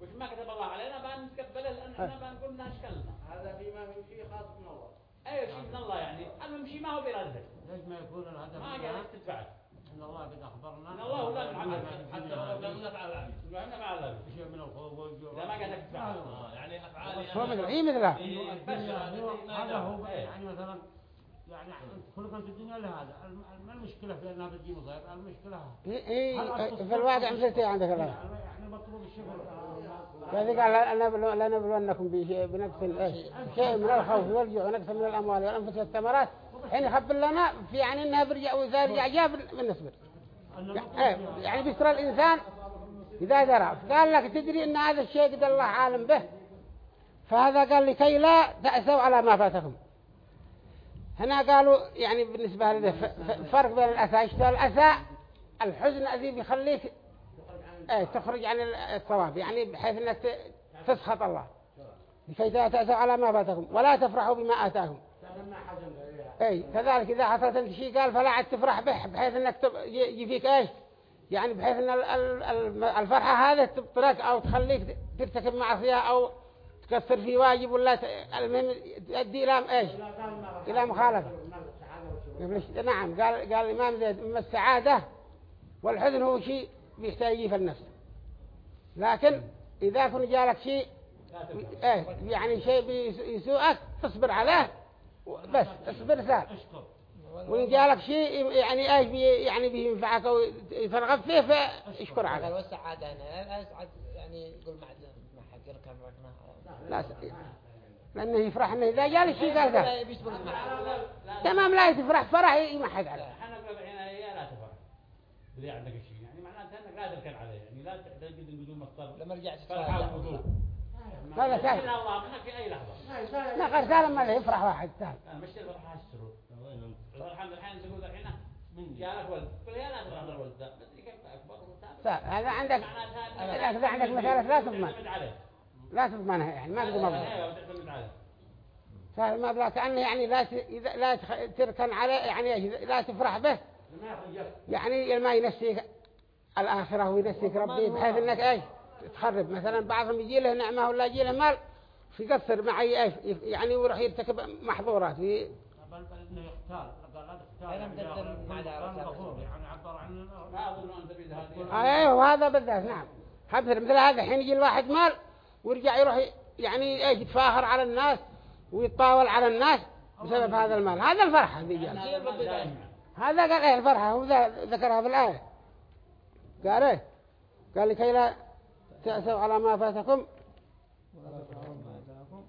Speaker 3: وش ما كتب الله علينا بنتقبله لان احنا بنقول لنا اشكالنا
Speaker 4: هذا فيما في شيء خاص من الله أي شيء من
Speaker 3: الله يعني المهم شيء ما هو بيردد ليش ما يكون الهدف ما قالك تدفعه إن الله قد أخبرنا إن الله لا نفعل حتى لم نفعل العبد لم نفعل العبد شيء من الخوف والجوع لا ما قالك تدفعه آه، يعني أفعالي هو مثله هي مثله هذا هو يعني مثلا يعني خلق في الدنيا لهذا ما المشكلة في أنها بتجي مصير المشكلة إيه، إيه، إيه، في الواقع مسلتي عندك الله يعني,
Speaker 1: يعني مطلوب الشغل فذلك آه، قال بشيء بنقص شيء من الخوف والجوع ونقص من الأموال والأنفس والثمرات حين يخبر لنا في يعني انها برجع وإذا رجع جاب من نصبر يعني, يعني بيصير الإنسان إذا درى قال لك تدري أن هذا الشيء قد الله عالم به فهذا قال لكي لا تأسوا على ما فاتكم هنا قالوا يعني بالنسبة لده فرق بين الأساء اشتوى الأساء الحزن الذي بيخليك إيه، تخرج عن الصواب يعني بحيث أنك تسخط الله لكي تأسوا على ما فاتكم ولا تفرحوا بما آتاكم أي كذلك إذا حصلت أنت شيء قال فلا عاد تفرح به بحيث أنك يفيك إيش يعني بحيث أن الفرحة هذه تبطلك أو تخليك ترتكب معصية أو تكفر في واجب ولا المهم تؤدي إلى إيش
Speaker 3: إلى مخالفة نعم
Speaker 1: قال قال الإمام زيد أما السعادة والحزن هو شيء يجي في النفس لكن إذا كن جالك شيء إيه يعني شيء يسوءك تصبر عليه بس اصبر سهل وإن جالك شيء يعني إيش بي يعني بينفعك أو يفرغك فيه فاشكر عليه
Speaker 4: والسعادة انا أسعد يعني يقول مع مع حق الكاميرا لا
Speaker 1: لأنه يفرح أنه إذا جاء شيء قال تمام لا يفرح فرح يمحق إيه، عليه
Speaker 3: لا تفرح إذا عندك شيء يعني معناته أنك لا كان عليه يعني لا تجد النجوم مصدر لما رجعت فرح وضوء هذا يعني سهل في أي لحظة لا قال سهل ما يفرح واحد سهل مش الفرحة السرور الحمد الحين تقول الحين من ولد قل يا لا تفرح الولد ده هذا عندك هذا عندك مثال ثلاثة مال لا تضمنها يعني ما تضمنها
Speaker 1: فاهم ما بلا كأنه يعني لا لا تركن عليه يعني لا تفرح به يعني ما ينسيك الآخرة وينسيك ربي بحيث انك ايش تخرب مثلا بعضهم يجي له نعمة ولا يجي له مال فيقصر معي ايش يعني ويروح يرتكب محظورات في
Speaker 3: يعني يعني ايوه وهذا بالذات نعم
Speaker 1: حبثر مثل هذا حين يجي الواحد مال ويرجع يروح يعني ايش يتفاخر على الناس ويتطاول على الناس بسبب هذا المال هذا الفرحة دي هذا قال ايه الفرحة هو ذكرها في الآية قال ايه قال لكي لا تأسوا على ما فاتكم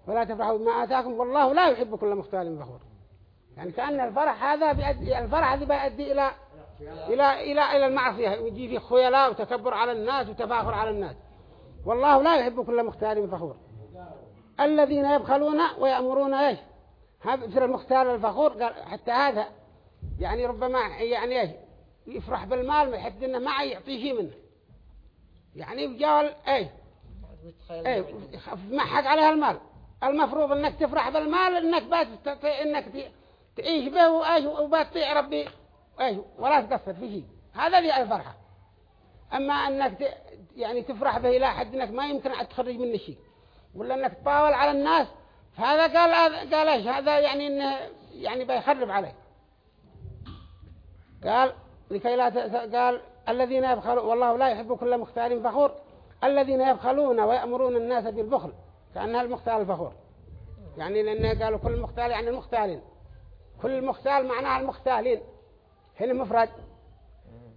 Speaker 1: ولا تفرحوا بما آتاكم والله لا يحب كل مختال فخور يعني كأن الفرح هذا بيأدي الفرح هذا بيؤدي إلى
Speaker 2: إلى
Speaker 1: إلى إلى المعصية ويجي في خيلاء وتكبر على الناس وتفاخر على الناس والله لا يحب كل مختال فخور الذين يبخلون ويأمرون ايش مثل المختال الفخور قال حتى هذا يعني ربما يعني ايش يفرح بالمال ما انه ما يعطي شيء منه يعني قال ايه ايه ما حق عليها المال المفروض انك تفرح بالمال انك بات انك تعيش به وايش وبتطيع ربي ايش ولا تقصر في شيء هذا اللي الفرحه أما أنك يعني تفرح به إلى حد أنك ما يمكن أن تخرج منه شيء ولا أنك تطاول على الناس فهذا قال قال إيش هذا يعني إنه يعني بيخرب عليه قال لكي لا قال الذين يبخلون والله لا يحب كل مختال فخور الذين يبخلون ويأمرون الناس بالبخل كأنها المختال الفخور يعني لأنه قالوا كل مختال يعني المختالين كل مختال معناها المختالين هنا مفرد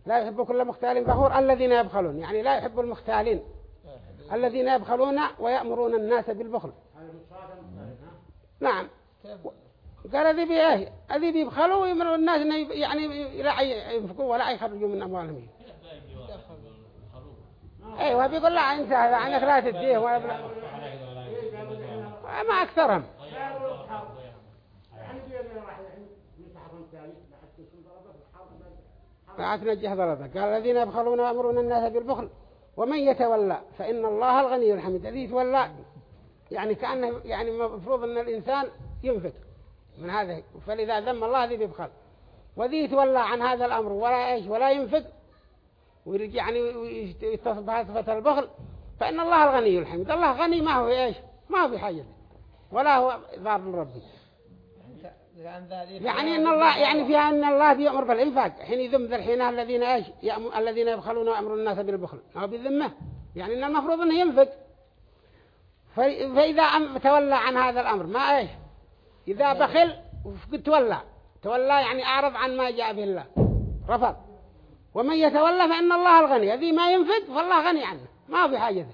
Speaker 1: لا يحب كل مختال فخور الذين يبخلون يعني لا يحب المختالين الذين يبخلون ويأمرون الناس بالبخل نعم قال ذي بيه إيه؟ ذي بيبخلوا ويمروا الناس يعني لا ينفقوا ولا يخرجوا من أموالهم
Speaker 2: ايوه بيقول لا انسى عنك لا تديه
Speaker 1: ما اكثرهم فعاتنا ضربه قال الذين يبخلون وأمرون الناس بالبخل ومن يتولى فإن الله الغني الحميد الذي يتولى يعني كأنه يعني مفروض أن الإنسان ينفق من هذا فلذا ذم الله ذي يبخل وذي يتولى عن هذا الأمر ولا إيش ولا ينفق ويرجع يعني ويتصل صفة البخل فإن الله الغني الحميد الله غني ما هو إيش ما هو بحاجة ولا هو ضار ربي
Speaker 4: يعني ان الله يعني فيها ان الله
Speaker 1: بيأمر بالانفاق حين يذم ذلحين الحين الذين ايش الذين يبخلون وامر الناس بالبخل او بالذمه يعني ان المفروض انه ينفق فاذا تولى عن هذا الامر ما ايش اذا بخل وفقد تولى تولى يعني اعرض عن ما جاء به الله رفض ومن يتولى فان الله الغني الذي ما ينفق فالله غني عنه ما في حاجه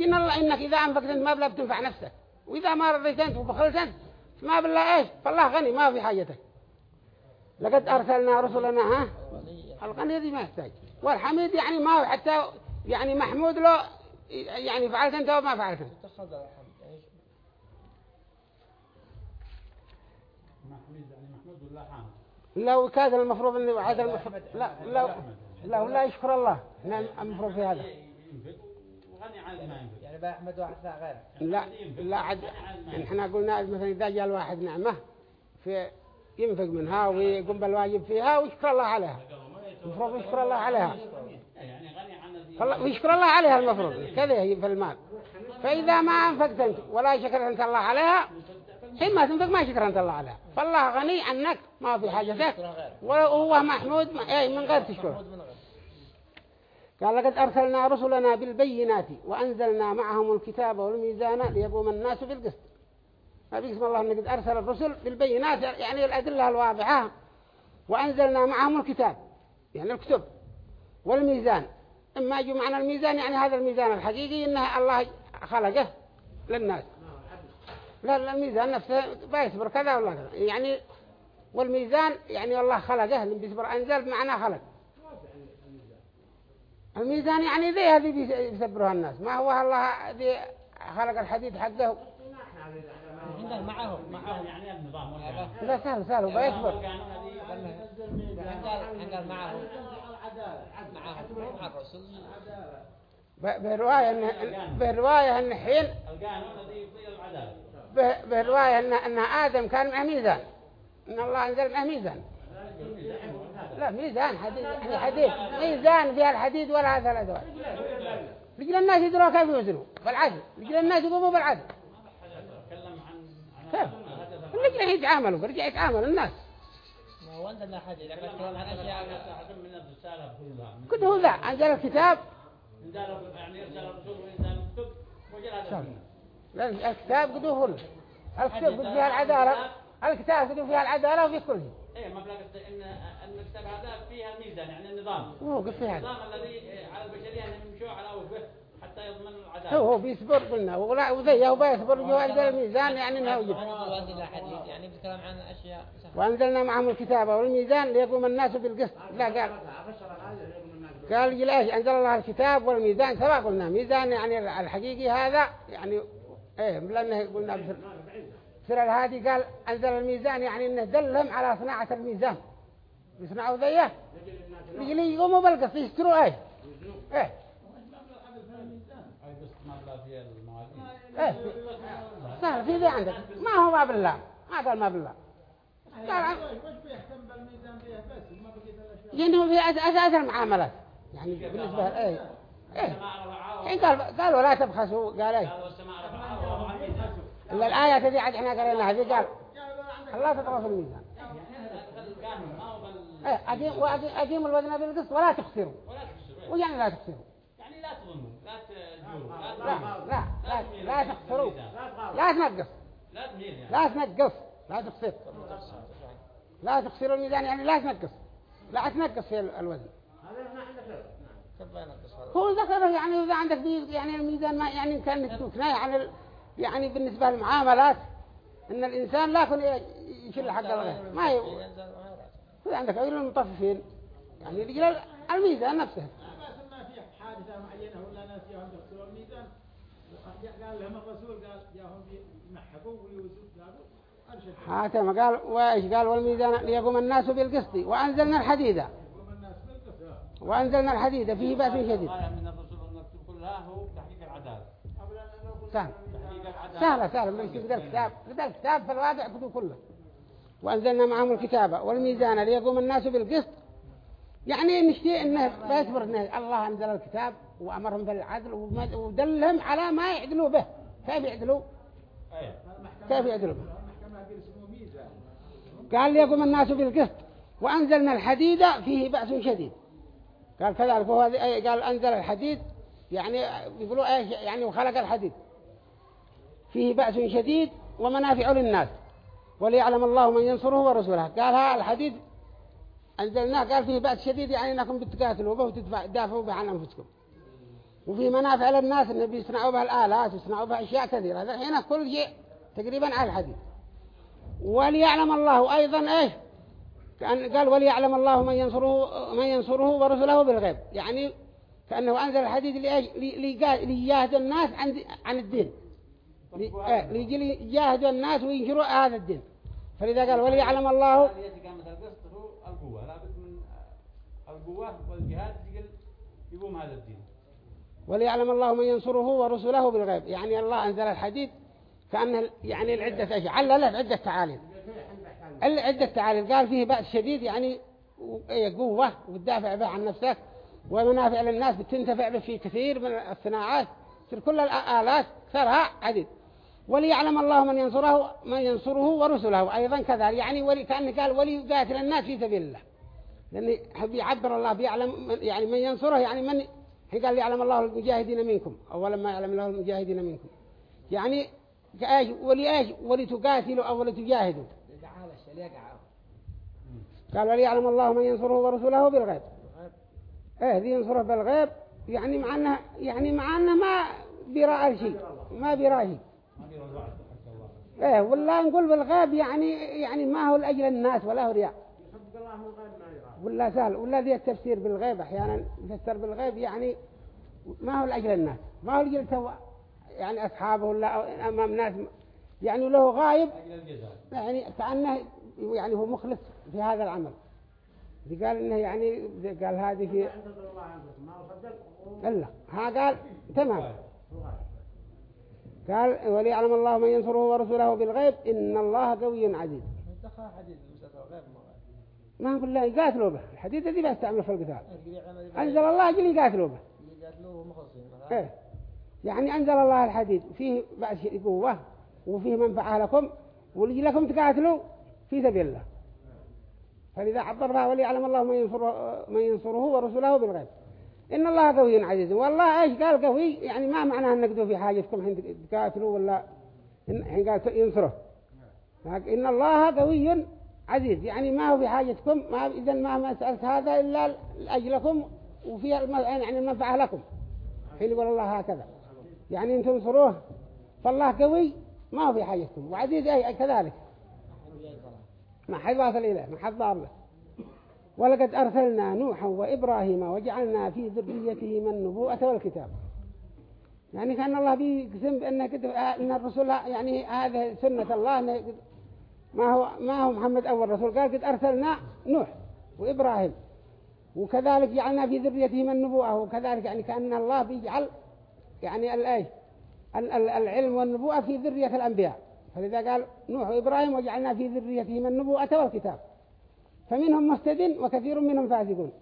Speaker 1: ان الله انك اذا انفقت انت ما بلا بتنفع نفسك واذا ما رضيت انت وبخلت انت ما بالله ايش فالله غني ما في حاجته لقد ارسلنا رسلنا ها الغني دي ما يحتاج والحميد يعني ما حتى يعني محمود له يعني فعلت انت وما فعلت لو كاد المفروض انه هذا المفروض لا لا لا يشكر الله المفروض في هذا
Speaker 3: غني يعني بقى أحمد واحد
Speaker 4: غير
Speaker 3: لا
Speaker 1: لا احنا قلنا مثلا إذا جاء الواحد نعمة في ينفق منها ويقوم بالواجب فيها ويشكر الله عليها المفروض يشكر الله عليها
Speaker 2: ويشكر
Speaker 3: يعني الله عليها المفروض كذا هي في المال
Speaker 1: فإذا ما أنفقت أنت ولا شكرت أنت الله عليها حين ما تنفق ما شكرا الله عليها فالله غني عنك ما في حاجتك وهو إيه، محمود من غير تشكر قال لقد أرسلنا رسلنا بالبينات وأنزلنا معهم الكتاب والميزان ليقوم الناس بالقسط ما بيقسم الله أن قد أرسل الرسل بالبينات يعني الأدلة الواضحة وأنزلنا معهم الكتاب يعني الكتب والميزان إما يجوا معنا الميزان يعني هذا الميزان الحقيقي إنه الله خلقه للناس لا لا الميزان نفسه بيصبر كذا ولا كذا يعني والميزان يعني الله خلقه بيصبر أنزل معنا خلق الميزان يعني ذي هذه يسبرها الناس ما هو الله ذي خلق الحديد حقه
Speaker 3: يعني النظام لا
Speaker 1: سهل سهل وبيكبر عنده معه برواية إن حين
Speaker 3: برواية إن إن آدم
Speaker 1: كان معه ميزان إن الله أنزل معه ميزان
Speaker 3: لا ميزان حديد يعني حديد
Speaker 1: ميزان فيها الحديد ولا هذا الأدوات رجل الناس يدروا كيف يوزنوا بالعدل رجل الناس يقوموا بالعدل
Speaker 3: كيف الرجل يتعاملوا رجع يتعاملوا الناس كنت هو ذا أنزل الكتاب
Speaker 1: يعني الكتاب قدوه الكتاب قدوه فيها العدالة الكتاب قدوه فيها
Speaker 3: العدالة وفي كل شيء ايه ما ان ان الكتاب هذا فيها الميزان يعني النظام هو فيها يعني. النظام الذي على البشريه ان يمشوا على وجهه حتى يضمن العداله هو بيصبر قلنا ولا وذيه وبيصبر جوائز الميزان يعني انه
Speaker 1: يجب يعني وانزلنا معهم الكتاب والميزان ليقوم الناس بالقسط لا قال قال ليش انزل الله الكتاب والميزان سواء قلنا ميزان يعني الحقيقي هذا يعني ايه لانه قلنا سر الهادي قال أنزل الميزان يعني أنه دلهم على صناعة الميزان يصنعوا ذيه يجلي يقوموا بالقص يشتروا أي إيه؟,
Speaker 3: ايه سهل في ذي عندك ما هو ما بالله
Speaker 1: ما قال ما بالله قال
Speaker 3: لأنه يعني في أساس المعاملات
Speaker 1: يعني بالنسبة ايه ايه, إيه، قال قالوا لا تبخسوا قال ايه
Speaker 3: إلا الآية دي عاد إحنا قريناها دي قال
Speaker 1: الله تطرف الميزان
Speaker 3: إيه، أديم وأديم
Speaker 1: الوزن بالقسط ولا تخسروا ويعني لا تخسروا
Speaker 3: يعني لا تظلموا لا لا لا لا تخسروا لا تنقص لا تنقص
Speaker 1: لا تخسر لا تخسروا الميزان يعني لا تنقص لا تنقص في الوزن
Speaker 4: هذا ما عندك هو
Speaker 1: ذكره يعني إذا عندك يعني الميزان ما يعني كان كناية عن يعني بالنسبة للمعاملات ان الانسان لا يكون يشيل حق الغير ما هي عندك عيون المطففين يعني رجل الميزان نفسه
Speaker 4: ما في حادثة معينة ولا ناس يهم دكتور الميزان قال
Speaker 3: لهم الرسول قال جاهم يمحقوا ويوسف قالوا حاتم قال
Speaker 1: وايش قال والميزان ليقوم الناس بالقسط وانزلنا الحديد وانزلنا الحديده فيه بأس شديد سهل سهلة سهلة من كتاب الكتاب كتاب الكتاب في الواقع كتب كله وأنزلنا معهم الكتابة والميزان ليقوم الناس بالقسط يعني نشتي إنه بيصبر إنه الله أنزل الكتاب وأمرهم بالعدل ودلهم على ما يعدلوا به كيف يعدلوا كيف يعدلوا به قال ليقوم الناس بالقسط وأنزلنا الحديد فيه بأس شديد قال كذلك هو قال أنزل الحديد يعني يقولوا ايش يعني وخلق الحديد فيه بأس شديد ومنافع للناس وليعلم الله من ينصره ورسوله هذا الحديث أنزلناه قال فيه بأس شديد يعني أنكم بتقاتلوا به وتدافعوا به عن أنفسكم وفي منافع للناس أن بيصنعوا بها الآلات ويصنعوا بها أشياء كثيرة الحين كل شيء تقريبا على الحديث وليعلم الله أيضا إيش قال وليعلم الله من ينصره من ينصره ورسله بالغيب يعني كأنه أنزل الحديث ليجاهد الناس عن عن الدين إيه، يجاهدوا الناس وينشروا هذا الدين فلذا قال وليعلم الله
Speaker 3: القوة لابد من القوة والجهاد يقوم هذا الدين
Speaker 1: وليعلم الله من ينصره ورسله بالغيب يعني الله أنزل الحديد كأن يعني العدة أشياء لا عدة تعاليم العدة تعاليم قال فيه بأس شديد يعني إيه، قوة وتدافع به عن نفسك ومنافع للناس بتنتفع به في كثير من الصناعات كل الآلات ثرها عديد وليعلم الله من ينصره من ينصره ورسله أيضا كذلك يعني ولي كأنه قال وليقاتل الناس في سبيل الله لأن حب يعبر الله بيعلم من يعني من ينصره يعني من هي قال يعلم الله المجاهدين منكم أولا ما يعلم الله المجاهدين منكم يعني كأيش ولي ولتقاتلوا أو ولتجاهدوا قال وليعلم الله من ينصره ورسله بالغيب ايه ذي ينصره بالغيب يعني مع انه يعني مع انه ما بيراء شيء ما بيراء شيء ايه والله نقول بالغيب يعني يعني ما هو لأجل الناس ولا هو رياء ولا سهل ولا ذي التفسير بالغيب احيانا يفسر بالغيب يعني ما هو لأجل الناس ما هو لأجل سواء يعني أصحابه ولا أمام ناس يعني له غايب يعني كأنه يعني هو مخلص في هذا العمل دي قال إنه يعني قال هذه في
Speaker 3: إلا قال تمام طيب.
Speaker 1: قال وليعلم الله من ينصره ورسوله بالغيب إن الله قوي عزيز ما نقول لا يقاتلوا به الحديث ذي بيستعمله في القتال أنزل الله جل يقاتلوا به إيه؟ يعني أنزل الله الحديد فيه بأس قوة وفيه منفعة لكم ولجي لكم تقاتلوا في سبيل الله فلذا عبرها وليعلم الله من ينصره, من ينصره ورسوله بالغيب إن الله قوي عزيز والله إيش قال قوي يعني ما معناه أنك دو في حاجتكم حين تقاتلوا ولا حين قال ينصره إن الله قوي عزيز يعني ما هو في حاجتكم ما إذا ما ما سألت هذا إلا لأجلكم وفي يعني المنفعة لكم حين يقول الله هكذا يعني أن تنصروه فالله قوي ما هو في حاجتكم وعزيز أي كذلك ما حد واصل إليه ما حد ضار له ولقد أرسلنا نوحا وإبراهيم وجعلنا في ذريتهما النبوءة والكتاب يعني كان الله بيقسم بأن أن الرسول يعني هذا سنة الله ما هو ما هو محمد أول رسول قال قد أرسلنا نوح وإبراهيم وكذلك جعلنا في ذريتهما النبوءة وكذلك يعني كأن الله بيجعل يعني الآية العلم والنبوءة في ذرية الأنبياء فلذا قال نوح وإبراهيم وجعلنا في ذريتهما النبوءة والكتاب فمنهم مهتدين وكثير منهم فاسقون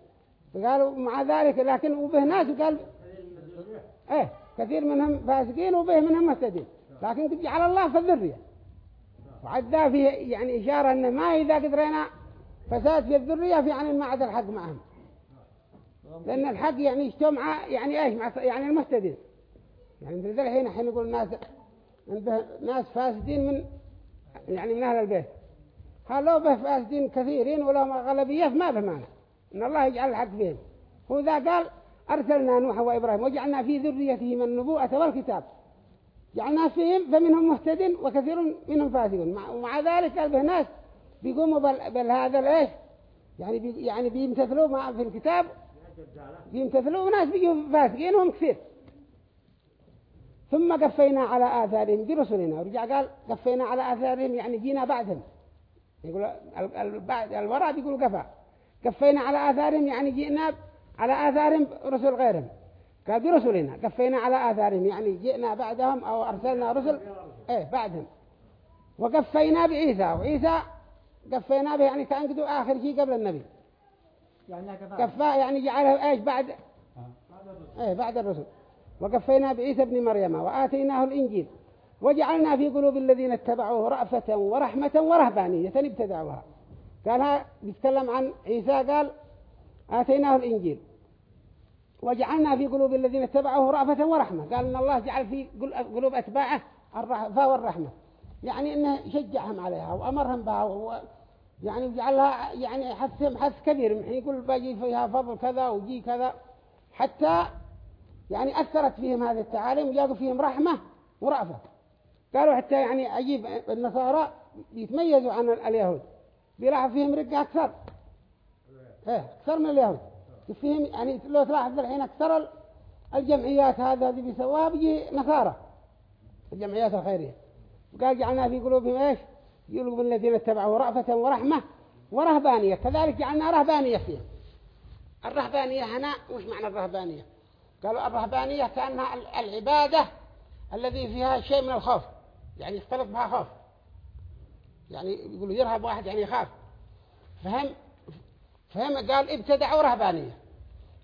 Speaker 1: قالوا مع ذلك لكن وبه ناس قال ايه كثير منهم فاسقين وبه منهم مهتدين لكن تجي على الله في الذرية وعدا في يعني إشارة أنه ما إذا قدرنا فساد في الذرية في يعني ما عدا الحق معهم لأن الحق يعني اجتمع يعني ايش مع يعني المهتدين يعني مثل الحين الحين يقول الناس ناس فاسدين من يعني من أهل البيت قالوا به فاسدين كثيرين ولهم غلبية فما بمعنى إن الله يجعل الحق فيهم هو ذا قال أرسلنا نوح وإبراهيم وجعلنا في ذريتهم النبوءة والكتاب جعلنا فيهم فمنهم مهتد وكثير منهم فاسدون ومع ذلك قال به ناس بيقوموا بالهذا الإيش يعني بي يعني بيمتثلوا ما في الكتاب بيمتثلوا ناس بيجوا فاسقين وهم كثير ثم قفينا على آثارهم برسلنا ورجع قال قفينا على آثارهم يعني جينا بعدهم يقول الوراء بيقولوا قفا قفينا على آثارهم يعني جئنا على آثارهم رسل غيرهم قال برسلنا قفينا على آثارهم يعني جئنا بعدهم أو أرسلنا رسل إيه بعدهم وقفينا بعيسى وعيسى قفينا به يعني تنقدوا آخر شيء قبل النبي
Speaker 2: يعني كفاء يعني جعله إيش
Speaker 1: بعد آه. إيه بعد الرسل وقفينا بعيسى ابن مريم وآتيناه الإنجيل وجعلنا في قلوب الذين اتبعوه رأفة ورحمة ورهبانية ابتدعوها قالها بيتكلم عن عيسى قال آتيناه الإنجيل وجعلنا في قلوب الذين اتبعوه رأفة ورحمة قال إن الله جعل في قلوب أتباعه الرأفة والرحمة يعني إنه شجعهم عليها وأمرهم بها وهو يعني جعلها يعني حثهم حث كبير من يقول باجي فيها فضل كذا وجي كذا حتى يعني أثرت فيهم هذه التعاليم وجاءوا فيهم رحمة ورأفة قالوا حتى يعني عجيب النصارى يتميزوا عن اليهود بيلاحظ فيهم رقة أكثر ايه أكثر من اليهود فيهم يعني لو تلاحظ الحين أكثر الجمعيات هذا اللي بيسواها بيجي نصارى الجمعيات الخيرية وقال جعلنا في قلوبهم ايش يقولوا الذين اتبعوا رأفة ورحمة ورهبانية كذلك جعلنا رهبانية فيهم الرهبانية هنا وش معنى الرهبانية قالوا الرهبانية كأنها العبادة الذي فيها شيء من الخوف يعني يختلط بها خوف يعني يقولوا يرهب واحد يعني يخاف فهم فهم قال ابتدعوا رهبانية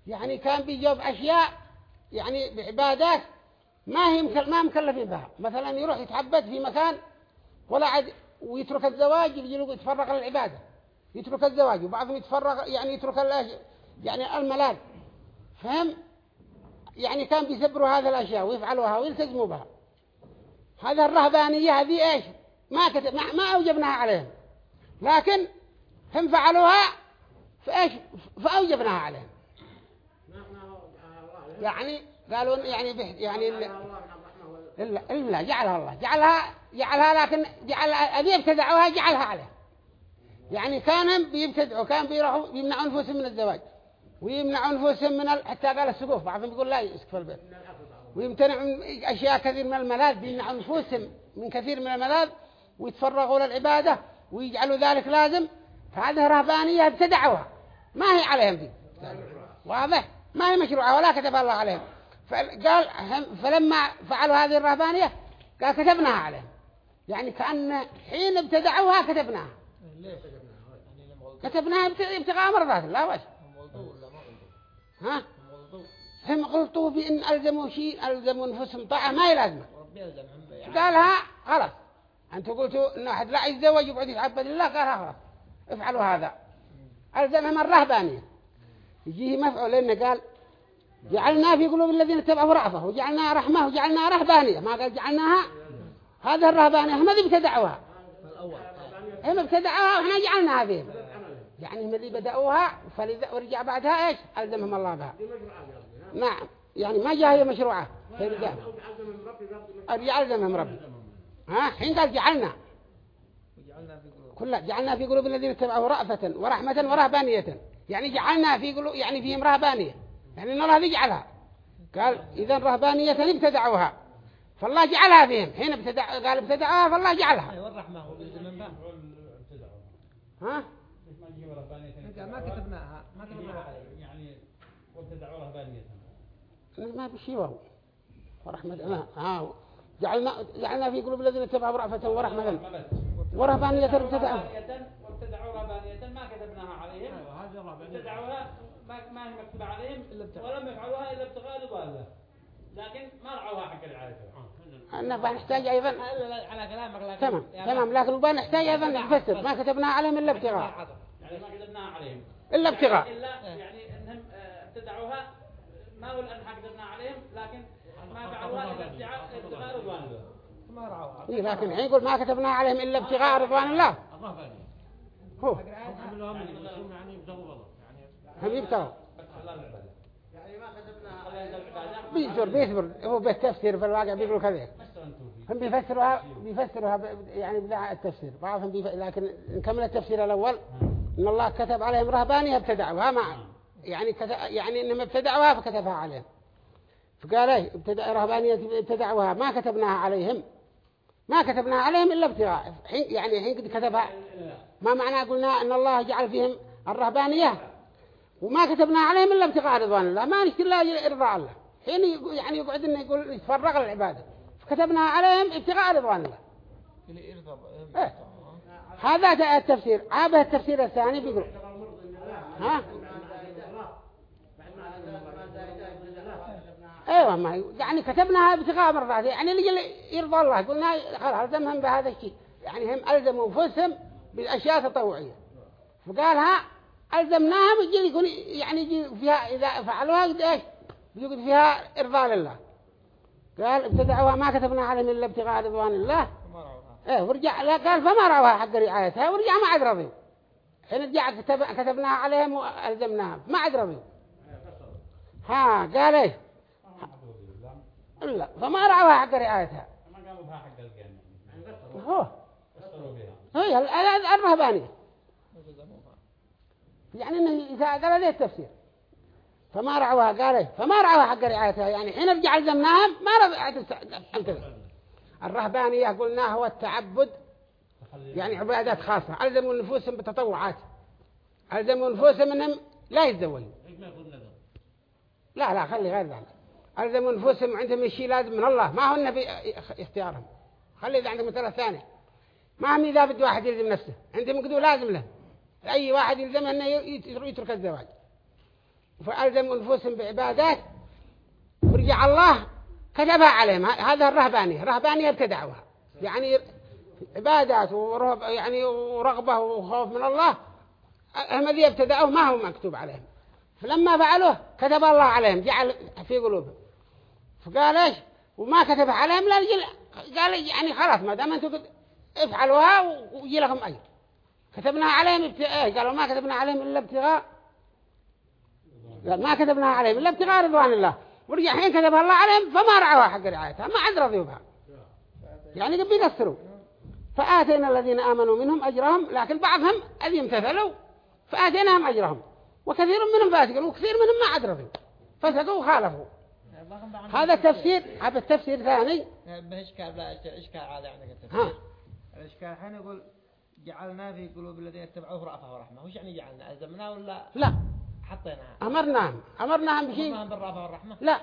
Speaker 1: يعني كان بيجوب أشياء يعني بعبادات ما هي ما مكلفين بها مثلا يروح يتعبد في مكان ولا عد ويترك الزواج يجي يتفرغ للعبادة يترك الزواج وبعضهم يتفرغ يعني يترك يعني الملاذ فهم يعني كان بيسبروا هذه الأشياء ويفعلوها ويلتزموا بها هذه الرهبانية هذه ايش ما كتب ما, ما اوجبناها عليهم لكن هم فعلوها فايش فاوجبناها عليهم يعني قالوا يعني يعني إلا إلا جعلها الله جعلها جعلها لكن جعل أبي ابتدعوها جعلها عليه يعني كانوا بيبتدعوا كان بيروحوا يمنعوا أنفسهم من الزواج ويمنعوا أنفسهم من حتى قال السقوف بعضهم بيقول لا يسقف البيت ويمتنع من أشياء كثير من الملاذ بين أنفسهم من كثير من الملاذ ويتفرغوا للعبادة ويجعلوا ذلك لازم فهذه رهبانية ابتدعوها ما هي عليهم دي واضح ما هي مشروعة ولا كتب الله عليهم فقال فلما فعلوا هذه الرهبانية قال كتبناها عليهم يعني كأن حين ابتدعوها كتبناها كتبناها ابتغاء مرضات الله وش ها هم غلطوا في إن ألزموا شيء ألزموا أنفسهم طاعة ما يلازمه
Speaker 4: يعني. قالها
Speaker 1: خلاص أنتوا قلتوا إن أحد لا يتزوج يبعد يتعبد الله قالها خلاص افعلوا هذا ألزمها الرهبانية يجيه مفعول لأن قال جعلنا في قلوب الذين اتبعوا رعفة وجعلنا رحمة وجعلنا رهبانية ما قال جعلناها هذه الرهبانية هم ذي ابتدعوها هم ابتدعوها وإحنا جعلناها فيهم يعني هم ذي بدأوها ورجع بعدها ايش ألزمهم الله بها ما يعني ما جاء هي مشروعة هي بدأ يعلمهم ربي ها حين قال جعلنا كلها جعلنا في قلوب الذين اتبعوا رأفة ورحمة ورهبانية يعني جعلنا في قلوب يعني فيهم رهبانية يعني ان الله يجعلها قال اذا رهبانية ابتدعوها فالله جعلها فيهم حين ابتدع قال ابتدعوها فالله جعلها
Speaker 4: ها
Speaker 3: ما كتبناها ما كتبناها يعني, يعني، وابتدعوا رهبانيتها
Speaker 1: ما بشيوه ورحمة آه جعلنا جعلنا في قلوب الذين اتبعوا رأفة ورحمة ورهبانية ابتدعوها
Speaker 3: وابتدعوا رهبانية ما كتبناها عليهم أيوة، ابتدعوها ما هي مكتوبة عليهم ولم يفعلوها إلا ابتغاء رضا لكن ما رعوها حق العارف آه، أنا بنحتاج أيضا على كلامك لكن تمام تمام لكن بنحتاج أيضا نفسر ما كتبناها عليهم إلا ابتغاء يعني ما كتبناها عليهم إلا ابتغاء إلا يعني, إيه. يعني أنهم آه، ابتدعوها ما هو الأنحى قدرنا عليهم لكن ما فعلوها إلا ابتغاء رضوان
Speaker 4: الله
Speaker 1: إيه، لكن الحين يقول ما كتبنا عليهم إلا ابتغاء آه. رضوان الله هو يعني
Speaker 3: يعني هم يبتغوا يعني بيصبر بيصبر هو
Speaker 1: بالتفسير في الواقع بيقولوا كذا هم بيفسروها بيفسروها يعني بدعاء التفسير بعضهم بيف... لكن نكمل التفسير الأول إن الله كتب عليهم رهبانية ابتدعوا ها معهم يعني كت... يعني إنما ابتدعوها فكتبها عليهم فقال ايه ابتدع رهبانية ابتدعوها ما كتبناها عليهم ما كتبناها عليهم إلا ابتغاء يعني الحين قد كتبها ما معنى قلنا أن الله جعل فيهم الرهبانية وما كتبناها عليهم إلا ابتغاء رضوان الله ما نشتري الله إرضاء الله حين يعني يقعد إنه يقول يتفرغ للعبادة فكتبناها عليهم ابتغاء رضوان الله إيه. هذا التفسير عابه التفسير الثاني بيقول ها ايوه ما يعني كتبناها ابتغاء مرضاته يعني لجل يرضى الله قلنا خلاص الزمهم بهذا الشيء يعني هم الزموا انفسهم بالاشياء تطوعيه فقالها الزمناهم يجي يكون يعني يجي فيها اذا فعلوها قد ايش بيقول فيها ارضاء لله قال ابتدعوها ما كتبنا عليهم الا ابتغاء رضوان الله ايه ورجع لا قال فما راوها حق رعايتها ورجع ما عاد رضي حين رجع كتب كتبناها عليهم والزمناهم ما عاد رضي ها قال ايه لا فما رعوها حق رعايتها
Speaker 3: ما بها حق الجنة هو هي الرهبانية
Speaker 1: يعني انه قال ليه التفسير فما رعوها قال فما رعوها حق رعايتها آية. يعني حين رجع لزمناها ما رضعت آية الرهبانية قلنا هو التعبد يعني عبادات خاصة ألزموا نفوسهم بتطوعات ألزموا نفوسهم أنهم لا يتزوجوا لا لا خلي غير ذلك ألزموا أنفسهم عندهم الشيء لازم من الله ما هو النبي اختيارهم خلي إذا عندهم ثلاث ثانية ما هم إذا بده واحد يلزم نفسه عندهم قدوا لازم له أي واحد يلزمه أنه يترك الزواج فألزموا أنفسهم بعبادات ورجع الله كتبها عليهم هذا الرهبانية الرهبانية ابتدعوها يعني عبادات ورهب يعني ورغبة وخوف من الله هم ذي ابتدعوه ما هو مكتوب عليهم فلما فعلوه كتب الله عليهم جعل في قلوبهم فقال ايش وما كتب عليهم لا قال يعني خلاص ما دام انتم افعلوها ويجي لكم اجر كتبناها عليهم ابتغاء إيه، قالوا ما كتبنا عليهم الا ابتغاء ما كتبناها عليهم الا ابتغاء رضوان الله ورجع حين كتبها الله عليهم فما رعوها حق رعايتها ما عاد رضيوا بها يعني قبل يقصروا فآتينا الذين آمنوا منهم أجرهم لكن بعضهم اللي امتثلوا فآتيناهم أجرهم وكثير منهم فاسقوا وكثير منهم ما عاد رضيوا فسقوا وخالفوا
Speaker 4: هذا تفسير هذا
Speaker 1: تفسير ثاني
Speaker 4: ما إشكال لا إشكال هذا عندك التفسير الإشكال الحين يقول جعلنا في قلوب الذين اتبعوه رأفة ورحمة وش يعني جعلنا ألزمناه ولا لا حطيناها أمرناهم أمرناهم بشيء أمرناهم
Speaker 1: بالرأفة والرحمة لا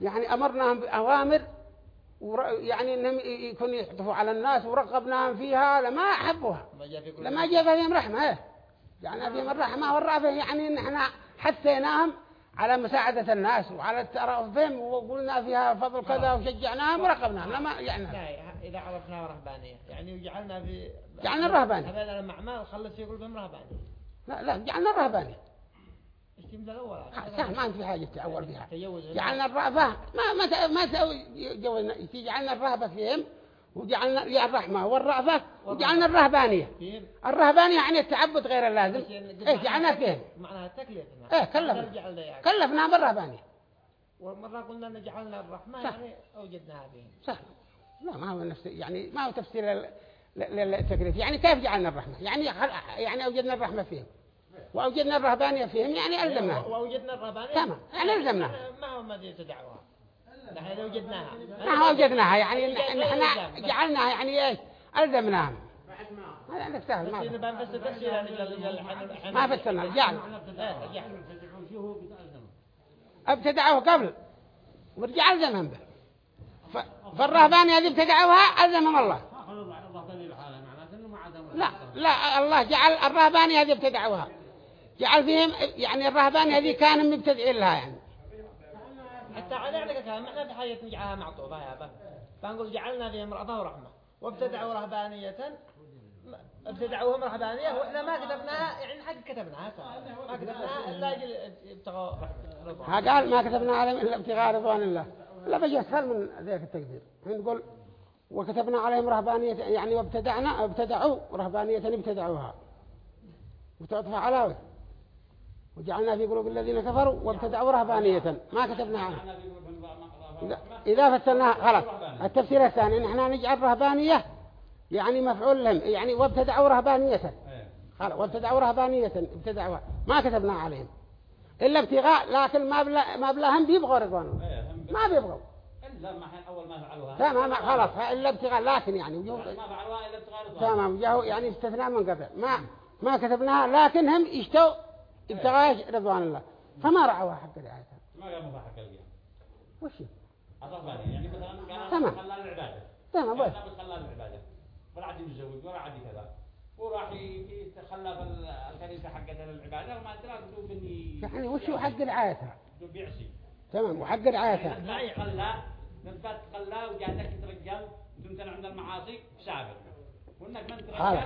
Speaker 1: يعني أمرناهم بأوامر يعني انهم يكون يحطفوا على الناس ورغبناهم فيها لما احبوها لما جاء فيهم رحمه إيه. يعني فيهم الرحمه والرافه يعني ان احنا حسيناهم على مساعدة الناس وعلى فهم وقلنا فيها فضل كذا آه. وشجعناهم ورقبناهم لما آه. يعني
Speaker 4: إذا عرفنا رهبانية يعني وجعلنا في جعلنا الرهبانية هذا لما أعمال
Speaker 1: خلص يقول بهم رهبانية لا لا جعلنا الرهبانية صح آه، ما أنت في حاجة تعور يعني فيها جعلنا الرهبة ما ما ما تجوزنا الرهبة فيهم وجعلنا الرحمة والرأفة وجعلنا الرهبانية إيه. الرهبانية يعني التعبد غير اللازم إيه جعلنا يعني؟ فيهم يعني؟
Speaker 4: معناها تكليف إيه كلفنا يعني. كلفنا بالرهبانية ومرة قلنا نجعلنا الرحمة يعني أوجدناها بهم صح
Speaker 1: لا ما هو نفس يعني ما هو تفسير للتكليف يعني كيف جعلنا الرحمة يعني يعني أوجدنا الرحمة فيهم وأوجدنا الرهبانية فيهم يعني ألزمناها وأوجدنا
Speaker 4: الرهبانية تمام يعني ألزمناها ما هو ما دعوة نحن وجدناها نحن وجدناها يعني نحن جعلناها يعني ايش ألزمناها هذا عندك سهل ما ما فسرنا الجعل
Speaker 1: ابتدعوه قبل ورجع ألزمهم به فالرهبان هذه ابتدعوها ألزمهم الله لا لا الله جعل الرهبان هذه ابتدعوها جعل فيهم يعني الرهبان هذه كانوا مبتدعين لها يعني
Speaker 4: حتى التعالى علاقتها في تحية نجعلها معطوفة يا فنقول جعلنا فيهم رأفة ورحمة وابتدعوا رهبانية ابتدعوهم رهبانية وإحنا ما كتبناها يعني حق كتبناها ما كتبناها إلا ابتغوا رضوان قال ما كتبنا عليهم إلا ابتغاء رضوان الله لا بجي
Speaker 1: أسهل من ذلك التقدير نقول وكتبنا عليهم رهبانية يعني وابتدعنا ابتدعوا رهبانية ابتدعوها وتعطف علاوي وجعلنا في قلوب الذين كفروا وابتدعوا رهبانية ما كتبنا عنها إذا فسرناها خلاص التفسير الثاني نحن نجعل رهبانية يعني مفعول لهم يعني وابتدعوا رهبانية خلاص وابتدعوا رهبانية ابتدعوا ما كتبنا عليهم إلا ابتغاء لكن ما بلا ما بلاهم بيبغوا رضوانهم إيه، ما بيبغوا
Speaker 3: لا ما أول ما فعلوها تمام خلاص إلا ابتغاء لكن يعني ما فعلوا
Speaker 1: إلا ابتغاء تمام وجوه يعني استثناء من قبل ما ما كتبناها لكنهم اشتوا ابتغى رضوان الله فما رعوا حق العادة
Speaker 3: ما جابوها حق الجهة وش يعني مثلا كان خلال العبادة تمام يعني بس خلال العبادة ولا عاد يتزوج ولا عاد كذا وراح يتخلى الكنيسة حقتها للعبادة وما أدرى تدوب إني يعني وش هو حق رعايتها؟ يعصي
Speaker 1: تمام وحق رعايتها يعني ما
Speaker 3: يخلى نبات تخلى وجاتك ترجل تمتنع عند المعاصي سابق خلاص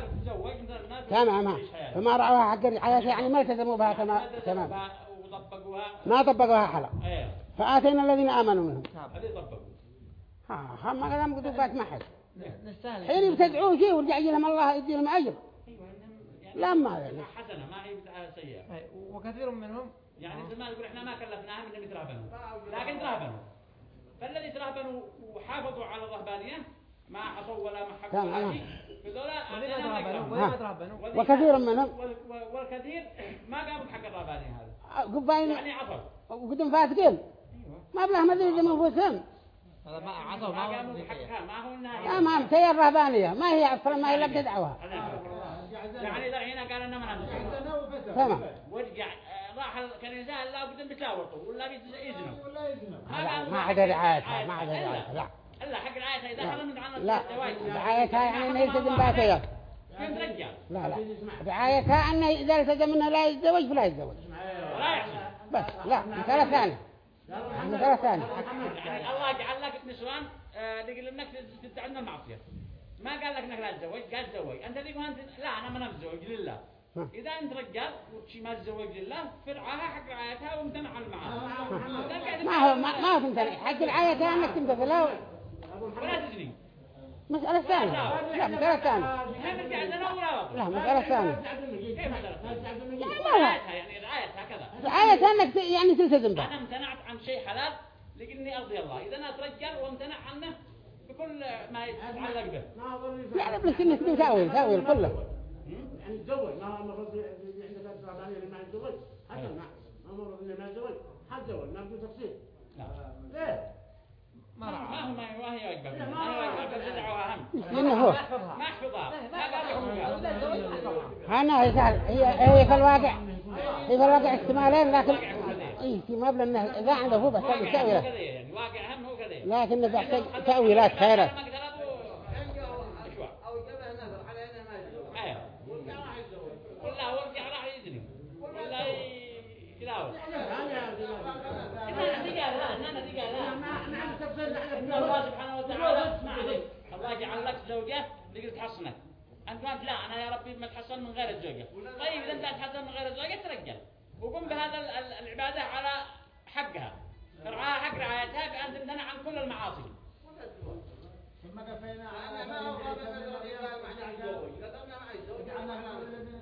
Speaker 3: تمام
Speaker 1: فما رعوها حق الرعاية يعني ما التزموا بها يعني تمام تمام ما
Speaker 4: طبقوها حلا
Speaker 1: إيه. فآتينا الذين آمنوا منهم هم ما قدام ما حد نعم. حين يبتدعون شيء ورجع لهم الله يدي لهم أجر أيوة،
Speaker 3: يعني لا ما يعني حسنة ما هي سيئة إيه، وكثير منهم يعني زمان آه. ما نقول احنا ما كلفناهم انهم يترهبنوا لكن ترهبنوا فالذي ترهبنوا وحافظوا على الرهبانية ما حصوا ولا محقوا ولا شيء وكثير منهم والكثير ما قاموا بحق الرباني
Speaker 1: هذا يعني عصوا يعني وقدم فاسقين أيوة. ما بلهم هذول اللي منفوسهم
Speaker 4: ما عصوا ما قاموا بحقها ما هو
Speaker 1: تمام هي الرهبانية ما هي أصلا ما هي لا بتدعوها
Speaker 3: يعني ذا هنا قال أنا ما تمام ورجع راح الكنيسة لا قدم بتلاورطه ولا بيزنه ما عاد رعايتها ما عاد رعايتها
Speaker 2: لا حق العاية إذا
Speaker 3: حرمت عن الزواج بعايتها يعني أنه يلتزم بها كذا
Speaker 1: لا لا بعايتها أنه إذا التزم منها لا يتزوج فلا يتزوج أيوة. بس لا مثال ثاني مثال ثاني
Speaker 3: يعني الله جعل لك نسوان يقول آه، لك تتعلم المعصية ما قال لك انك لا تتزوج قال تزوج انت تقول انت لا انا ما متزوج لله إذا أنت رجال وشي ما تزوج لله فرعاها حق رعايتها وامتنع
Speaker 1: المعاصي ما هو ما ما تمتنع حق رعايتها أنك تمتثلها
Speaker 2: ولا تجري
Speaker 1: مسألة ثانية لا مسألة ثانية لا مسألة ثانية
Speaker 3: يعني, يعني رعايتها كذا رعايتها انك يعني تلتزم بها انا امتنعت عن شيء حلال لكني ارضي الله اذا انا اترجل وامتنع عنه بكل ما يتعلق به لا بس انك تساوي تساوي كله يعني تزوج ما هو المفروض عندك الربانية اللي ما يتزوج حتى ما هو المفروض اللي ما يتزوج حتزوج ما في تفصيل ليه ما
Speaker 2: ما هو ما انا اكبر ما هو ما احفظها انا هي هي في الواقع هي في الواقع احتمالين لكن
Speaker 1: احتمال انه اذا عنده هو بس تاويلات
Speaker 2: الواقع اهم هو
Speaker 1: كذا لكن بحتاج تاويلات خيرة
Speaker 3: والله ان الله سبحانه وتعالى ما عليك الله جعل لك زوجه تقدر تحصنك انت قلت لا انا يا ربي ما اتحصن من غير الزوجه طيب اذا انت اتحصن من غير الزوجه ترجل وقم بهذا العباده على حقها ترعاها حق رعايتها بان تمتنع عن كل المعاصي ثم كفينا على ما هو قابل الرجال معنى الزوج اذا تمنع عن الزوجة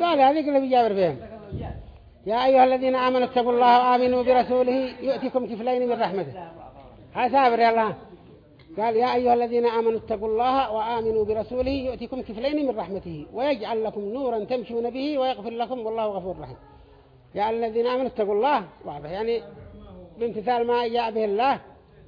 Speaker 4: لا لا هذيك اللي بيجابر بهم
Speaker 1: يا أيها الذين آمنوا اتقوا الله وآمنوا برسوله يؤتكم كفلين من رحمته هذا ثابر يلا قال يا أيها الذين آمنوا اتقوا الله وآمنوا برسوله يؤتكم كفلين من رحمته ويجعل لكم نورا تمشون به ويغفر لكم والله غفور رحيم يا الذين آمنوا اتقوا الله واضح يعني بامتثال ما جاء به الله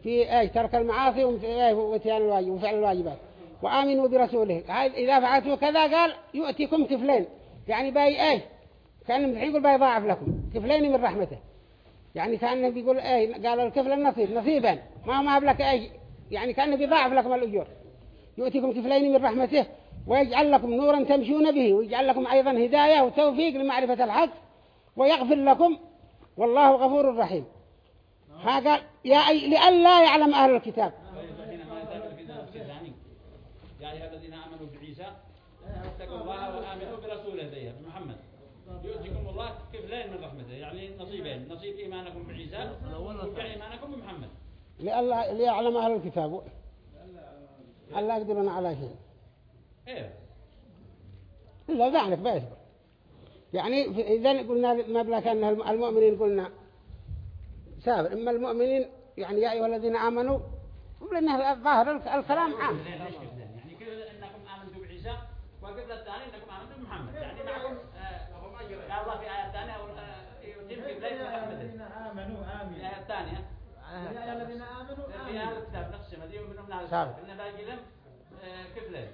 Speaker 1: في ترك المعاصي واتيان الواجب وفعل الواجبات وآمنوا برسوله إذا فعلتوا كذا قال يؤتيكم كفلين يعني باي ايه كان يقول باي ضاعف لكم كفلين من رحمته يعني كان بيقول ايه قال الكفل النصيب نصيبا ما ما لك ايه يعني كان بيضاعف لكم الأجور يؤتيكم كفلين من رحمته ويجعل لكم نورا تمشون به ويجعل لكم أيضا هداية وتوفيق لمعرفة الحق ويغفر لكم والله غفور رحيم ها قال يا أي لئلا يعلم أهل الكتاب
Speaker 3: اتقوا الله وآمنوا برسوله زيها محمد يؤتكم الله كفلين من رحمته يعني نصيبين نصيب إيمانكم بعيسى ونصيب إيمانكم بمحمد
Speaker 1: لألا ليعلم أهل الكتاب ألا يقدرون على شيء إيه إلا ذلك بس يعني إذا قلنا ما بلا كان المؤمنين قلنا سابق إما المؤمنين يعني يا أيها الذين آمنوا قلنا الظاهر الكلام عام
Speaker 3: يا الذين امنوا في اهل الكتاب نقسم هذه ومنهم نعلم ان باقي لهم آه، كفلين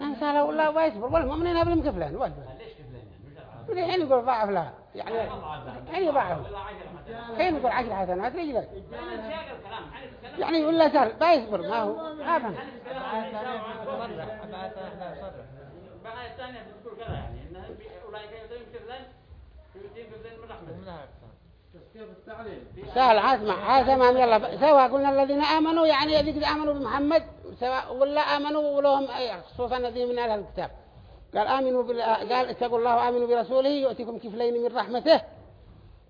Speaker 1: ان شاء الله والله ويصبر والمؤمنين قبلهم كفلين واجب
Speaker 2: آه، ليش كفلين يعني؟
Speaker 3: من الحين يقول ضعف
Speaker 1: لها يعني الحين ضعف الحين يقول عشر حسنات رجلك يعني يقول لا سهل ما يصبر ما هو ما فهم
Speaker 3: الثانية بتقول كذا يعني, يعني. يعني. أولئك يتم كفلين يتم كفلين من رحمة سهل عاصم عزمة يلا سواء قلنا الذين آمنوا يعني الذين آمنوا بمحمد
Speaker 1: سواء ولا آمنوا ولهم خصوصا الذين من أهل الكتاب قال آمنوا بال... قال اتقوا الله آمنوا برسوله يأتيكم كفلين من رحمته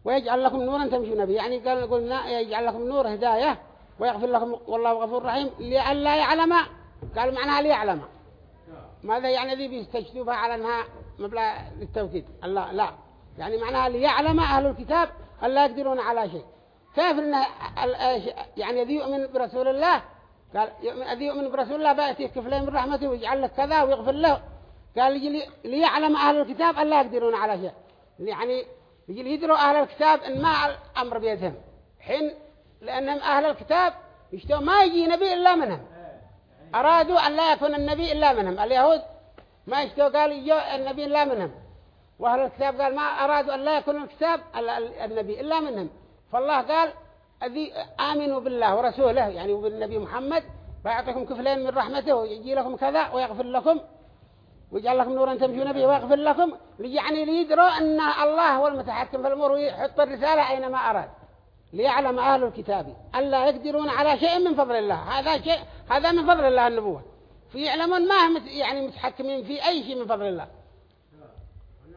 Speaker 1: ويجعل لكم نورا تمشون به يعني قال قلنا يجعل لكم نور هداية ويغفر لكم والله غفور رحيم لئلا يعلم قال معناها ليعلم ماذا يعني ذي بيستجدوها على انها مبلغ للتوكيد الله لا يعني معناها ليعلم أهل الكتاب أن لا يقدرون على شيء كيف إن يعني الذي يؤمن برسول الله قال الذي يؤمن برسول الله بأتيه كفلين من رحمته ويجعل لك كذا ويغفر له قال ليعلم أهل الكتاب أن لا يقدرون على شيء يعني يدروا أهل الكتاب إن ما الأمر بيدهم حين لأنهم أهل الكتاب يشتوا ما يجي نبي إلا منهم أرادوا أن لا يكون النبي إلا منهم اليهود ما يشتوا قالوا النبي إلا منهم وأهل الكتاب قال ما أرادوا أن لا يكون الكتاب النبي إلا منهم فالله قال أذي آمنوا بالله ورسوله يعني وبالنبي محمد فيعطيكم كفلين من رحمته ويجي لكم كذا ويغفر لكم ويجعل لكم نورا تمشون به ويغفر لكم يعني ليدروا أن الله هو المتحكم في الأمور ويحط الرسالة أينما أراد ليعلم أهل الكتاب ألا يقدرون على شيء من فضل الله هذا شيء هذا من فضل الله النبوة فيعلمون ما هم يعني متحكمين في أي شيء من فضل الله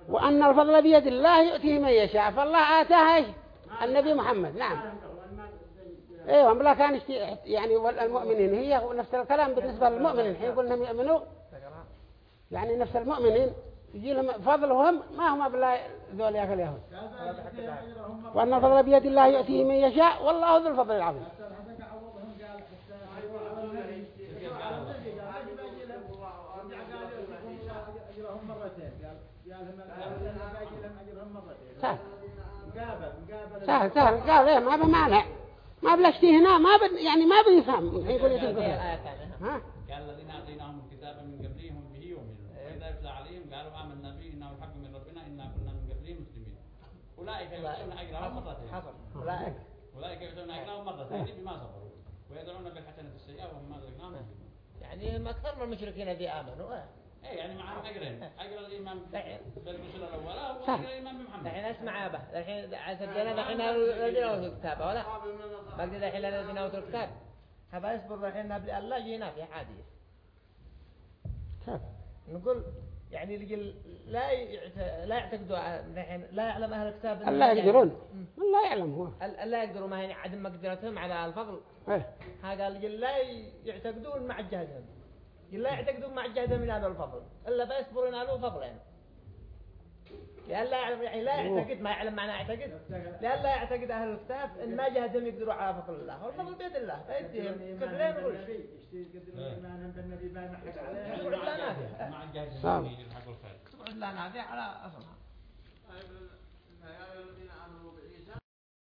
Speaker 1: وأن الفضل بيد الله يؤتيه من يشاء فالله آتاه النبي محمد نعم ايوه لا كان يعني المؤمنين هي نفس الكلام بالنسبة للمؤمنين حين قلناهم يؤمنوا يعني نفس المؤمنين يجي لهم فضلهم ما هم بلا ذول ياكل يهود
Speaker 2: وأن الفضل بيد الله يؤتيه من يشاء والله ذو الفضل العظيم
Speaker 4: سهل سهل قال ايه ما بمانع
Speaker 1: ما بلشتي هنا ما بد يعني ما بيفهم إيه، يقول ايش يعني الكفر آية
Speaker 3: ها قال الذين اعطيناهم الكتاب من قبلهم به يؤمنون إيه. واذا يتلى عليهم قالوا امنا به انه الحق من ربنا انا كنا من قبله مسلمين اولئك يؤتون اجرهم مرتين حصل اولئك اولئك يؤتون اجرهم مرتين بما صبروا ويدعون بالحسنه السيئه وهم ما ذكرناهم
Speaker 4: يعني ما اكثر من المشركين الذي امنوا ايه يعني
Speaker 3: مع اجرين اقرا الامام بالبشرى الاولى واجر الامام محمد الحين اسمع ابا
Speaker 4: الحين سجلنا الحين الذين اوتوا الكتاب ولا بقدر الحين الذين اوتوا الكتاب هبا اصبر الحين الله جينا في حديث طيب. نقول يعني اللي لا لا يعتقدوا الحين آه، لا يعلم أهل الكتاب لا يعني يقدرون لا يعلم هو لا يقدروا ما هي عدم مقدرتهم على الفضل إيه. هذا قال لا يعتقدون مع الجهل لا يعتقدون مع الجهد من هذا الفضل إلا فيصبرون له فضلين لأن لا يعني لا يعتقد ما يعلم معنى يعتقد لأن لا يعتقد أهل الكتاب إن ما جهدهم يقدروا على فضل الله والفضل بيد الله فيديهم كثيرين يقول يقول لا نافع مع الجهد
Speaker 2: يلحق الخير
Speaker 4: يقول لا نافع على أصلها